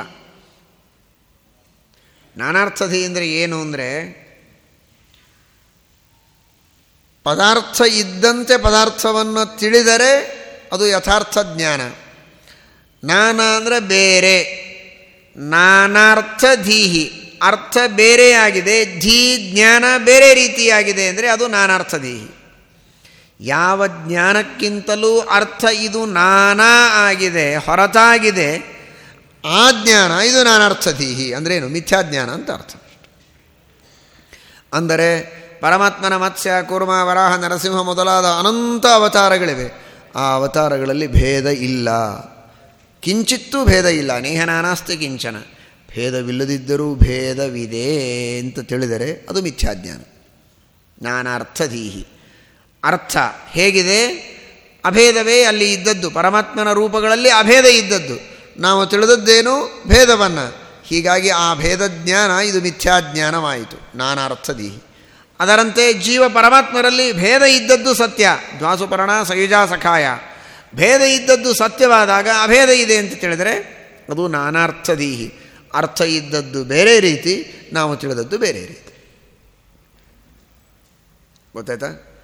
ನಾನಾರ್ಥಧಿ ಅಂದರೆ ಏನು ಅಂದರೆ, ಪದಾರ್ಥ ಇದ್ದಂತೆ ಪದಾರ್ಥವನ್ನು ತಿಳಿದರೆ ಅದು ಯಥಾರ್ಥ ಜ್ಞಾನ. ನಾನಾ ಅಂದರೆ ಬೇರೆ. ನಾನಾರ್ಥ ಧೀಹಿ ಅರ್ಥ ಬೇರೆಯಾಗಿದೆ, ಧೀ ಜ್ಞಾನ ಬೇರೆ ರೀತಿಯಾಗಿದೆ ಅಂದರೆ ಅದು ನಾನಾರ್ಥ ಧೀಹಿ ಯಾವ ಜ್ಞಾನಕ್ಕಿಂತಲೂ ಅರ್ಥ ಇದು ನಾನಾ ಆಗಿದೆ, ಹೊರತಾಗಿದೆ. ಆ ಜ್ಞಾನ ಇದು ನಾನಾರ್ಥಧೀಹಿ ಅಂದ್ರೇನು? ಮಿಥ್ಯಾಜ್ಞಾನ ಅಂತ ಅರ್ಥ. ಅಂದರೆ ಪರಮಾತ್ಮನ ಮತ್ಸ್ಯ, ಕೂರ್ಮ, ವರಾಹ, ನರಸಿಂಹ ಮೊದಲಾದ ಅನಂತ ಅವತಾರಗಳಿವೆ. ಆ ಅವತಾರಗಳಲ್ಲಿ ಭೇದ ಇಲ್ಲ. ಕಿಂಚಿತ್ತೂ ಭೇದ ಇಲ್ಲ. ನೇಹ ನಾನಾಸ್ತಿ ಕಿಂಚನ. ಭೇದವಿಲ್ಲದಿದ್ದರೂ ಭೇದವಿದೆ ಅಂತ ತಿಳಿದರೆ ಅದು ಮಿಥ್ಯಾಜ್ಞಾನ ನಾನಾರ್ಥಧೀಹಿ ಅರ್ಥ. ಹೇಗಿದೆ? ಅಭೇದವೇ ಅಲ್ಲಿ ಇದ್ದದ್ದು. ಪರಮಾತ್ಮನ ರೂಪಗಳಲ್ಲಿ ಅಭೇದ ಇದ್ದದ್ದು. ನಾವು ತಿಳಿದದ್ದೇನು? ಭೇದವನ್ನು. ಹೀಗಾಗಿ ಆ ಭೇದ ಜ್ಞಾನ ಇದು ಮಿಥ್ಯಾಜ್ಞಾನವಾಯಿತು. ನಾನಾರ್ಥದೀಹಿ ಅದರಂತೆ ಜೀವ ಪರಮಾತ್ಮರಲ್ಲಿ ಭೇದ ಇದ್ದದ್ದು ಸತ್ಯ. ದ್ವಾಸುಪರ್ಣ ಸಯುಜಾ ಸಖಾಯ. ಭೇದ ಇದ್ದದ್ದು ಸತ್ಯವಾದಾಗ ಅಭೇದ ಇದೆ ಅಂತ ತಿಳಿದರೆ ಅದು ನಾನಾರ್ಥದೀಹಿ ಅರ್ಥ ಇದ್ದದ್ದು ಬೇರೆ ರೀತಿ, ನಾವು ತಿಳಿದದ್ದು ಬೇರೆ ರೀತಿ. ಗೊತ್ತಾಯ್ತಾ?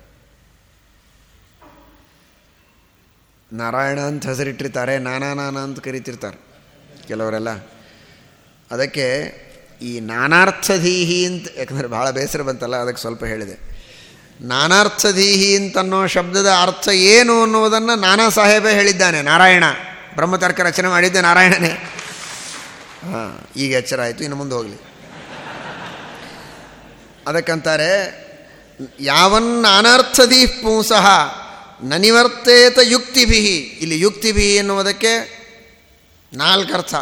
ನಾರಾಯಣ ಅಂತ ಹೆಸರಿಟ್ಟಿರ್ತಾರೆ, ನಾನಾ ನಾನಾ ಅಂತ ಕರಿತಿರ್ತಾರೆ ಕೆಲವರೆಲ್ಲ. ಅದಕ್ಕೆ ಈ ನಾನಾರ್ಥಧೀಹಿ ಅಂತ, ಯಾಕಂದರೆ ಭಾಳ ಬೇಸರ ಬಂತಲ್ಲ, ಅದಕ್ಕೆ ಸ್ವಲ್ಪ ಹೇಳಿದೆ. ನಾನಾರ್ಥಧೀಹಿ ಅಂತನ್ನೋ ಶಬ್ದದ ಅರ್ಥ ಏನು ಅನ್ನುವುದನ್ನು ನಾನಾ ಸಾಹೇಬೇ ಹೇಳಿದ್ದಾನೆ, ನಾರಾಯಣ. ಬ್ರಹ್ಮತರ್ಕ ರಚನೆ ಮಾಡಿದ್ದೆ ನಾರಾಯಣನೇ. ಹಾಂ, ಈಗ ಎಚ್ಚರ ಆಯಿತು, ಇನ್ನು ಮುಂದೆ ಹೋಗಲಿ. ಅದಕ್ಕಂತಾರೆ ಯಾವನ್ನ ಅನರ್ಥದಿ ಪೂಸಃ ನನಿವರ್ತೇತ ಯುಕ್ತಿಭಿ. ಇಲ್ಲಿ ಯುಕ್ತಿಭಿ ಎನ್ನುವುದಕ್ಕೆ ನಾಲ್ಕರ್ಥ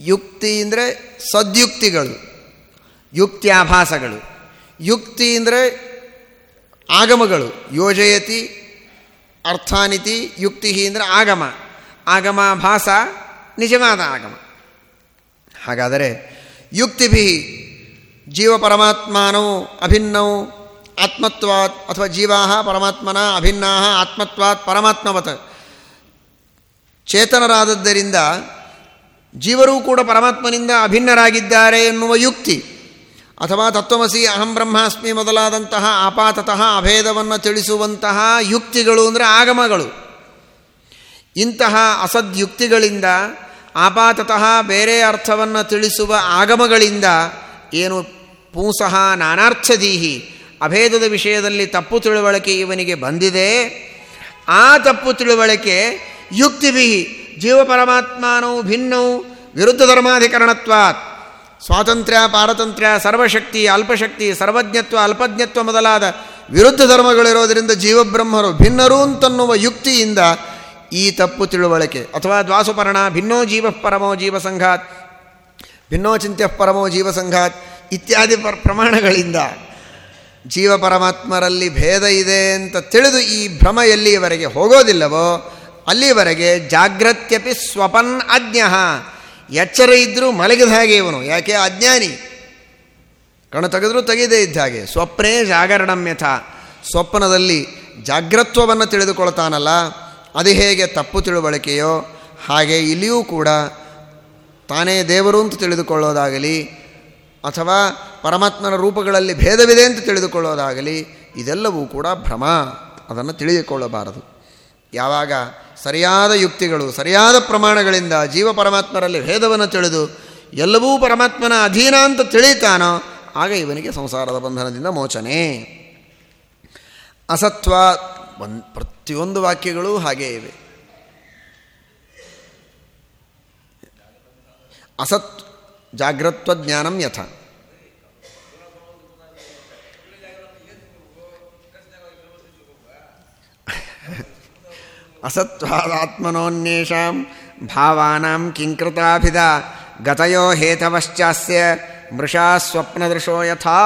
ಯುಕ್ತಿ ಅಂದರೆ ಸದ್ಯುಕ್ತಿಗಳು, ಯುಕ್ತ್ಯಾಭಾಸಗಳು. ಯುಕ್ತಿ ಅಂದರೆ ಆಗಮಗಳು, ಯೋಜಯತಿ, ಅರ್ಥಾನಿತಿ ಯುಕ್ತಿ ಅಂದರೆ ಆಗಮ. ಆಗಮಾಭಾಸ ನಿಜವಾದ ಆಗಮ. ಹಾಗಾದರೆ ಯುಕ್ತಿಭಿ ಜೀವ ಪರಮಾತ್ಮಾನೋ ಅಭಿನ್ನವು ಆತ್ಮತ್ವಾತ್ ಅಥವಾ ಜೀವಾ ಪರಮಾತ್ಮನ ಅಭಿನ್ನಾ ಆತ್ಮತ್ವಾತ್ ಪರಮಾತ್ಮವತ್. ಚೇತನರಾದದ್ದರಿಂದ ಜೀವರೂ ಕೂಡ ಪರಮಾತ್ಮನಿಂದ ಅಭಿನ್ನರಾಗಿದ್ದಾರೆ ಎನ್ನುವ ಯುಕ್ತಿ. ಅಥವಾ ತತ್ವಮಸಿ ಅಹಂ ಬ್ರಹ್ಮಾಸ್ಮಿ ಮೊದಲಾದಂತಹ ಆಪಾತತಃ ಅಭೇದವನ್ನು ತಿಳಿಸುವಂತಹ ಯುಕ್ತಿಗಳು ಅಂದರೆ ಆಗಮಗಳು. ಇಂತಹ ಅಸದ್ಯುಕ್ತಿಗಳಿಂದ ಆಪಾತತಃ ಬೇರೆ ಅರ್ಥವನ್ನು ತಿಳಿಸುವ ಆಗಮಗಳಿಂದ ಏನು ಪೂಸಃ ನಾನಾರ್ಥದೀಹಿ ಅಭೇದದ ವಿಷಯದಲ್ಲಿ ತಪ್ಪು ತಿಳುವಳಿಕೆ ಇವನಿಗೆ ಬಂದಿದೆ. ಆ ತಪ್ಪು ತಿಳುವಳಿಕೆ ಯುಕ್ತಿಭಿ ಜೀವ ಪರಮಾತ್ಮನವು ಭಿನ್ನವು ವಿರುದ್ಧ ಧರ್ಮಾಧಿಕರಣತ್ವಾತ್. ಸ್ವಾತಂತ್ರ್ಯ, ಪಾರತಂತ್ರ್ಯ, ಸರ್ವಶಕ್ತಿ, ಅಲ್ಪಶಕ್ತಿ, ಸರ್ವಜ್ಞತ್ವ, ಅಲ್ಪಜ್ಞತ್ವ ಮೊದಲಾದ ವಿರುದ್ಧ ಧರ್ಮಗಳಿರೋದರಿಂದ ಜೀವಬ್ರಹ್ಮರು ಭಿನ್ನರು ಅಂತನ್ನುವ ಯುಕ್ತಿಯಿಂದ ಈ ತಪ್ಪು ತಿಳುವಳಿಕೆ, ಅಥವಾ ದ್ವಾಸುಪರ್ಣ, ಭಿನ್ನೋ ಜೀವ ಪರಮೋ ಜೀವ ಸಂಘಾತ್, ಭಿನ್ನೋ ಚಿಂತ್ಯ ಪರಮೋ ಜೀವ ಸಂಘಾತ್ ಇತ್ಯಾದಿ ಪರ, ಪ್ರಮಾಣಗಳಿಂದ ಜೀವ ಪರಮಾತ್ಮರಲ್ಲಿ ಭೇದ ಇದೆ ಅಂತ ತಿಳಿದು ಈ ಭ್ರಮ ಎಲ್ಲಿಯವರೆಗೆ ಹೋಗೋದಿಲ್ಲವೋ, ಅಲ್ಲಿವರೆಗೆ ಜಾಗ್ರತ್ಯಪಿ ಸ್ವಪನ್ ಅಜ್ಞ. ಎಚ್ಚರ ಇದ್ದರೂ ಮಲಗಿದ ಹಾಗೆ ಇವನು, ಯಾಕೆ? ಅಜ್ಞಾನಿ. ಕಣ ತೆಗೆದರೂ ತೆಗೆದೇ ಇದ್ದ ಹಾಗೆ. ಸ್ವಪ್ನೇ ಜಾಗರಣಮ್ಯಥ ಯಥ. ಸ್ವಪ್ನದಲ್ಲಿ ಜಾಗ್ರತ್ವವನ್ನು ತಿಳಿದುಕೊಳ್ತಾನಲ್ಲ, ಅದು ಹೇಗೆ ತಪ್ಪು ತಿಳುವಳಿಕೆಯೋ, ಹಾಗೆ ಇಲ್ಲಿಯೂ ಕೂಡ ತಾನೇ ದೇವರು ಅಂತ ತಿಳಿದುಕೊಳ್ಳೋದಾಗಲಿ ಅಥವಾ ಪರಮಾತ್ಮನ ರೂಪಗಳಲ್ಲಿ ಭೇದವಿದೆ ಅಂತ ತಿಳಿದುಕೊಳ್ಳೋದಾಗಲಿ, ಇದೆಲ್ಲವೂ ಕೂಡ ಭ್ರಮ. ಅದನ್ನು ತಿಳಿದುಕೊಳ್ಳಬಾರದು. ಯಾವಾಗ ಸರಿಯಾದ ಯುಕ್ತಿಗಳು, ಸರಿಯಾದ ಪ್ರಮಾಣಗಳಿಂದ ಜೀವ ಪರಮಾತ್ಮರಲ್ಲಿ ಭೇದವನ್ನು ತಿಳಿದು ಎಲ್ಲವೂ ಪರಮಾತ್ಮನ ಅಧೀನ ಅಂತ ತಿಳಿತಾನೋ ಆಗ ಇವನಿಗೆ ಸಂಸಾರದ ಬಂಧನದಿಂದ ಮೋಚನೆ. ಅಸತ್ವ ಒಂದು ಪ್ರತಿಯೊಂದು ವಾಕ್ಯಗಳು ಹಾಗೇ ಇವೆ. ಅಸತ್ ಜಾಗ್ರತ್ವ ಜ್ಞಾನಂ ಯಥ ಅಸತ್ವಾದಾತ್ಮನೋನ್ಯೇಷಾಂ ಭಾವಾನಾಂ ಕಿಂಕೃತಾಭಿದ ಗತಯೋ ಹೇತವಶ್ಚಾಸ್ಯ ಮೃಷಾ ಸ್ವಪ್ನದೃಶೋ ಯಥಾ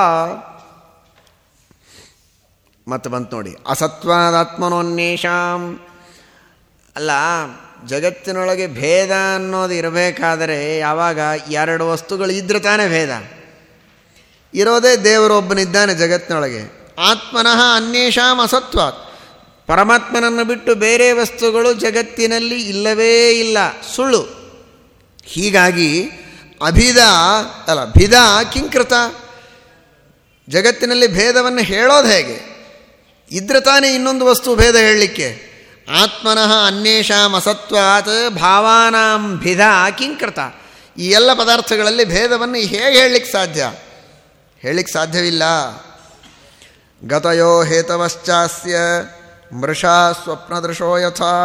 ಮತ್ತು ಬಂತು ನೋಡಿ ಅಸತ್ವಾದಾತ್ಮನೋನ್ಯೇಷಾಂ ಅಲ್ಲ ಜಗತ್ತಿನೊಳಗೆ ಭೇದ ಅನ್ನೋದು ಇರಬೇಕಾದರೆ ಯಾವಾಗ ಎರಡು ವಸ್ತುಗಳು ಇದ್ರೆ ತಾನೇ ಭೇದ. ಇರೋದೇ ದೇವರೊಬ್ಬನಿದ್ದಾನೆ ಜಗತ್ತಿನೊಳಗೆ. ಆತ್ಮನಃ ಅನ್ಯೇಷಾಂ ಅಸತ್ವಾತ್. ಪರಮಾತ್ಮನನ್ನು ಬಿಟ್ಟು ಬೇರೆ ವಸ್ತುಗಳು ಜಗತ್ತಿನಲ್ಲಿ ಇಲ್ಲವೇ ಇಲ್ಲ. ಸುಳ್ಳು. ಹೀಗಾಗಿ ಅಭಿದ ಅಲ್ಲ ಭಿದ ಕಿಂಕೃತ. ಜಗತ್ತಿನಲ್ಲಿ ಭೇದವನ್ನು ಹೇಳೋದು ಹೇಗೆ? ಇದ್ರೆ ತಾನೇ ಇನ್ನೊಂದು ವಸ್ತು ಭೇದ ಹೇಳಲಿಕ್ಕೆ. ಆತ್ಮನಃ ಅನ್ಯೇಷಾಂ ಅಸತ್ವಾತ್ ಭಾವಾನಾಂ ಭಿದ ಕಿಂಕೃತ ಈ ಎಲ್ಲ ಪದಾರ್ಥಗಳಲ್ಲಿ ಭೇದವನ್ನು ಹೇಗೆ ಹೇಳಲಿಕ್ಕೆ ಸಾಧ್ಯ? ಹೇಳಲಿಕ್ಕೆ ಸಾಧ್ಯವಿಲ್ಲ. ಗತಯೋ ಹೇತವಶ್ಚಾಸ್ಯ ಮೃಷಾ ಸ್ವಪ್ನದೃಶೋ ಯಥಾ.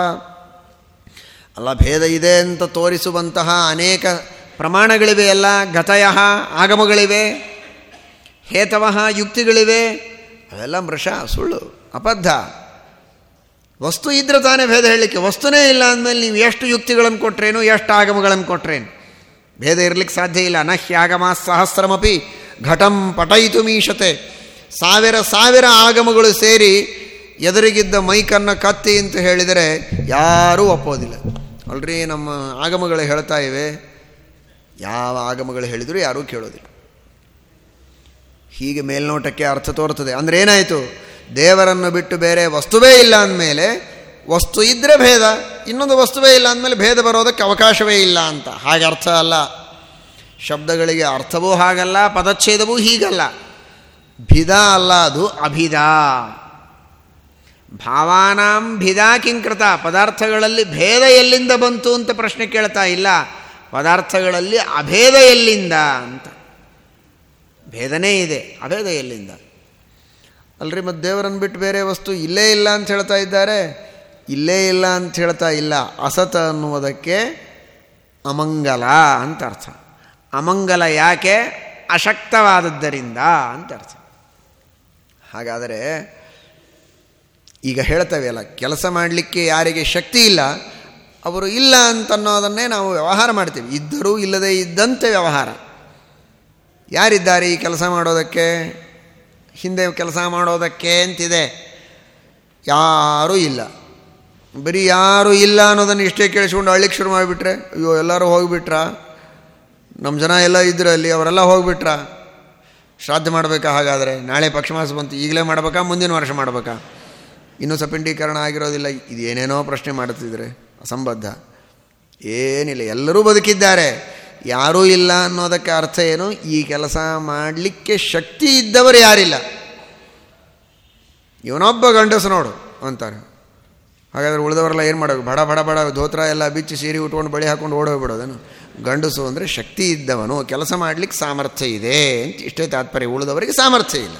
ಅಲ್ಲ, ಭೇದ ಇದೆ ಅಂತ ತೋರಿಸುವಂತಹ ಅನೇಕ ಪ್ರಮಾಣಗಳಿವೆ ಎಲ್ಲ. ಗತಯ ಆಗಮಗಳಿವೆ, ಹೇತವಃ ಯುಕ್ತಿಗಳಿವೆ. ಅವೆಲ್ಲ ಮೃಷ ಸುಳ್ಳು, ಅಬದ್ಧ. ವಸ್ತು ಇದ್ರೆ ತಾನೇ ಭೇದ ಹೇಳಲಿಕ್ಕೆ. ವಸ್ತುನೇ ಇಲ್ಲ ಅಂದಮೇಲೆ ನೀವು ಎಷ್ಟು ಯುಕ್ತಿಗಳನ್ನು ಕೊಟ್ರೇನು, ಎಷ್ಟು ಆಗಮಗಳನ್ನು ಕೊಟ್ರೇನು? ಭೇದ ಇರಲಿಕ್ಕೆ ಸಾಧ್ಯ ಇಲ್ಲ. ನಹ್ಯಾಗಮ ಸಹಸ್ರಮಪಿ ಘಟಂ ಪಟಯಿತು ಮೀಶತೆ. ಸಾವಿರ ಸಾವಿರ ಆಗಮಗಳು ಸೇರಿ ಎದುರಿಗಿದ್ದ ಮೈಕನ್ನು ಕತ್ತಿ ಅಂತ ಹೇಳಿದರೆ ಯಾರೂ ಒಪ್ಪೋದಿಲ್ಲ. ಅಲ್ರಿ ನಮ್ಮ ಆಗಮಗಳು ಹೇಳ್ತಾ ಇವೆ. ಯಾವ ಆಗಮಗಳು ಹೇಳಿದರೂ ಯಾರೂ ಕೇಳೋದಿಲ್ಲ. ಹೀಗೆ ಮೇಲ್ನೋಟಕ್ಕೆ ಅರ್ಥ ತೋರ್ತದೆ. ಅಂದರೆ ಏನಾಯಿತು? ದೇವರನ್ನು ಬಿಟ್ಟು ಬೇರೆ ವಸ್ತುವೇ ಇಲ್ಲ ಅಂದಮೇಲೆ, ವಸ್ತು ಇದ್ದರೆ ಭೇದ, ಇನ್ನೊಂದು ವಸ್ತುವೇ ಇಲ್ಲ ಅಂದಮೇಲೆ ಭೇದ ಬರೋದಕ್ಕೆ ಅವಕಾಶವೇ ಇಲ್ಲ ಅಂತ. ಹಾಗೆ ಅರ್ಥ ಅಲ್ಲ? ಶಬ್ದಗಳಿಗೆ ಅರ್ಥವೂ ಹಾಗಲ್ಲ, ಪದಚ್ಛೇದವೂ ಹೀಗಲ್ಲ. ಭಿದ ಅಲ್ಲ ಅದು ಅಭಿದ ಭಾವಾನಾಂ ಭಿದಾ ಕಿಂಕೃತ. ಪದಾರ್ಥಗಳಲ್ಲಿ ಭೇದ ಎಲ್ಲಿಂದ ಬಂತು ಅಂತ ಪ್ರಶ್ನೆ ಕೇಳ್ತಾ ಇಲ್ಲ. ಪದಾರ್ಥಗಳಲ್ಲಿ ಅಭೇದ ಎಲ್ಲಿಂದ ಅಂತ. ಭೇದನೇ ಇದೆ, ಅಭೇದ ಎಲ್ಲಿಂದ? ಅಲ್ರಿ ಮತ್ತು ದೇವರನ್ನು ಬಿಟ್ಟು ಬೇರೆ ವಸ್ತು ಇಲ್ಲೇ ಇಲ್ಲ ಅಂತ ಹೇಳ್ತಾ ಇದ್ದಾರೆ. ಇಲ್ಲೇ ಇಲ್ಲ ಅಂತ ಹೇಳ್ತಾ ಇಲ್ಲ. ಅಸತ ಅನ್ನುವುದಕ್ಕೆ ಅಮಂಗಲ ಅಂತ ಅರ್ಥ. ಅಮಂಗಲ ಯಾಕೆ? ಅಶಕ್ತವಾದದ್ದರಿಂದ ಅಂತ ಅರ್ಥ. ಹಾಗಾದರೆ ಈಗ ಹೇಳ್ತೇವೆ ಅಲ್ಲ, ಕೆಲಸ ಮಾಡಲಿಕ್ಕೆ ಯಾರಿಗೆ ಶಕ್ತಿ ಇಲ್ಲ, ಅವರು ಇಲ್ಲ ಅಂತನ್ನೋದನ್ನೇ ನಾವು ವ್ಯವಹಾರ ಮಾಡ್ತೀವಿ. ಇದ್ದರೂ ಇಲ್ಲದೇ ಇದ್ದಂತೆ ವ್ಯವಹಾರ. ಯಾರಿದ್ದಾರೆ ಈ ಕೆಲಸ ಮಾಡೋದಕ್ಕೆ? ಹಿಂದೆ ಕೆಲಸ ಮಾಡೋದಕ್ಕೆ ಅಂತಿದೆ. ಯಾರೂ ಇಲ್ಲ. ಬರೀ ಯಾರೂ ಇಲ್ಲ ಅನ್ನೋದನ್ನು ಇಷ್ಟೇ ಕೇಳಿಸ್ಕೊಂಡು ಹಳ್ಳಿಗೆ ಶುರು ಮಾಡಿಬಿಟ್ರೆ, ಅಯ್ಯೋ, ಎಲ್ಲರೂ ಹೋಗಿಬಿಟ್ರ? ನಮ್ಮ ಜನ ಎಲ್ಲ ಇದ್ರು ಅಲ್ಲಿ, ಅವರೆಲ್ಲ ಹೋಗಿಬಿಟ್ರ? ಶ್ರಾದ್ದ ಮಾಡಬೇಕಾ ಹಾಗಾದರೆ? ನಾಳೆ ಪಕ್ಷಮಾಸ ಬಂತು, ಈಗಲೇ ಮಾಡಬೇಕಾ, ಮುಂದಿನ ವರ್ಷ ಮಾಡಬೇಕಾ? ಇನ್ನೂ ಸಪಿಂಡೀಕರಣ ಆಗಿರೋದಿಲ್ಲ. ಇದು ಏನೇನೋ ಪ್ರಶ್ನೆ ಮಾಡುತ್ತಿದ್ರೆ, ಅಸಂಬದ್ಧ. ಏನಿಲ್ಲ, ಎಲ್ಲರೂ ಬದುಕಿದ್ದಾರೆ. ಯಾರೂ ಇಲ್ಲ ಅನ್ನೋದಕ್ಕೆ ಅರ್ಥ ಏನು? ಈ ಕೆಲಸ ಮಾಡಲಿಕ್ಕೆ ಶಕ್ತಿ ಇದ್ದವರು ಯಾರಿಲ್ಲ? ಇವನೊಬ್ಬ ಗಂಡಸು ನೋಡು ಅಂತಾರೆ. ಹಾಗಾದರೆ ಉಳಿದವರೆಲ್ಲ ಏನು ಮಾಡೋದು? ಬಡ ಬಡ ಬಡ ಧೋತ್ರ ಎಲ್ಲ ಬಿಚ್ಚಿ ಸೀರೆ ಉಟ್ಕೊಂಡು ಬಳಿ ಹಾಕೊಂಡು ಓಡೋಗ್ಬಿಡೋದೇನು ಗಂಡಸು ಅಂದರೆ ಶಕ್ತಿ ಇದ್ದವನು. ಕೆಲಸ ಮಾಡಲಿಕ್ಕೆ ಸಾಮರ್ಥ್ಯ ಇದೆ ಅಂತ ಇಷ್ಟೇ ತಾತ್ಪರ್ಯ. ಉಳಿದವರಿಗೆ ಸಾಮರ್ಥ್ಯ ಇಲ್ಲ.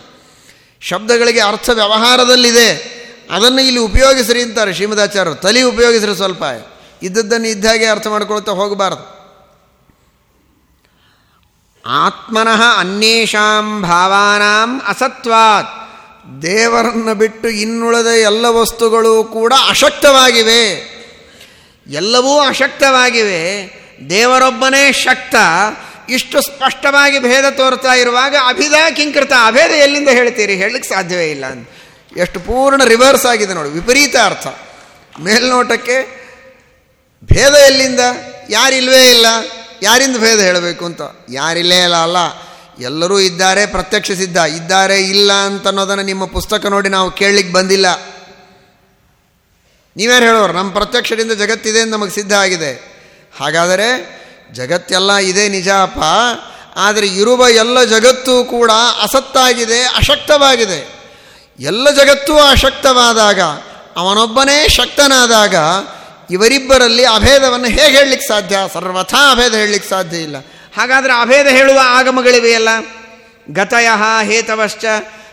ಶಬ್ದಗಳಿಗೆ ಅರ್ಥ ವ್ಯವಹಾರದಲ್ಲಿದೆ. ಅದನ್ನು ಇಲ್ಲಿ ಉಪಯೋಗಿಸ್ರಿ ಅಂತಾರೆ ಶ್ರೀಮದಾಚಾರ್ಯರು ತಲೆ ಉಪಯೋಗಿಸ್ರಿ ಸ್ವಲ್ಪ. ಇದ್ದದ್ದನ್ನು ಇದ್ದಾಗೆ ಅರ್ಥ ಮಾಡ್ಕೊಳ್ತಾ ಹೋಗಬಾರ್ದು. ಆತ್ಮನಃ ಅನ್ಯೇಷಾಂ ಭಾವಾನಾಂ ಅಸತ್ವಾತ್. ದೇವರನ್ನು ಬಿಟ್ಟು ಇನ್ನುಳಿದ ಎಲ್ಲ ವಸ್ತುಗಳು ಕೂಡ ಅಶಕ್ತವಾಗಿವೆ. ಎಲ್ಲವೂ ಅಶಕ್ತವಾಗಿವೆ. ದೇವರೊಬ್ಬನೇ ಶಕ್ತ. ಇಷ್ಟು ಸ್ಪಷ್ಟವಾಗಿ ಭೇದ ತೋರ್ತಾ ಇರುವಾಗ ಅಭಿದ ಕಿಂಕೃತ, ಅಭೇದ ಎಲ್ಲಿಂದ ಹೇಳ್ತೀರಿ? ಹೇಳಲಿಕ್ಕೆ ಸಾಧ್ಯವೇ ಇಲ್ಲ ಅಂತ. ಎಷ್ಟು ಪೂರ್ಣ ರಿವರ್ಸ್ ಆಗಿದೆ ನೋಡಿ, ವಿಪರೀತ ಅರ್ಥ. ಮೇಲ್ನೋಟಕ್ಕೆ ಭೇದ ಎಲ್ಲಿಂದ? ಯಾರಿಲ್ವೇ ಇಲ್ಲ. ಯಾರಿಂದ ಭೇದ ಹೇಳಬೇಕು ಅಂತ? ಯಾರಿಲ್ಲೇ ಇಲ್ಲ ಅಲ್ಲ. ಎಲ್ಲರೂ ಇದ್ದಾರೆ ಪ್ರತ್ಯಕ್ಷ ಸಿದ್ಧ ಇದ್ದಾರೆ ಇಲ್ಲ ಅಂತ ಅನ್ನೋದನ್ನು ನಿಮ್ಮ ಪುಸ್ತಕ ನೋಡಿ ನಾವು ಕೇಳಲಿಕ್ಕೆ ಬಂದಿಲ್ಲ. ನೀವೇನು ಹೇಳೋರು? ನಮ್ಮ ಪ್ರತ್ಯಕ್ಷದಿಂದ ಜಗತ್ತಿದೆ ಅಂತ ನಮಗೆ ಸಿದ್ಧ ಆಗಿದೆ. ಹಾಗಾದರೆ ಜಗತ್ತೆಲ್ಲ ಇದೆ ನಿಜ ಅಪ್ಪ. ಆದರೆ ಇರುವ ಎಲ್ಲ ಜಗತ್ತು ಕೂಡ ಅಸತ್ತಾಗಿದೆ, ಅಶಕ್ತವಾಗಿದೆ. ಎಲ್ಲ ಜಗತ್ತೂ ಅಶಕ್ತವಾದಾಗ, ಅವನೊಬ್ಬನೇ ಶಕ್ತನಾದಾಗ ಇವರಿಬ್ಬರಲ್ಲಿ ಅಭೇದವನ್ನು ಹೇಗೆ ಹೇಳಲಿಕ್ಕೆ ಸಾಧ್ಯ? ಸರ್ವಥಾ ಅಭೇದ ಹೇಳಲಿಕ್ಕೆ ಸಾಧ್ಯ ಇಲ್ಲ. ಹಾಗಾದರೆ ಅಭೇದ ಹೇಳುವ ಆಗಮಗಳಿವೆಯಲ್ಲ? ಗತಯ ಹೇತವಶ್ಚ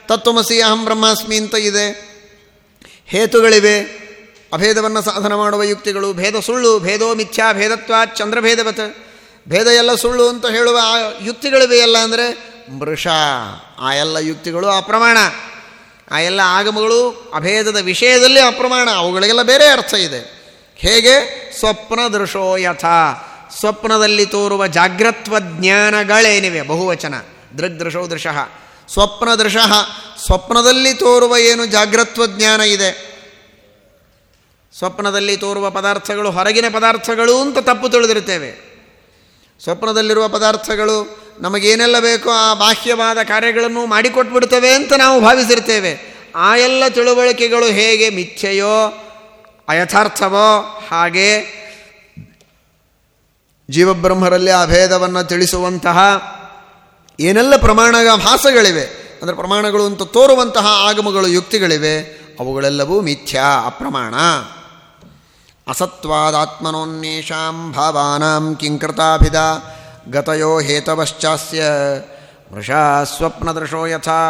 ತತ್ವಮಸಿ ಅಹಂ ಬ್ರಹ್ಮಾಸ್ಮಿ ಅಂತ ಇದೆ. ಹೇತುಗಳಿವೆ. ಅಭೇದವನ್ನು ಸಾಧನ ಮಾಡುವ ಯುಕ್ತಿಗಳು. ಭೇದ ಸುಳ್ಳು, ಭೇದೋ ಮಿಥ್ಯಾ, ಭೇದತ್ವ, ಚಂದ್ರಭೇದವತ್. ಭೇದ ಎಲ್ಲ ಸುಳ್ಳು ಅಂತ ಹೇಳುವ ಆ ಯುಕ್ತಿಗಳಿವೆಯಲ್ಲ ಅಂದರೆ ಮೃಷ. ಆ ಎಲ್ಲ ಯುಕ್ತಿಗಳು ಅಪ್ರಮಾಣ. ಆ ಎಲ್ಲ ಆಗಮಗಳು ಅಭೇದದ ವಿಷಯದಲ್ಲಿ ಅಪ್ರಮಾಣ. ಅವುಗಳಿಗೆಲ್ಲ ಬೇರೆ ಅರ್ಥ ಇದೆ. ಹೇಗೆ? ಸ್ವಪ್ನ ದೃಶೋ ಯಥ. ಸ್ವಪ್ನದಲ್ಲಿ ತೋರುವ ಜಾಗ್ರತ್ವ ಜ್ಞಾನಗಳೇನಿವೆ? ಬಹುವಚನ. ದೃಗ್ದೃಶೋ ದೃಶಃ. ಸ್ವಪ್ನ ದೃಶಃ ಸ್ವಪ್ನದಲ್ಲಿ ತೋರುವ ಏನು ಜಾಗ್ರತ್ವ ಜ್ಞಾನ ಇದೆ? ಸ್ವಪ್ನದಲ್ಲಿ ತೋರುವ ಪದಾರ್ಥಗಳು ಹೊರಗಿನ ಪದಾರ್ಥಗಳು ಅಂತ ತಪ್ಪು ತಿಳಿದಿರುತ್ತೇವೆ ಸ್ವಪ್ನದಲ್ಲಿರುವ ಪದಾರ್ಥಗಳು ನಮಗೇನೆಲ್ಲ ಬೇಕೋ ಆ ಬಾಹ್ಯವಾದ ಕಾರ್ಯಗಳನ್ನು ಮಾಡಿಕೊಟ್ಬಿಡ್ತವೆ ಅಂತ ನಾವು ಭಾವಿಸಿರ್ತೇವೆ. ಆ ಎಲ್ಲ ತಿಳುವಳಿಕೆಗಳು ಹೇಗೆ ಮಿಥ್ಯೆಯೋ ಅಯಥಾರ್ಥವೋ? ಹಾಗೆ ಜೀವಬ್ರಹ್ಮರಲ್ಲಿ ಆ ಭೇದವನ್ನು ತಿಳಿಸುವಂತಹ ಏನೆಲ್ಲ ಪ್ರಮಾಣ ಭಾಸಗಳಿವೆ, ಅಂದರೆ ಪ್ರಮಾಣಗಳು ಅಂತ ತೋರುವಂತಹ ಆಗಮಗಳು, ಯುಕ್ತಿಗಳಿವೆ, ಅವುಗಳೆಲ್ಲವೂ ಮಿಥ್ಯಾ, ಅಪ್ರಮಾಣ. ಅಸತ್ವಾದಾತ್ಮನೋನ್ಯೇಷಾಂ ಭಾವಾನಾಂ ಕಿಂಕೃತಾಭಿದ ಗತಯೋ ಹೇತವಶ್ಚಾಸ್ಯ ಮೃಷಾ ಸ್ವಪ್ನದೃಶೋ ಯಥಾ.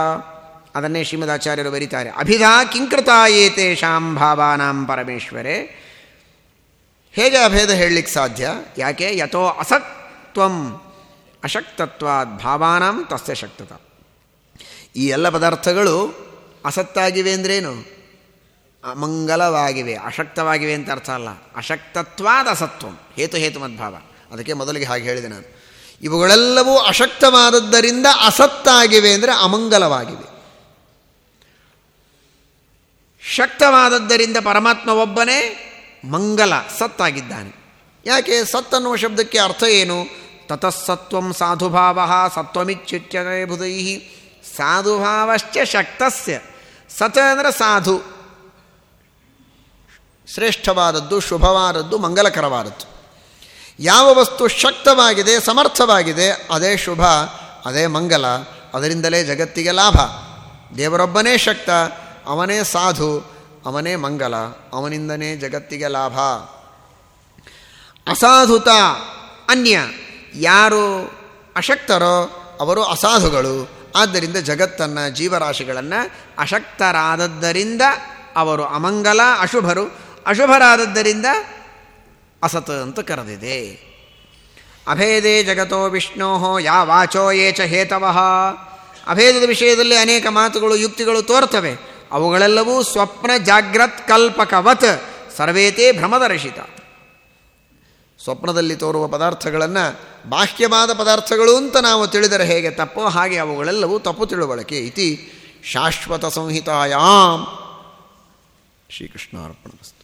ಅದನ್ನೇ ಶ್ರೀಮದಾಚಾರ್ಯರು ಬರೀತಾರೆ. ಅಭಿಧಾ ಕಿಂಕೃತ ಏತೇಷಾಂ ಭಾವಾನಾಂ ಪರಮೇಶ್ವರೇ. ಹೇಗೆ ಅಭೇದ ಹೇಳಲಿಕ್ಕೆ ಸಾಧ್ಯ? ಯಾಕೆ? ಯಥೋ ಅಸತ್ವಂ ಅಶಕ್ತತ್ವಾದ್ ಭಾವಾನಾಂ ತಸ್ಯ ಶಕ್ತತ. ಈ ಎಲ್ಲ ಪದಾರ್ಥಗಳು ಅಸತ್ತಾಗಿವೆ ಅಂದ್ರೇನು? ಅಮಂಗಲವಾಗಿವೆ, ಅಶಕ್ತವಾಗಿವೆ ಅಂತ ಅರ್ಥ ಅಲ್ಲ. ಅಶಕ್ತತ್ವಾದ ಅಸತ್ವಂ, ಹೇತು ಹೇತು ಮದ್ಭಾವ. ಅದಕ್ಕೆ ಮೊದಲಿಗೆ ಹಾಗೆ ಹೇಳಿದೆ ನಾನು. ಇವುಗಳೆಲ್ಲವೂ ಅಶಕ್ತವಾದದ್ದರಿಂದ ಅಸತ್ತಾಗಿವೆ ಅಂದರೆ ಅಮಂಗಲವಾಗಿವೆ. ಶಕ್ತವಾದದ್ದರಿಂದ ಪರಮಾತ್ಮ ಒಬ್ಬನೇ ಮಂಗಲ, ಸತ್ತಾಗಿದ್ದಾನೆ. ಯಾಕೆ? ಸತ್ ಅನ್ನುವ ಶಬ್ದಕ್ಕೆ ಅರ್ಥ ಏನು? ತತಃಸತ್ವಂ ಸಾಧುಭಾವ ಸತ್ವಮಿಚ್ಯುಚ್ಯತೆ ಬುಧೈ. ಸಾಧುಭಾವಶ್ಚ ಶಕ್ತಸ್ಯ. ಸತ ಅಂದರೆ ಸಾಧು. ಶ್ರೇಷ್ಠವಾದದ್ದು, ಶುಭವಾದದ್ದು, ಮಂಗಲಕರವಾದದ್ದು. ಯಾವ ವಸ್ತು ಶಕ್ತವಾಗಿದೆ, ಸಮರ್ಥವಾಗಿದೆ, ಅದೇ ಶುಭ, ಅದೇ ಮಂಗಲ, ಅದರಿಂದಲೇ ಜಗತ್ತಿಗೆ ಲಾಭ. ದೇವರೊಬ್ಬನೇ ಶಕ್ತ ಅವನೇ ಸಾಧು, ಅವನೇ ಮಂಗಲ, ಅವನಿಂದನೇ ಜಗತ್ತಿಗೆ ಲಾಭ. ಅಸಾಧುತ ಅನ್ಯ, ಯಾರು ಅಶಕ್ತರೋ ಅವರು ಅಸಾಧುಗಳು. ಆದ್ದರಿಂದ ಜಗತ್ತನ್ನು, ಜೀವರಾಶಿಗಳನ್ನು ಅಶಕ್ತರಾದದ್ದರಿಂದ ಅವರು ಅಮಂಗಲ, ಅಶುಭರು. ಅಶುಭರಾದದ್ದರಿಂದ ಅಸತ್ ಅಂತ ಕರೆದಿದೆ. ಅಭೇದೇ ಜಗತೋ ವಿಷ್ಣೋ ಯಾ ವಾಚೋ ಯೇ ಚ ಹೇತವಃ. ಅಭೇದದ ವಿಷಯದಲ್ಲಿ ಅನೇಕ ಮಾತುಗಳು, ಯುಕ್ತಿಗಳು ತೋರ್ತವೆ ಅವುಗಳೆಲ್ಲವೂ ಸ್ವಪ್ನ ಜಾಗ್ರತ್ ಕಲ್ಪಕವತ್ ಸರ್ವೇತೇ ಭ್ರಮದರ್ಶಿತ. ಸ್ವಪ್ನದಲ್ಲಿ ತೋರುವ ಪದಾರ್ಥಗಳನ್ನು ಬಾಹ್ಯವಾದ ಪದಾರ್ಥಗಳು ಅಂತ ನಾವು ತಿಳಿದರೆ ಹೇಗೆ ತಪ್ಪೋ ಹಾಗೆ ಅವುಗಳೆಲ್ಲವೂ ತಪ್ಪು ತಿಳುವಳಿಕೆ ಇತಿ ಶಾಶ್ವತ ಸಂಹಿತಾಯಾಂ. ಶ್ರೀಕೃಷ್ಣಾರ್ಪಣ ವಸ್ತು